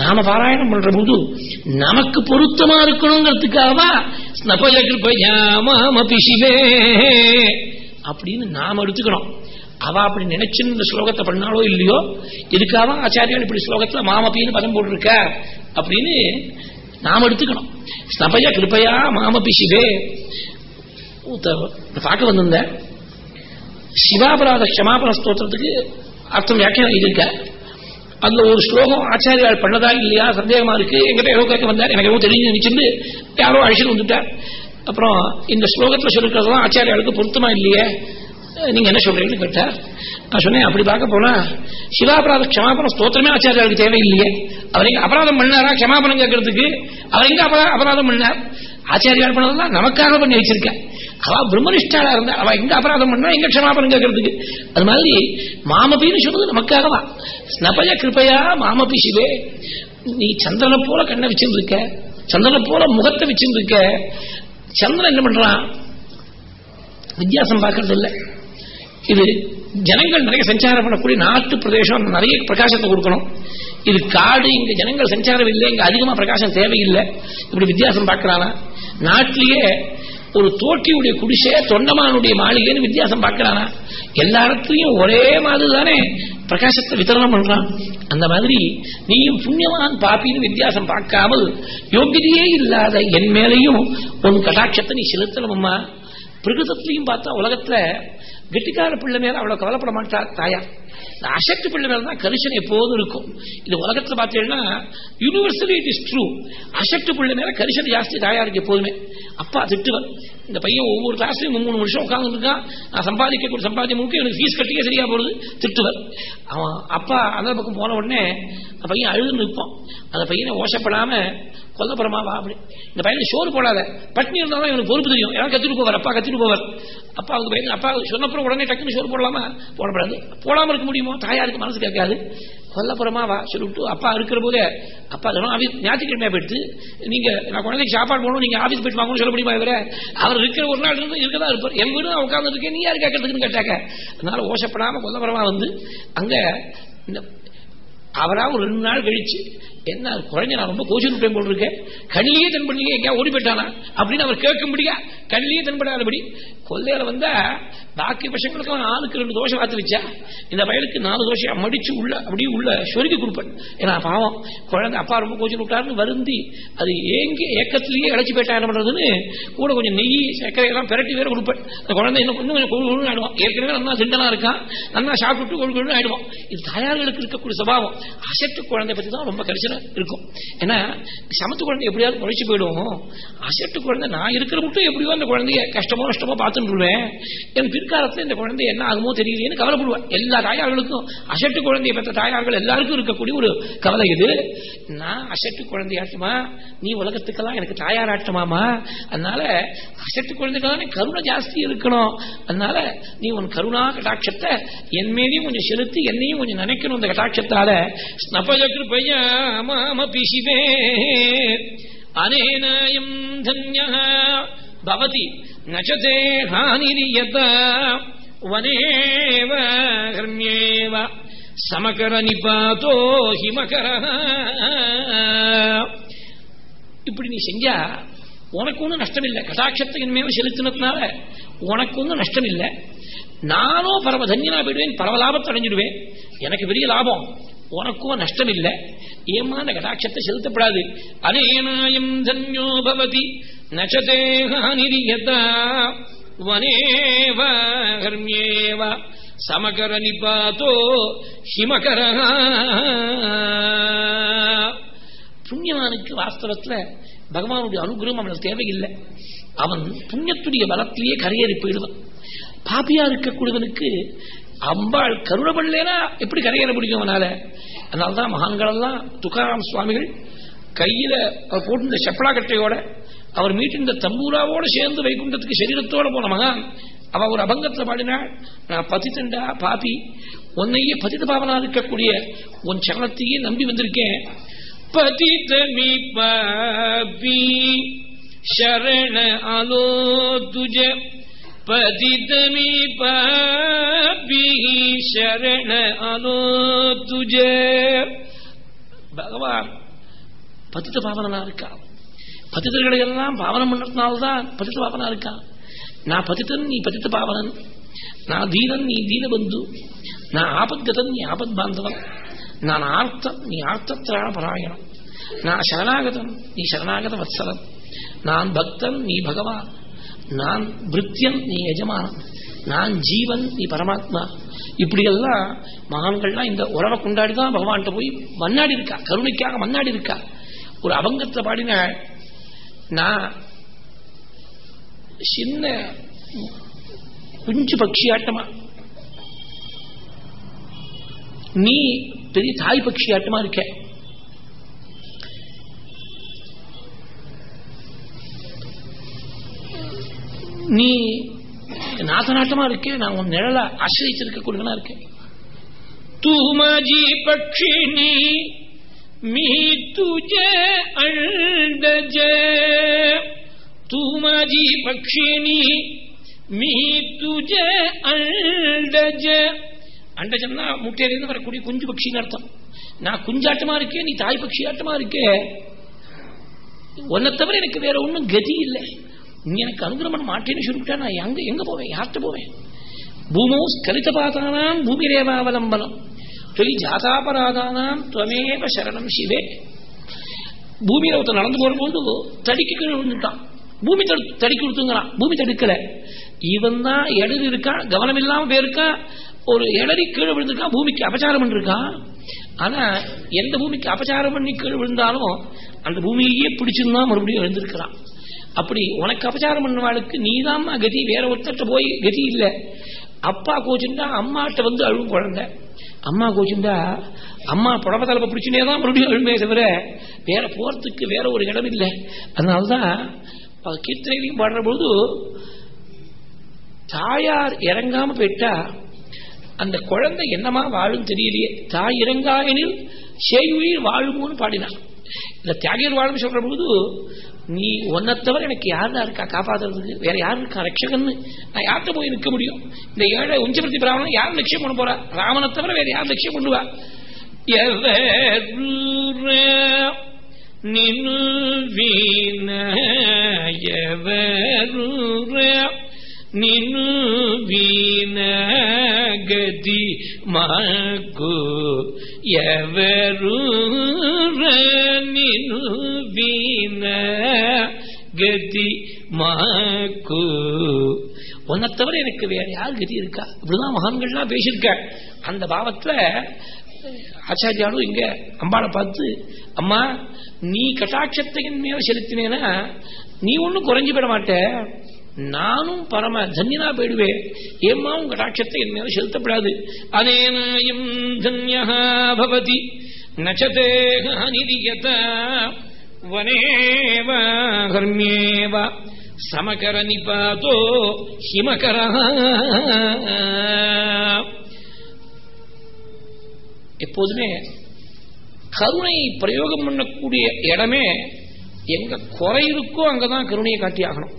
நாம பாராயணம் பண்ற போது நமக்கு பொருத்தமா இருக்கணுங்கிறதுக்காகவா ஸ்னபய கிருபயாமிசிவே அப்படின்னு நாம் எடுத்துக்கணும். அவ அப்படி நினைச்சுன்னு இந்த ஸ்லோகத்தை பண்ணாலோ இல்லையோ இதுக்காக ஆச்சாரியன் இப்படி ஸ்லோகத்துல மாமப்பின்னு பதம் போட்டிருக்க அப்படின்னு நாம் எடுத்துக்கணும். ஸ்னபய கிருபையா மாமபிசிவே பார்க்க வந்திருந்தேன் சிவாபராத க்ஷமாபன ஸ்தோத்திரத்துக்கு அர்த்தம் வியாக்கியம் இருக்க? அதுல ஒரு ஸ்லோகம் ஆச்சாரியால் பண்ணதா இல்லையா சந்தேகமா இருக்கு. எங்கிட்ட ஏதோ கேட்க வந்தார். எனக்கு எதுவும் தெரிஞ்சு நினைச்சிருந்து யாரோ அழிச்சுட்டு வந்துட்டார். அப்புறம் இந்த ஸ்லோகத்துல சொல்லிருக்கிறதெல்லாம் ஆச்சாரியாளுக்கு பொருத்தமா இல்லையே? நீங்க என்ன சொல்றீங்கன்னு கேட்டார். நான் சொன்னேன் அப்படி பார்க்க போனா சிவாபராத க்ஷமாபன ஸ்தோத்திரமே ஆச்சாரியாளுக்கு தேவையில்லையே. அவர் எங்க அபராதம் பண்ணாரா க்ஷமாபனம் கேட்கறதுக்கு? அவர் எங்க அபராதம் பண்ணார் ஆச்சாரியால் பண்ணதெல்லாம் நமக்காக பண்ணி வச்சிருக்கேன் அவ பிரம்மனிஷ்டாரா இருந்தா அவ எங்க அபராதம் பண்ணா எங்க க்ஷமாபனம் கேட்கறதுக்கு? அது மாதிரி மாமபின்னு சொன்னது நமக்காகவா. ஸ்னபய கிருப்பையா மாமபி சிவே. நீ சந்திரனை போல கண்ணை வச்சிருந்துருக்க சந்திரனை போல முகத்தை வச்சிருந்துருக்க. சந்திரன் என்ன பண்றான்? வித்தியாசம் பார்க்கறது இல்லை இது ஜனங்கள் நிறைய சஞ்சாரம் பண்ணக்கூடிய நாட்டு பிரதேசம் நிறைய பிரகாசத்தை கொடுக்கணும். இது காடு இங்க ஜனங்கள் சஞ்சாரம் இல்லை இங்க அதிகமா பிரகாசம் தேவையில்லை. இப்படி வித்தியாசம் பார்க்கறானா? நாட்டிலேயே ஒரு தோட்டியுடைய குடிசை தொண்டமானுடைய மாளிகைன்னு வித்தியாசம் பார்க்கிறானா? எல்லா இடத்துலையும் ஒரே மாதிரி தானே பிரகாசத்தை வித்தரணம் பண்றான். அந்த மாதிரி நீயும் புண்ணியவான் பாப்பின்னு வித்தியாசம் பார்க்காமல் யோகியதையே இல்லாத என் மேலையும் உன் கட்டாட்சத்தை நீ செலுத்தணும்மா. பிரகிருதத்திலையும் பார்த்தா உலகத்துல கெட்டிக்கார பிள்ளை மேல அவ்வளவு கவலைப்பட மாட்டா தாயா. இந்த அசக்தி பிள்ளை மேல தான் கரிசனை எப்போதும் இருக்கும். இது உலகத்தில் பார்த்தீங்கன்னா யூனிவர்சலி இட் இஸ் ட்ரூ அசக்தி பிள்ளை மேல கரிசனை ஜாஸ்தி தாயா இருக்கு எப்போதுமே. அப்பா திட்டுவர். இந்த பையன் ஒவ்வொரு கிளாஸ்லையும் மூணு வருஷம் உட்கார்ந்து இருக்கான். நான் கூட சம்பாதிக்க முழுக்க எனக்கு ஃபீஸ் கட்டியே சரியா போடுது திட்டுவர். அவன் அப்பா அந்த பக்கம் போன உடனே அந்த பையன் அழுது நிற்பான். அந்த பையனை ஓசப்படாம கொல்லப்புறமா வா அப்படி. இந்த பையனை சோறு போடாத. பட்னி இருந்தாலும் இவனுக்கு பொறுப்பு தெரியும். யாரும் கத்திட்டு போவார்? அப்பா கத்திட்டு போவார். அப்பா அவங்க பையன் அப்பா சொன்னப்புறம் உடனே டக்குன்னு சோறு போடலாமா? போடப்படாது. போடாம இருக்க முடியுமோ? தாயாருக்கு மனசு கேட்காது. கொல்லப்புறமா வா சொல்லிவிட்டு அப்பா இருக்கிற போதே அப்பா தினம் ஆஃபீஸ் ஞாயிற்றுக்கிழமையா போயிட்டு நீங்க நான் குழந்தைக்கு சாப்பாடு போகணும் நீங்க ஆஃபீஸ் போயிட்டு வாங்கணும்னு சொல்ல முடியுமா இவரே? அவர் இருக்கிற ஒரு நாள் இருந்து இருக்கதான் இருப்பார். என் வீடு நான் உட்கார்ந்து இருக்கேன் நீ யார் கேட்கறதுக்குன்னு கேட்டாக்க. அதனால ஓசப்படாம கொல்லப்புறமா வந்து அங்க இந்த அவரா ஒரு ரெண்டு நாள் கழிச்சு என்ன குறைஞ்ச நான் ரொம்ப கோச்சு விட்டேன் போல் இருக்கேன் கண்ணிலேயே தென்படலையே எங்கேயா ஓடி போயிட்டானா? அப்படின்னு அவர் கேட்க முடியா கண்ணிலேயே தென்படாதபடி கொல்லையில வந்தா பாக்கி பசங்களுக்கு அவன் ஆளுக்கு ரெண்டு தோஷம் வாத்து வச்சா இந்த வயலுக்கு நாலு தோஷம் மடிச்சு உள்ள அப்படியே உள்ள சொருக்கி கொடுப்பேன். ஏன்னா பாவம் குழந்தை அப்பா ரொம்ப கோச்சு விட்டாருன்னு வருந்தி அது ஏங்கி ஏக்கத்திலேயே இழைச்சி போயிட்டா என்ன பண்றதுன்னு கூட கொஞ்சம் நெய் சர்க்கரை எல்லாம் பிரட்டி வேற கொடுப்பேன். அந்த குழந்தை இன்னும் கொஞ்சம் கொஞ்சம் கொழு ஆயிடுவான். ஏற்கனவே நல்லா திண்டனா இருக்கான். நல்லா சாப்பிட்டு கொழு கொழுன்னு ஆயிடுவான். இது தாயார்களுக்கு இருக்கக்கூடிய சபாவம். அசட்டு குழந்தை பத்தி தான் ரொம்ப கரிசனம் இருக்கும். ஏன்னா சமத்து குழந்தை எப்படியாவது குறைச்சு போயிடுவோம் அசட்டு குழந்தை நான் இருக்கிற மட்டும் எப்படியோ அந்த குழந்தைய கஷ்டமோ நஷ்டமோ பார்த்துட்டு என் பிற்காலத்தில் இந்த குழந்தை என்ன ஆகுமோ தெரியலையேன்னு கவலைப்படுவேன். எல்லா தாயார்களுக்கும் அசட்டு குழந்தையை பெற்ற தாயார்கள் எல்லாருக்கும் இருக்கக்கூடிய ஒரு கவலை இது. நான் அசட்டு குழந்தையாட்டுமா நீ உலகத்துக்கெல்லாம் எனக்கு தாயாராட்டமாமா அதனால அசட்டு குழந்தைக்கெல்லாம் கருணை ஜாஸ்தி இருக்கணும். அதனால நீ உன் கருணா கட்டாட்சத்தை என் மேலேயும் கொஞ்சம் செலுத்தி என்னையும் கொஞ்சம் நினைக்கணும் இந்த கட்டாட்சத்தால ஸ்னபஜகிருபையா மாம பிசிவே அனேனாயம் தன்யா பவதி நச்சதே ஹானிரியத. வனேவ ஹர்மியேவ சமகர நிபாதோ ஹிமகர இப்படி நீ செஞ்சா உனக்கு ஒன்றும் நஷ்டம் இல்லை கட்டாட்சத்தை மேல செலுத்தினதுனால உனக்கு ஒன்றும் நஷ்டம் இல்லை நானும் பரம தன்யனா போயிடுவேன் பரவ லாபத்தை அடைஞ்சிடுவேன். எனக்கு பெரிய லாபம். உனக்கும் நஷ்டம் இல்லை ஏமா அந்த கடாட்சத்தை செலுத்தப்படாது. அனேனாயம் தன்யோ பவதி நச்சதேகானிரியதா வனேவ கர்மியேவ சமகர நிபாத்தோ ஹிமகர புண்ணியவானுக்கு வாஸ்தவத்துல பகவானுடைய அனுகிரகம் அவனுக்கு தேவையில்லை. அவன் புண்ணியத்துடைய பலத்திலேயே கரையேறி போயிடுவான். பாப்பியா இருக்கக்கூடியவனுக்கு அம்பாள் கருணப்படலேனா எப்படி கரையேற முடியும் அவனால? அதனால்தான் மகான்கள் எல்லாம் துகாராம் சுவாமிகள் கையில அவர் போட்டிருந்த செப்பலா கட்டையோட அவர் மீட்டிருந்த தம்பூராவோட சேர்ந்து வைகுண்டத்துக்கு சரீரத்தோட போன மகான். அவ ஒரு அபங்கத்தில் பாடினாள். நான் பத்தித்தண்டா பாபி உன்னையே பதித்த பாவனா இருக்கக்கூடிய உன் சரணத்தையே நம்பி வந்திருக்கேன். பதித்தமி பாபி சரண அலோ துஜ पतितमी पापी శరణ अनो తుజే భగవాన్ పతిత భావన అరక పతితగడగల్లా భావన మండతాల్దా పతిత భావన అరక నా పతితం నీ పతిత భావనన్ నా దీనం నీ ధీనబంధు నా ఆపద్గతం నీ ఆపద్ బాంధవం నా ఆర్తం నీ ఆర్తత్రాణ పరాయణం నా శరణాగతం నీ శరణాగత వత్సలం నా భక్తం నీ భగవాన్ நான் பிருத்தியம் நீ எஜமானம். நான் ஜீவன் நீ பரமாத்மா. இப்படியெல்லாம் மகான்கள்லாம் இந்த உறவை கொண்டாடி தான் பகவான்கிட்ட போய் மன்னாடி இருக்கா? கருணைக்காக மன்னாடி இருக்கா? ஒரு அவங்கத்தில் பாடின நான் சின்ன குஞ்சு பட்சியாட்டமா நீ பெரிய தாய் பக்ஷியாட்டமா இருக்க. நீ நாசநாட்டமா இருக்கே நான் உன் நிழல ஆசிரியத்திருக்கக்கூடியவனா இருக்கேன். தூமஜி பட்சினி மீ துஜ அண்டஜ. தூமஜி பட்சினி மீ துஜ அண்டஜ. அண்டஜம்னா முட்டையிலிருந்து வரக்கூடிய குஞ்சு பக்ஷின்னு அர்த்தம். நான் குஞ்சாட்டமா இருக்கேன் நீ தாய் பக்ஷி ஆட்டமா இருக்கே. உன்னை தவிர எனக்கு வேற ஒன்றும் கதி இல்லை. நீ எனக்கு அனுகிரகம் பண்ண மாட்டேன்னு சொல்லிவிட்டா நான் எங்க எங்க போவேன்? யார்கிட்ட போவேன்? பூமோ ஸ்கலித பாதானாம் பூமிரேவாவலம்பலம். தொய் ஜாதாபராதானாம் துவமேவ சரணம் சிவே. பூமியில ஒருத்தர் நடந்து போகும்போது தடிக்கு கீழே விழுந்துட்டான். பூமி தடு தடுக்கி கொடுத்துங்கிறான். பூமி தடுக்கல. இவன் தான் இடறி இருக்கான் கவனம் இல்லாம போயிருக்கான் ஒரு இடறி கீழே விழுந்திருக்கான் பூமிக்கு அபச்சாரம் பண்ணிருக்கான் ஆனா எந்த பூமிக்கு அபச்சாரம் பண்ணி கீழே விழுந்தாலும் அந்த பூமியையே பிடிச்சிருந்தான் மறுபடியும் எழுந்திருக்கிறான். அப்படி உனக்கு அபச்சாரம் பண்ணவாளுக்கு நீதாம்மா கதி. வேற ஒருத்தட்ட போய் கதி இல்லை. அப்பா கோச்சுண்டா அம்மாட்ட வந்து அழுவும் குழந்தை. அம்மா கோச்சுண்டா அம்மா புடவை தலைப்பை பிடிச்சுனே தான் மறுபடியும் அழுமே தவிர வேற போறதுக்கு வேற ஒரு இடம் இல்லை. அதனால்தான் கீர்த்தனையிலையும் பாடுற பொழுது தாயார் இறங்காம போயிட்டா அந்த குழந்தை என்னமா வாழும் தெரியலையே. தாய் இறங்காயனில் செய்யுயிர் வாழுமோன்னு பாடினான். இந்த தியாகியர் வாழும் சொல்ற பொழுது நீ ஒன்னை தவிர எனக்கு யார் தான் இருக்கா? காப்பாத்துறதுக்கு? வேற யார் இருக்கா? ரட்சகன்னு நான் யார்கிட்ட போய் நிற்க முடியும்? இந்த ஏழை உஞ்சபுரத்தி பிராமணன் யார் லட்சியம் கொண்டு போறா? ராமனை வேற யார் லட்சியம் கொண்டு வா? நின்னு நின்வீன கதி மாக்கு ఎవరు నిన్ను వీన கதி மாக்கு உன்னை தவிர எனக்கு வேற யார் கதி இருக்கா இப்படிதான் மகான்கள்லாம் பேசியிருக்க அந்த பாவத்துல ஆச்சாரியாலும் இங்க அம்பாளை பார்த்து அம்மா நீ கட்டாட்சத்தையின் மேல செலுத்தினேன்னா நீ ஒன்னும் குறைஞ்சு போயிட மாட்ட நானும் பரம தன்யனா போயிடுவேன். ஏம்மாவும் கடாட்சத்தை என் மேல செலுத்தப்படாது. அதேனாயும் தன்யா பவதி நச்சதேகனிரியத வனேவா கர்மியேவா சமகர நிபாதோ ஹிமகர எப்போதுமே கருணை பிரயோகம் பண்ணக்கூடிய இடமே எங்க குறை இருக்கோ அங்கதான் கருணையை காட்டி ஆகணும்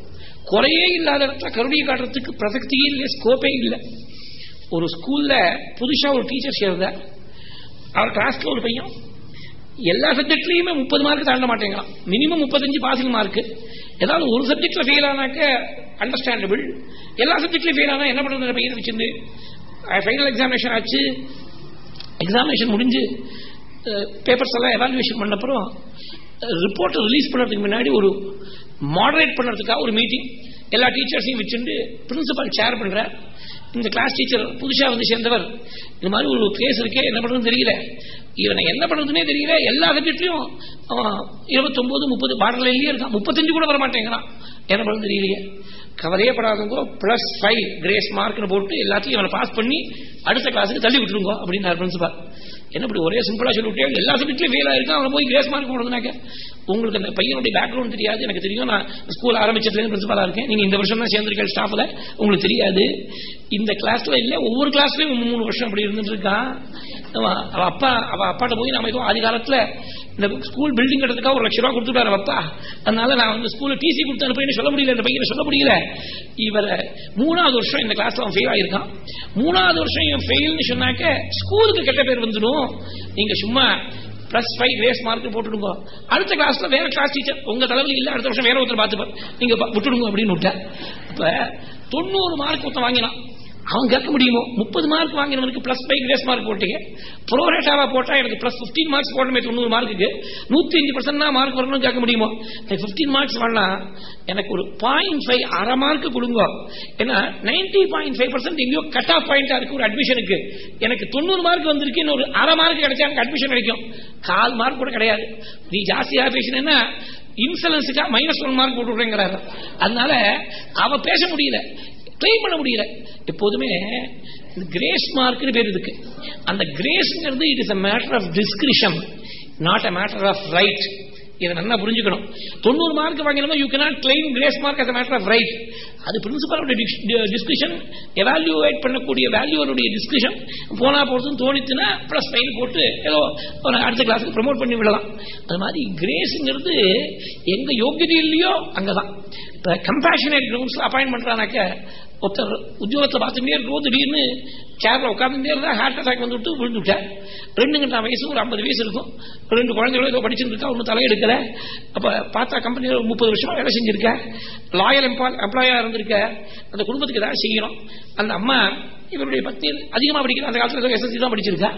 குறையே இல்லாத இடத்துல கருணையை காட்டுறதுக்கு பிரசக்தியே இல்லை ஸ்கோப்பே இல்லை. ஒரு ஸ்கூல்ல புதுசா ஒரு டீச்சர் சேர்ந்தார் அவர் கிளாஸ்ல ஒரு பையன். எல்லா சப்ஜெக்ட்லயுமே முப்பது மார்க் தாண்ட மாட்டேங்கிறான். மினிமம் முப்பத்தஞ்சு பாசிங் மார்க் ஏதாவது ஒரு சப்ஜெக்ட்ல ஃபெயில் ஆனாக்க அண்டர்ஸ்டாண்டபிள் எல்லா சப்ஜெக்ட்லயும் ஃபெயில் ஆனா என்ன பண்றது பையன் வச்சிருந்து? ஃபைனல் எக்ஸாமினேஷன் ஆச்சு. எக்ஸாமினேஷன் முடிஞ்சு பேப்பர்ஸ் எல்லாம் எவாலுவேஷன் பண்ணப்பறம் ரிப்போர்ட் ரிலீஸ் பண்ணுறதுக்கு முன்னாடி ஒரு மாடரேட் பண்ணுறதுக்காக ஒரு மீட்டிங் எல்லா டீச்சர்ஸையும் வச்சுட்டு பிரின்சிபால் சேர் பண்ற இந்த கிளாஸ் டீச்சர் புதுசாக வந்து சேர்ந்தவர். இந்த மாதிரி ஒரு கேஸ் இருக்கே என்ன பண்ணுறதுன்னு தெரியல. இவனை என்ன பண்ணுறதுன்னே தெரியல. எல்லா சப்ஜெக்ட்லையும் அவன் இருபத்தொம்போது முப்பது பார்டர்லயே இருக்கான். முப்பத்தஞ்சு கூட வர மாட்டேங்கிறான் என்ன பண்ணுறது தெரியலையே. கவலையே படாதவங்க பிளஸ் ஃபைவ் கிரேஸ் மார்க்னு போட்டு எல்லாத்தையும் இவனை பாஸ் பண்ணி அடுத்த கிளாஸுக்கு தள்ளி விட்டுருங்க அப்படின்னு பிரின்சிபால் என்ன இப்படி ஒரே சிம்பிளா சொல்லிவிட்டே? எல்லா சப்ஜெக்ட்லயும் ஃபெயில் ஆயிருக்கா அவன் போய் கிரேஸ் மார்க் போடுறதுனாக்க உங்களுக்கு அந்த பையனுடைய பேக்ரவுண்ட் தெரியாது. எனக்கு தெரியும். நான் ஸ்கூல் ஆரம்பிச்சதுல பிரின்சிபலா இருக்கேன். நீங்க இந்த வருஷம் தான் சேர்ந்திருக்க ஸ்டாஃப்ல உங்களுக்கு தெரியாது. இந்த கிளாஸ்ல இல்ல ஒவ்வொரு கிளாஸ்லயும் மூணு வருஷம் அப்படி இருந்துட்டு இருக்கான். அவ அப்பா அவ அப்பாட்ட போய் நம்ம ஏதோ ஆதி காலத்துல இந்த ஸ்கூல் பில்டிங் கட்டுறதுக்காக ஒரு லட்ச ரூபா கொடுத்துட்டாரு அப்பா. அதனால நான் வந்து ஸ்கூல்ல டிசி கொடுத்து அனுப்பி சொல்ல முடியல. இந்த பையனை சொல்ல முடியல. இவர மூணாவது வருஷம் இந்த கிளாஸ்ல அவன் ஃபெயில் ஆயிருக்கான். மூணாவது வருஷம் இவன் ஃபெயில்னு சொன்னாக்க ஸ்கூலுக்கு கெட்ட பேர் வந்துடும். நீங்க சும்மா பிளஸ் ஃபைவ் கிரேஸ் மார்க் போட்டுடுங்க. அடுத்த கிளாஸ்ல வேற கிளாஸ் டீச்சர் உங்க தலைவலி இல்ல அடுத்த வருஷம் வேற ஒருத்தர் பார்த்துப்பார். நீங்க விட்டுடுங்க அப்படின்னு விட்ட இப்ப தொண்ணூறு மார்க் ஒருத்தன் வாங்கினான். அவன் கேட்க முடியுமோ? முப்பது மார்க் வாங்கினவனுக்கு பிளஸ் ஃபைவ் கிரேஸ் மார்க் போட்டீங்க. ப்ரோரேட்டாவா போட்டா எனக்கு பிளஸ் பிப்டீன் மார்க்ஸ் போடணுமே தொண்ணூறு மார்க்குக்கு நூத்தி அஞ்சு பர்சன்ட் தான் மார்க் வரணும்னு கேட்க முடியுமோ? பிப்டீன் மார்க்ஸ் வரலாம் எனக்கு ஒரு பாயிண்ட் ஃபைவ் அரை மார்க் கொடுங்க. ஏன்னா நைன்டி பாயிண்ட் ஃபைவ் பர்சன்ட் எங்கேயோ கட் ஆஃப் பாயிண்டா இருக்கு ஒரு அட்மிஷனுக்கு எனக்கு தொண்ணூறு மார்க் வந்திருக்கு ஒரு அரை மார்க் கிடைச்சா எனக்கு அட்மிஷன் கிடைக்கும். கால் மார்க் கூட கிடையாது. நீ ஜாஸ்தியா பேசினா இன்சூரன்ஸுக்கா மைனஸ் ஒன் மார்க் போட்டு விடுறேங்கிறாரு அதனால அவ பேச முடியல. கிளைம் பண்ண முடியல. எப்போதுமே கிரேஸ் மார்க்னு பேர் இருக்கு. அந்த கிரேஸ்ங்கிறது it is a matter of discretion not a matter of right இதை நல்லா புரிஞ்சுக்கணும். தொண்ணூறு மார்க் வாங்கினோம் you cannot claim grace mark as matter of right அது பிரின்சிபலோட டிஸ்கஷன் எவாலுவேட் பண்ணக்கூடிய வேல்யூவருடைய டிஸ்கஷன் போனா போறதுன்னு தோணிச்சுன்னா ப்ளஸ் ஃபைன் போட்டு ஏதோ ஒரு அடுத்த கிளாஸுக்கு ப்ரமோட் பண்ணி விடலாம். அது மாதிரி கிரேஸுங்கிறது எங்க யோகியதை இல்லையோ அங்கதான். இப்போ கம்பேஷனேட் கிரவுண்ட்ஸ் அப்பாயின்ட் பண்றானாக்க ஒருத்தர் உத்தியோகத்தை பார்த்துட்டே இருக்கும்போது திடீர்னு சேரில் உட்காந்துட்டே இருந்தால் ஹார்ட் அட்டாக் வந்துவிட்டு விழுந்துட்டேன் ரெண்டு கண்டா வயசு ஒரு ஐம்பது வயசு இருக்கும். ரெண்டு குழந்தைகளும் ஏதோ படிச்சுருக்கா இருக்கா ஒன்றும் தலையெடுக்கல. அப்போ பார்த்தா கம்பெனியில் முப்பது வருஷமாக வேலை செஞ்சுருக்க. லாயல் எம்ப்ளாயா இருந்திருக்க. அந்த குடும்பத்துக்கு ஏதாவது செய்யணும். அந்த அம்மா இவருடைய பத்தி அதிகமாக படிக்கிற அந்த காலத்துல எஸ்எஸ்சி தான் படிச்சிருக்கா.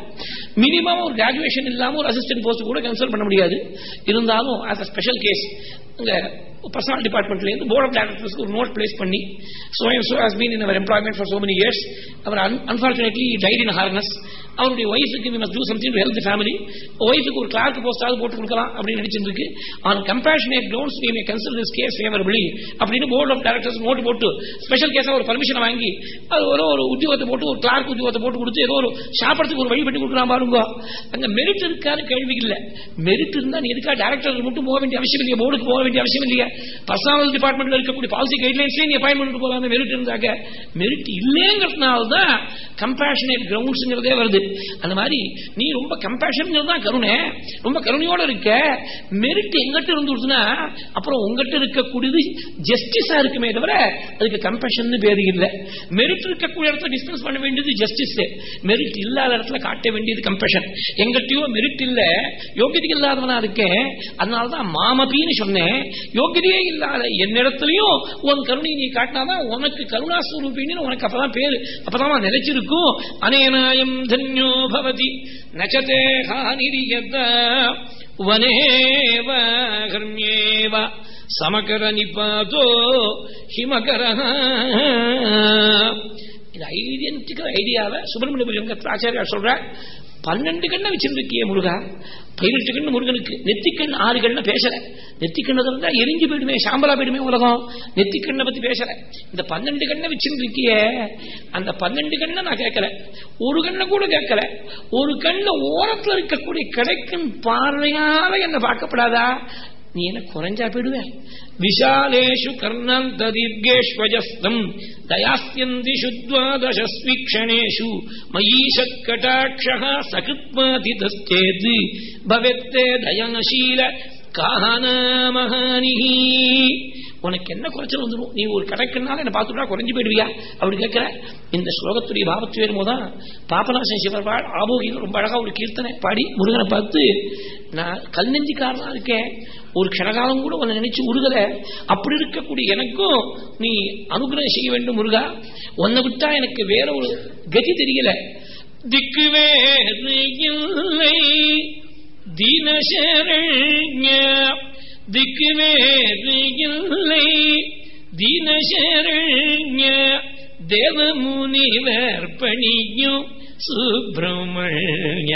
மினிமம் ஒரு கிராஜுவேஷன் இல்லாமல் ஒரு அசிஸ்டன்ட் போஸ்ட் கூட கன்சல்ட் பண்ண முடியாது. இருந்தாலும் ஆஸ் அ ஸ்பெஷல் கேஸ் இந்த பர்சனல் டிபார்ட்மெண்ட்ல இருந்து போர்ட் ஆஃப் டைரக்டர்ஸ்க்கு ஒரு நோட் பிளேஸ் பண்ணி so and so has been in our employment for so many years our unfortunately he died in harness அவருடைய ஒய்ஃபுக்கு we must do something to help the ஒய்ஃபுக்கு ஒரு கிளார்க் போஸ்டாவது போட்டு கொடுக்கலாம் அப்படின்னு நினைச்சிட்டு இருக்கு on compassionate grounds we may consider case case favorably அப்படின்னு போர்ட் ஆஃப் டைரக்டர்ஸ் நோட் போட்டு ஸ்பெஷல் கேஸாக ஒரு பர்மிஷன் வாங்கி அது ஒரு ஒரு உத்தியோகத்தை போட்டு ஒரு கிளார்க் உத்தியோகத்தை போட்டு கொடுத்து ஏதோ ஒரு சாப்பிட்றதுக்கு ஒரு வழி பண்ணி கொடுக்கலாம் பாருங்க. அந்த மெரிட் இருக்காரு கேள்வி இல்லை. மெரிட் இருந்தால் நீ எதுக்காக டைரக்டர் மட்டும் போக வேண்டிய அவசியம் இல்லையா போர்டுக்கு போக வேண்டிய அவசியம் இல்லையா. பர்சனல் டிபார்ட்மெண்ட்ல இருக்கக்கூடிய பாலிசி கைட்லைன்ஸ்லேயே நீ அப்பாயின்மெண்ட் போகலாம் மெரிட் இருந்தாக்க மெரிட் இல்லைங்கிறதுனால தான் கம்பேஷனேட் கிரவுண்ட்ஸ்ங்கிறதே வருது. அந்த மாதிரி நீ ரொம்ப கம்பேஷன் தான் கருணை. ரொம்ப கருணையோட இருக்க. மெரிட் எங்கிட்ட இருந்துச்சுன்னா அப்புறம் உங்ககிட்ட இருக்கக்கூடியது ஜஸ்டிஸா இருக்குமே தவிர அதுக்கு கம்பேஷன் பேரு இல்லை. மெரிட் இருக்கக்கூடிய இடத்துல டிஸ்கஸ் பண்ண வேண்டியது ஜஸ்டிஸ் மெரிட் இல்லாத இடத்துல காட்ட வேண்டியது கம்பேஷன் எங்கிட்டயோ மெரிட் இல்ல யோகியதை இல்லாதவனா இருக்கேன். அதனாலதான் மாமபின்னு சொன்னேன். யோகியதையே இல்லாத என்னிடத்துலயும் உன் கருணை நீ காட்டினாதான் உனக்கு கருணாஸ்வரூபின்னு உனக்கு அப்பதான் பேரு. அப்பதான் நிலைச்சிருக்கும் அனேனாயம் தன்ய பவதி நச்சதே ஹானிரியத வனேவ கர்மியேவ சமகர நிபாதோ ஹிமகர இது ஐடென்டிக்கல் ஐடியாவை சுப்பிரமணிய ஆச்சாரியா சொல்ற பன்னெண்டு கண்ணை வச்சிருந்துக்கிய முருகா. பதினெட்டு கண்ணு முருகனுக்கு. நெத்திக்கண் ஆறு கண்ணை பேசல. நெத்திக்கண்ணு இருந்தா எரிஞ்சு போயிடுமே சாம்பலா போயிடுமே உலகம். நெத்திக்கண்ணை பத்தி பேசல. இந்த பன்னெண்டு கண்ணை வச்சிருந்துருக்கிய அந்த பன்னெண்டு கண்ணை நான் கேட்கல. ஒரு கண்ணை கூட கேட்கல. ஒரு கண்ணு ஓரத்தில் இருக்கக்கூடிய கிடைக்கும் பார்வையால என்ன பார்க்கப்படாதா? நீ என்ன குறைஞ்சா போயிடுவேன் விஷாலேஷு கர்ணந்த தீர்கேஷ்வஜஸ்தம் தயாஸ்யந்திஷு துவாதசஸ்வீக்ஷணேஷு மயீஷத் கட்டாட்சः சகிருத்மாதிதஸ்தேத் பவத்தே தயனசீல காணாமஹானிஹி உனக்கு என்ன குறைச்சல் வந்துடும் நீ ஒரு கடைக்குனால என்ன பார்த்துட்டா குறைஞ்சு போயிடுவியா? அப்படி கேட்கிற. இந்த ஸ்லோகத்துடைய பாவத்து வரும்போதான் பாபநாசன் சிவர்பாள் ஆபோகி ரொம்ப அழகா ஒரு கீர்த்தனை பாடி முருகனை பார்த்து நான் கல் நெஞ்சிக்காரனா இருக்கேன். ஒரு க்ஷணகாலம் கூட உன்னை நினைச்சு உருகல. அப்படி இருக்கக்கூடிய எனக்கும் நீ அனுகிரகம் செய்ய வேண்டும் முருகா. உன்னை விட்டா எனக்கு வேற ஒரு கதி தெரியல. திக்கு வேறு இல்லை. தீனசரண்ய திக்கு வேறு இல்லை. தீனசரண்ய தேவமுனிவர் பணியும் சுப்பிரமணிய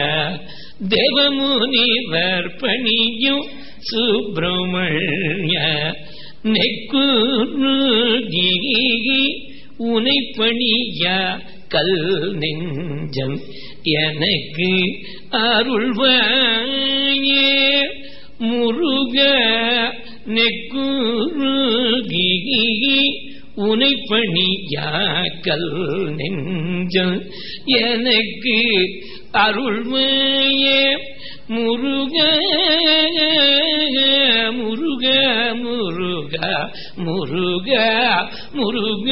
தேவமுனிவர் பணியும் சுப்பிரமணிய. நெக்குருகி உனை பணியா கல் நெஞ்சம் எனக்கு அருள்வாயே. முருக நெக்குருகி உனை பணியாக்கல் நெஞ்சல் எனக்கு அருள்மையே. முருக முருக முருக முருக முருக.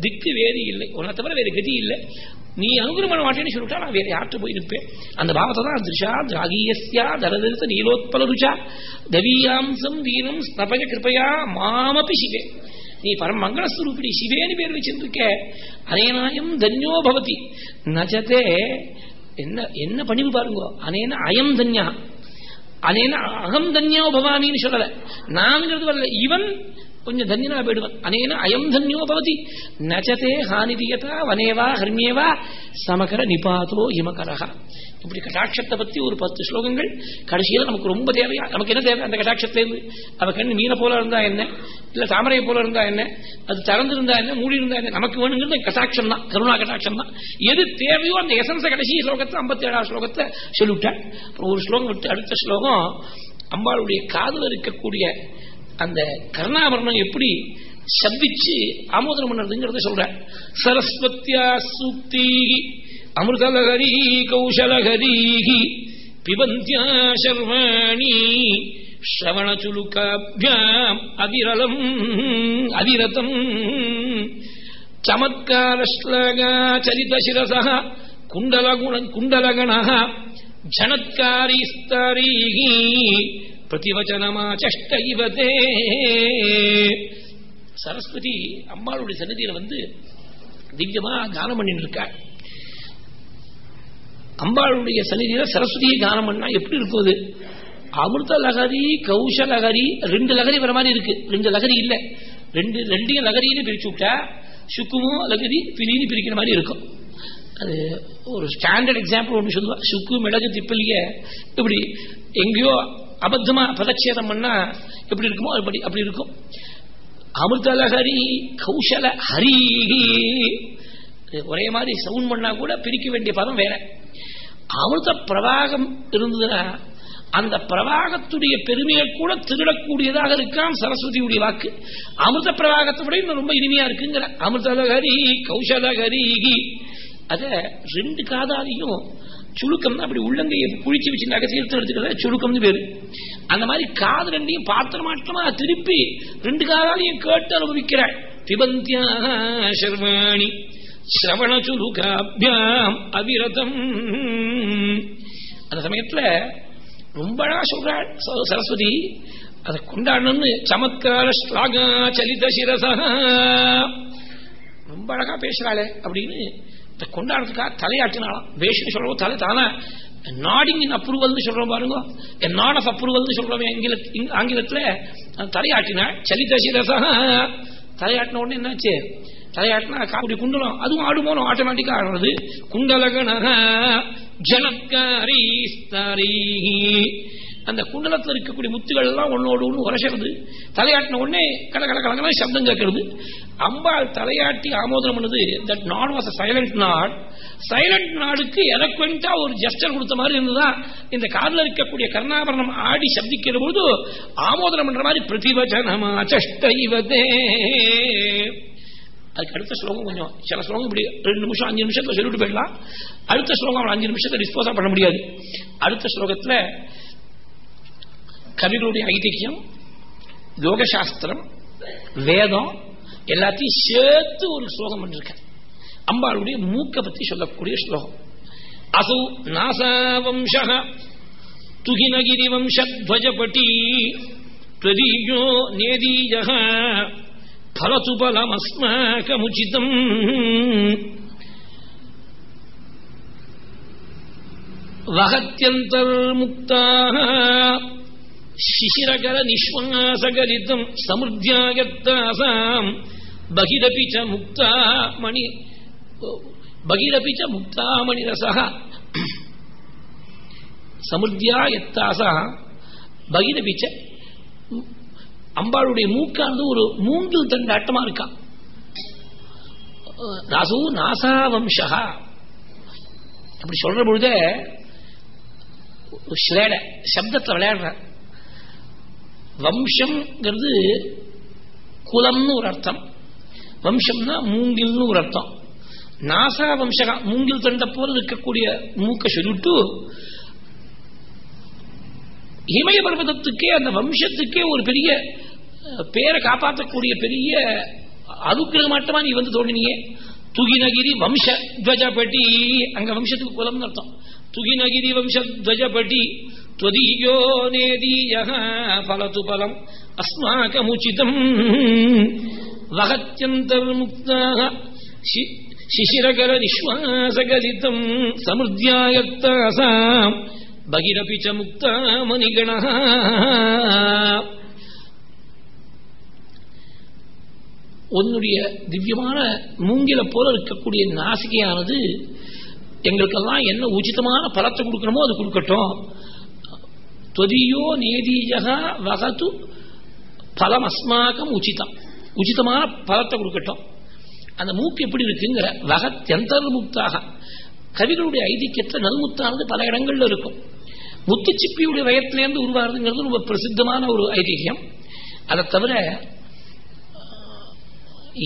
திக்கு வேறு இல்லை. உன தவிர வேறு கதி இல்லை. நீ அனுகிரம் பண்ண மாட்டேன்னு சொல்லிட்டா நான் வேற யார்கிட்ட போய் நிற்பேன்? அந்த பாவத்தை தான் திருஷா திராகியஸ்யா தரதரித்த நீலோத்பல ருச்சா தவீயாம்சம் தீனம் ஸ்னபய கிருப்பையா மாமபி சிவே. நீ பரம் சிவேன்னு பேர் வச்சிருக்க அனேனாயம் தன்யோ பவதி. நஜதே என்ன என்ன பணிவு பாருங்க? அனேன அயம் தன்யா. அனேன அகம் தன்யோ பவானின்னு சொல்லல. நான்ங்கிறது வரல. இவன் கொஞ்சம் தன்யனா போயிடுவான் அனேன அயம் தன்யோ பவதி நச்சதே ஹானிதியதா வனேவா ஹர்மியேவா சமகர நிபாதோ இமகரஹா இப்படி கட்டாட்சத்தை பத்தி ஒரு பத்து ஸ்லோகங்கள். கடைசியில நமக்கு ரொம்ப தேவையா? நமக்கு என்ன தேவை? அந்த கட்டாட்சத்திலேருந்து அவ கண்ணு மீனை போல இருந்தா என்ன? இல்ல தாமரையை போல இருந்தா என்ன? அது திறந்திருந்தா என்ன? மூடி இருந்தா என்ன? நமக்கு வேணுங்கிறது கட்டாட்சம் தான். கருணா கட்டாட்சம் தான். எது தேவையோ அந்த எசன்ஸ கடைசி ஸ்லோகத்தை ஐம்பத்தி ஏழாம் ஸ்லோகத்தை சொல்லிவிட்டாள் ஒரு ஸ்லோகம் விட்டு அடுத்த ஸ்லோகம். அம்பாளுடைய காதல் இருக்கக்கூடிய அந்த கருணாபரணம் எப்படி சபிச்சு ஆமோதனம் பண்ணுறதுங்கிறத சொல்ற சரஸ்வத்தியா சூக்தி அமிர்தலகரி கௌசலகரி பிபந்தியா சர்வாணி ஸ்ரவணச்சுலுக்காபியாம் அதிரலம் அதிரதம். சமத்காரஸ்லகா சரித குண்டலகுண குண்டலகண ஜனத்காரிஸ்தரீகி பிரதிவச்சனமாச்சஷ்ட இவதே சரஸ்வதி அம்மாளுடைய சன்னதியில வந்து திவ்யமா கானம் பண்ணிட்டு இருக்காள் அம்பாளுடைய சன்னிதியில சரஸ்வதியை கானம் பண்ணா எப்படி இருக்கும் அது? அமிர்த லகரி கௌஷ லகரி ரெண்டு லகரி வர மாதிரி இருக்கு. ரெண்டு லகரி இல்ல. ரெண்டு ரெண்டையும் லகரின்னு பிரிச்சு விட்டா சுக்குமோ லகரி பிரின்னு பிரிக்கிற மாதிரி இருக்கும். அது ஒரு ஸ்டாண்டர்ட் எக்ஸாம்பிள் ஒன்று சொல்லுவா. சுக்கு மிளகு திப்பிலிய இப்படி எங்கேயோ அபத்தமா பதச்சேதம் பண்ணா எப்படி இருக்குமோ அப்படி அப்படி இருக்கும். அமிர்தலஹரி கௌசல ஹரி ஒரே மாதிரி சவுண்ட் பண்ணா கூட பிரிக்க வேண்டிய பதம் வேற. அமிர்த பிரவாகம் இருந்ததுன்னா அந்த பிரவாகத்துடைய பெருமையை கூட திருடக்கூடியதாக இருக்கான் சரஸ்வதியுடைய வாக்கு. அமிர்த பிரவாகத்தை விட இன்னும் ரொம்ப இனிமையா இருக்குங்கிற. அமிர்தலகரி கௌசலஹரி அத ரெண்டு காதாலையும் சுழுக்கம் அப்படி உள்ளங்கையை குழிச்சு வச்சு நகை தீர்த்து எடுத்துக்கிறத? சுழுக்கம்னு பேரு. அந்த மாதிரி காது ரெண்டையும் பாத்திர மாற்றமா திருப்பி ரெண்டு காதாலையும் கேட்டு அனுபவிக்கிறாள் பிபந்தியா சர்வாணி. சிரவண சுலுகாபியாம் அவிரதம். அந்த சமயத்துல ரொம்ப அழகா சொல்றாள் சரஸ்வதி. அதை கொண்டாடணும்னு சமத்கார ஸ்லாகா சலித சிரசா. ரொம்ப அழகா பேசுறாளே அப்படின்னு கொண்டாடுறதுக்காக தலையாட்டினாலாம். பேஷன் சொல்றோம் தலை தானே நாடிங் இன் அப்ரூவல் சொல்றோம் பாருங்க. நாட் ஆஃப் அப்ரூவல் சொல்றோம் ஆங்கிலத்துல. தலையாட்டினா சலித சிரசா தலையாட்டின உடனே என்னாச்சு? தலையாட்டினா காப்படி குண்டலம் அதுவும் ஆடு போனோம் ஆட்டோமேட்டிக்கா ஆடுறது குண்டலகன ஜனக்காரி அந்த குண்டலத்தில் இருக்கக்கூடிய முத்துகள் எல்லாம் ஒன்னோடு ஒன்று உரசறது. தலையாட்டின உடனே கல கல கலகல சப்தம் கேட்கறது. அம்பாள் தலையாட்டி ஆமோதனம் பண்ணது that not was silent not silent நாடுக்கு எலக்வெண்டா ஒரு ஜெஸ்டர் கொடுத்த மாதிரி இருந்ததா? இந்த காதில் இருக்கக்கூடிய கர்ணாபரணம் ஆடி சப்திக்கிற போது ஆமோதனம் பண்ற மாதிரி பிரதிபஜனமா சஷ்டைவதே அதுக்கு அடுத்த ஸ்லோகம் கொஞ்சம் சில ஸ்லோகம் இப்படி ரெண்டு நிமிஷம் அஞ்சு நிமிஷத்துல சொல்லிட்டு போயிடலாம். அடுத்த ஸ்லோகம் அஞ்சு நிமிஷத்தை டிஸ்போஸா பண்ண முடியாது. அடுத்த ஸ்லோகத்துல கவிகளுடைய ஐதிக்கியம் யோகசாஸ்திரம் வேதம் எல்லாத்தையும் சேர்த்து ஒரு ஸ்லோகம் பண்ணிருக்கேன் அம்பாளுடைய மூக்க பத்தி சொல்லக்கூடிய ஸ்லோகம் அசௌ நாசாவம்ச துகினகிரி வம்சத்வஜபட்டி பிரதீயோ நேதீய फलतु बलमस्माकमुचितम् वहत्यन्तर्मुक्ताः சிசிரகர நிஷ்வாசகரிதம் சமிருத்தியாகத்தாசாம் பகிரபி ச முக்தாமணி பகிரபி ச முக்தாமணிரசா சமிருத்தியா எத்தாசா பகிரபி ச அம்பாளுடைய மூக்கானது ஒரு மூங்கில் தண்டாட்டமா இருக்கா? ராசு நாசா வம்சா அப்படி சொல்ற பொழுதே ஸ்லேட சப்தத்தை விளையாடுற வம்சம்ங்கிறது குலம்னு ஒரு அர்த்தம். வம்சம்னா மூங்கில்னு ஒரு அர்த்தம். நாசா வம்சகா மூங்கில் தண்ட போல இருக்கக்கூடிய மூக்க சொல்லிட்டு இமய பர்வதத்துக்கே அந்த வம்சத்துக்கே ஒரு பெரிய பேரை காப்பாற்றக்கூடிய பெரிய அனுகிரகமாட்டமா நீ வந்து தோணினியே துகினகிரி வம்ச துவஜபட்டி அங்க வம்சத்துக்கு குலம்னு அர்த்தம். துகினகிரி வம்ச துவஜபட்டி त्वदीयो नेदीयः फलतु फलम् अस्माकमुचितम् वहत्यन्तर्मुक्ताः शिशिरकरनिश्वासगलितम् समृद्ध्यायत्तासाम् बहिरपि च मुक्ता मणिगणः உன்னுடைய திவ்யமான மூங்கில போல இருக்கக்கூடிய நாசிகையானது எங்களுக்கெல்லாம் என்ன உச்சிதமான பலத்தை கொடுக்கணுமோ அது கொடுக்கட்டும் தொதியோ நேதீயகா வகத்து பலம் அஸ்மாக்கம் உச்சிதம் உச்சிதமான பலத்தை கொடுக்கட்டும். அந்த மூக்கு எப்படி இருக்குங்கிற வகத்யந்தர் முக்தாக கவிகளுடைய ஐதிக்கியத்தில் நல்முத்தானது பல இடங்கள்ல இருக்கும். முத்துச்சிப்பியுடைய வயத்திலேருந்து உருவாகிறதுங்கிறது ரொம்ப பிரசித்தமான ஒரு ஐதிகியம் அதை தவிர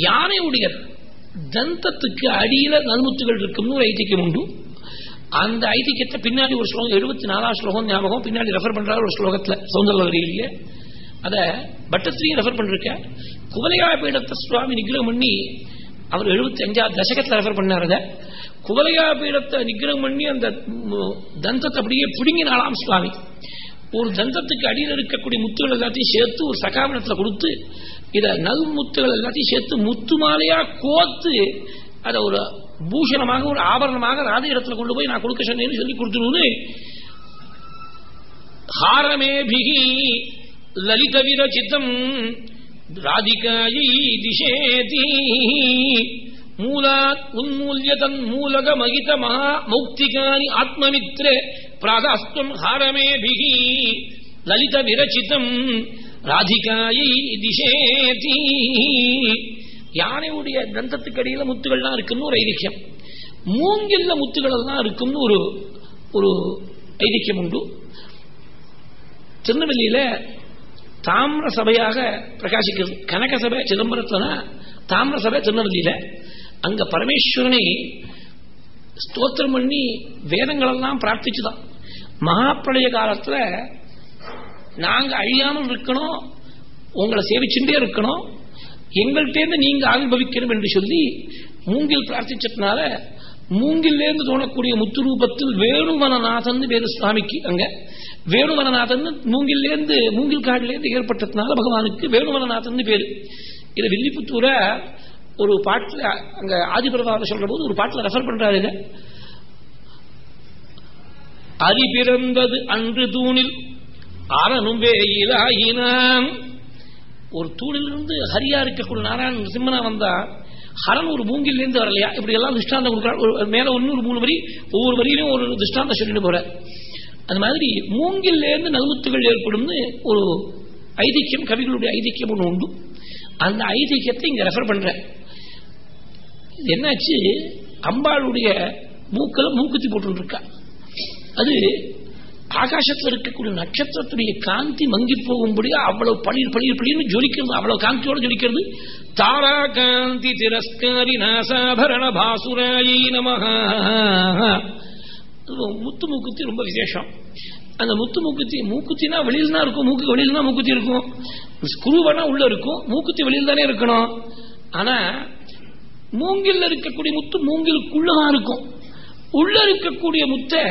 யானையுடைய தந்தத்துக்கு அடியில நல்முத்துகள் இருக்கும்னு ஒரு ஐதிக்கியம் உண்டு. அந்த ஐதிக்கத்தை பின்னாடி ஒரு ஸ்லோகம் எழுபத்தி நாலாம் ஸ்லோகம் ஞாபகம் பின்னாடி ரெஃபர் பண்றாரு ஒரு ஸ்லோகத்துல சௌந்தரவரியிலேயே அத பட்டத்திலையும் ரெஃபர் பண்ணிருக்க. குவலையா பீடத்தை சுவாமி நிகிரகம் பண்ணி அவர் எழுபத்தி அஞ்சாவது தசகத்தில் ரெஃபர் பண்ணார் அதை. குவலையா பீடத்தை நிகிரகம் பண்ணி அந்த தந்தத்தை அப்படியே பிடுங்கினாலாம் சுவாமி. ஒரு தந்தத்துக்கு அடியில் இருக்கக்கூடிய முத்துகள் எல்லாத்தையும் சேர்த்து ஒரு சகாவனத்தில் கொடுத்து இதை நல் முத்துகள் எல்லாத்தையும் சேர்த்து முத்து மாலையா கோத்து அதை ஒரு பூஷணமாக ஒரு ஆபரணமாக ராத இடத்துல கொண்டு போய் நான் கொடுக்க சொன்னேன்னு சொல்லி கொடுத்துருவது ஹாரமேபிகி லலித விரச்சிதம் ராதிகாயை திசேதி மூலாத் உன்மூல்யதன் மூலக மகித மகா மௌக்திகானி ஆத்மமித்ரே பிராதாஸ்துவம் ஹாரமேபிகி லலித விரச்சிதம் ராதிகாயை திசேதி யானையுடைய தந்தத்துக்கு அடியில் முத்துகள்லாம் இருக்குன்னு ஒரு ஐதிக்கியம் மூங்கில்ல முத்துகள் எல்லாம் இருக்கும்னு ஒரு ஒரு ஐதிக்கியம் உண்டு. திருநெல்வேலியில தாமிர சபையாக பிரகாசிக்கிறது. கனக சபை சிதம்பரத்துல தாமிர சபை திருநெல்வேலியில. அங்க பரமேஸ்வரனை ஸ்தோத்திரம் பண்ணி வேதங்களெல்லாம் பிரார்த்திச்சுதான். மகாப்பிரளய காலத்துல நாங்க அழியாமல் இருக்கணும் உங்களை சேவிச்சுட்டே இருக்கணும் எங்கள்கிட்ட நீங்க ஆவிர்வவிக்கணும் என்று சொல்லி மூங்கில் பிரார்த்திச்சதுனால மூங்கிலேருந்து தோணக்கூடிய முத்துரூபத்தில் வேணுவனநாதன் வேறு சுவாமிக்கு அங்க. வேணுவனநாதன் மூங்கிலேருந்து மூங்கில் காட்டிலேருந்து ஏற்பட்டதுனால பகவானுக்கு வேணுவனநாதன் பேரு. இது வில்லிபுத்தூர ஒரு பாட்டில் அங்க ஆதிபிரபாவை சொல்ற போது ஒரு பாட்டில் ரெஃபர் பண்றாரு அறிபிறந்தது அன்று தூணில் அரணும் வேயிலாயினான். ஒரு தூணிலிருந்து ஹரியா இருக்கக்கூடிய நாராயண சிம்மனா வந்தா ஹரன் ஒரு மூங்கிலிருந்து வரலையா? இப்படி எல்லாம் திருஷ்டாந்தம் கொடுக்குறாரு மேல இன்னொரு மூணு வரி ஒவ்வொரு வரியிலும் ஒரு திருஷ்டாந்தம் சொல்லிட்டு போற அது மாதிரி மூங்கிலேருந்து நல்முத்துகள் ஏற்படும்னு ஒரு ஐதிக்கியம் கவிகளுடைய ஐதிக்கியம் ஒன்று உண்டு. அந்த ஐதிக்கியத்தை இங்க ரெஃபர் பண்ற என்னாச்சு? அம்பாளுடைய மூக்கில் மூக்குத்தி போட்டு இருக்கா அது ஆகாசத்தில் இருக்கக்கூடிய நட்சத்திரத்துடைய காந்தி மங்கி போகும்படியா அவ்வளவு பளிர் பளிர் பளிர்னு ஜொலிக்கிறது அவ்வளவு காந்தியோடு ஜொலிக்கிறது. தாரா காந்தி திரஸ்காரி நாசாபரண பாசுராயி நமஹா. முத்து மூக்குத்தி ரொம்ப விசேஷம். அந்த முத்து மூக்குத்தி மூக்குத்தினா வெளியில் தான் இருக்கும் மூக்கு வெளியில் தான் மூக்குத்தி இருக்கும். குருவனா உள்ள இருக்கும் மூக்குத்தி வெளியில் தானே இருக்கணும். ஆனா மூங்கில் இருக்கக்கூடிய முத்து மூங்கிலுக்குள்ளதான் இருக்கும். உள்ள இருக்கக்கூடிய முத்தை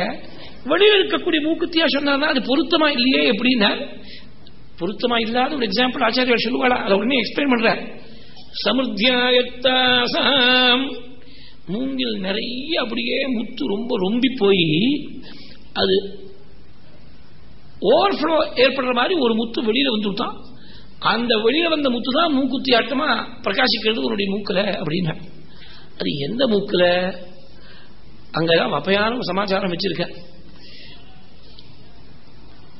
வெளியில் இருக்கக்கூடிய மூக்குத்தியா சொன்னார்னா அது பொருத்தமா இல்லையே எப்படின்னா பொருத்தமா இல்லாத ஒரு எக்ஸாம்பிள் ஆச்சாரியர் சொல்லுவாளா அதை உடனே எக்ஸ்பிளைன் பண்ற சமுத்தியாயத்தாசாம். மூங்கில் நிறைய அப்படியே முத்து ரொம்ப ரொம்பி போய் அது ஓவர்ஃப்ளோ ஏற்படுற மாதிரி ஒரு முத்து வெளியில வந்துட்டான் அந்த வெளியில வந்த முத்து தான் மூக்குத்தி ஆட்டமா பிரகாசிக்கிறது உன்னுடைய மூக்கல அப்படின்னா. அது எந்த மூக்கல? அங்கதான் வப்பையான சமாச்சாரம் வச்சிருக்க.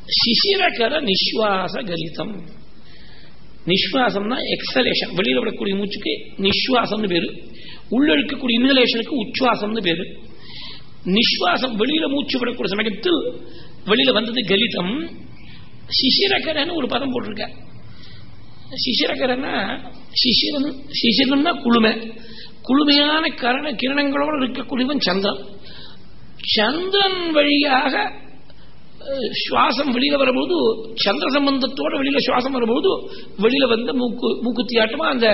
சிசிரகர நிஸ்வாச கலிதம் நிஸ்வாசம்னா எக்ஸலேஷன் வெளியில விடக்கூடிய மூச்சுக்கு நிஸ்வாசம்னு பேரு. உள்ள இருக்கக்கூடிய இன்ஹலேஷனுக்கு உச்சுவாசம்னு பேரு. நிஸ்வாசம் வெளியில மூச்சு விடக்கூடிய சமயத்தில் வெளியில வந்தது கலிதம் சிசிரகரன்னு ஒரு பதம் போட்டிருக்க. சிசிரகரன்னா சிசிரன் சிசிரன்னா குளுமை. குளுமையான கரண கிரணங்களோடு இருக்கக்கூடியவன் சந்திரன். சந்திரன் வழியாக சுவாசம் வெளியில வரும்போது சந்திர சம்பந்தத்தோட வெளியில சுவாசம் வரும்போது வெளியில வந்த மூக்கு மூக்குத்தியாட்டமா அந்த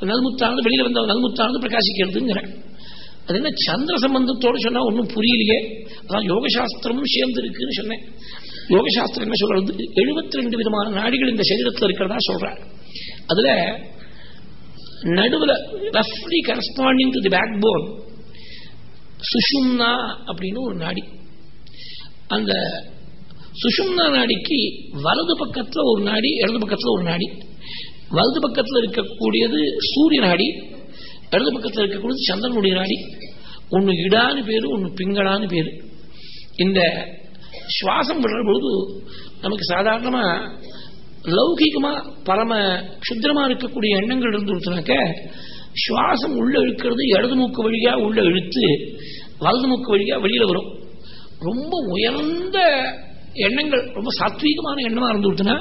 நல்முத்தானது வெளியில வந்த நல்முத்தானது பிரகாசிக்கிறதுங்கிறேன் அது என்ன சந்திர சம்பந்தத்தோடு சொன்னா ஒன்றும் புரியலையே. அதான் யோகசாஸ்திரமும் சேர்ந்து இருக்குன்னு சொன்னேன். யோகசாஸ்திரம் என்ன சொல்றது? எழுபத்தி ரெண்டு விதமான நாடிகள் இந்த சரீரத்தில் இருக்கிறதா சொல்றார் அதுல நடுவில் ரஃப்லி corresponding to the backbone சுஷும்னா அப்படின்னு ஒரு நாடி. அந்த சுஷும்னா நாடிக்கு வலது பக்கத்தில் ஒரு நாடி இடது பக்கத்தில் ஒரு நாடி. வலது பக்கத்தில் இருக்கக்கூடியது சூரிய நாடி இடது பக்கத்தில் இருக்கக்கூடியது சந்திரனுடைய நாடி. ஒன்று இடான்னு பேரு ஒன்று பிங்களான்னு பேரு. இந்த சுவாசம் விடுற பொழுது நமக்கு சாதாரணமா லௌகிகமா பரம சுத்திரமா இருக்கக்கூடிய எண்ணங்கள் இருந்துருச்சுனாக்க சுவாசம் உள்ள இழுக்கிறது இடது மூக்கு வழியா உள்ள இழுத்து வலது மூக்கு வழியா வெளியில வரும். ரொம்ப உயர்ந்த எண்ணங்கள் ரொம்ப சாத்வீகமான எண்ணமா இருந்துருச்சுன்னா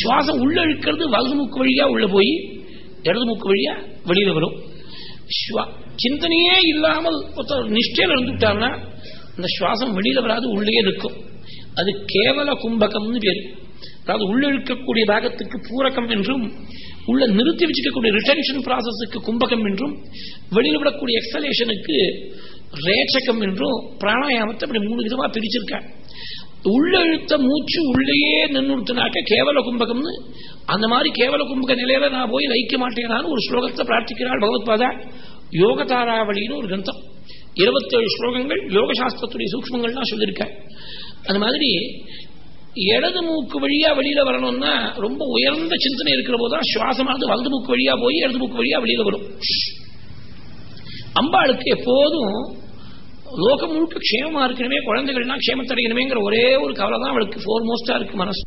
சுவாசம் உள்ள இழுக்கிறது வலது மூக்கு வழியா உள்ள போய் இடது மூக்கு வழியா வெளியில வரும். சிந்தனையே இல்லாமல் ஒருத்தர் நிஷ்டையில் இருந்துட்டாருன்னா அந்த சுவாசம் வெளியில வராது உள்ளே இருக்கும் அது கேவல கும்பகம்னு பேரு. அதாவது உள்ள இழுக்கக்கூடிய பாகத்துக்கு பூரகம் என்றும் உள்ள நிறுத்தி வச்சுக்கக்கூடிய ரிட்டன்ஷன் ப்ராசஸுக்கு கும்பகம் என்றும் வெளியில் விடக்கூடிய எக்ஸலேஷனுக்கு ரேச்சகம் என்றும் பிராணாயாமத்தை அப்படி மூணு விதமா பிரிச்சிருக்காங்க. உள்ளழுத்த மூச்சு உள்ளேயே நின்றுனாக்க கேவல கும்பகம்னு. அந்த மாதிரி கேவல கும்பக நிலையில நான் போய் வைக்க மாட்டேனான்னு ஒரு ஸ்லோகத்தை பிரார்த்திக்கிறாள் பகவத்பாதா யோகதாராவளின்னு ஒரு கிரந்தம். இருபத்தேழு ஸ்லோகங்கள் யோக சாஸ்திரத்துடைய சூக்மங்கள்லாம் சொல்லியிருக்க அந்த மாதிரி இடது மூக்கு வழியா வெளியில வரணும்னா ரொம்ப உயர்ந்த சிந்தனை இருக்கிற போதுதான் சுவாசமானது வலது மூக்கு வழியா போய் இடது மூக்கு வழியா வெளியில வரும். அம்பாளுக்கு எப்போதும் லோகம் முழுக்க க்ஷேமமா இருக்கணுமே குழந்தைகள்னா க்ஷேமத்தடையணுமேங்கிற ஒரே ஒரு கவலை தான் அவளுக்கு ஃபோர் மோஸ்டா இருக்கு மனசு.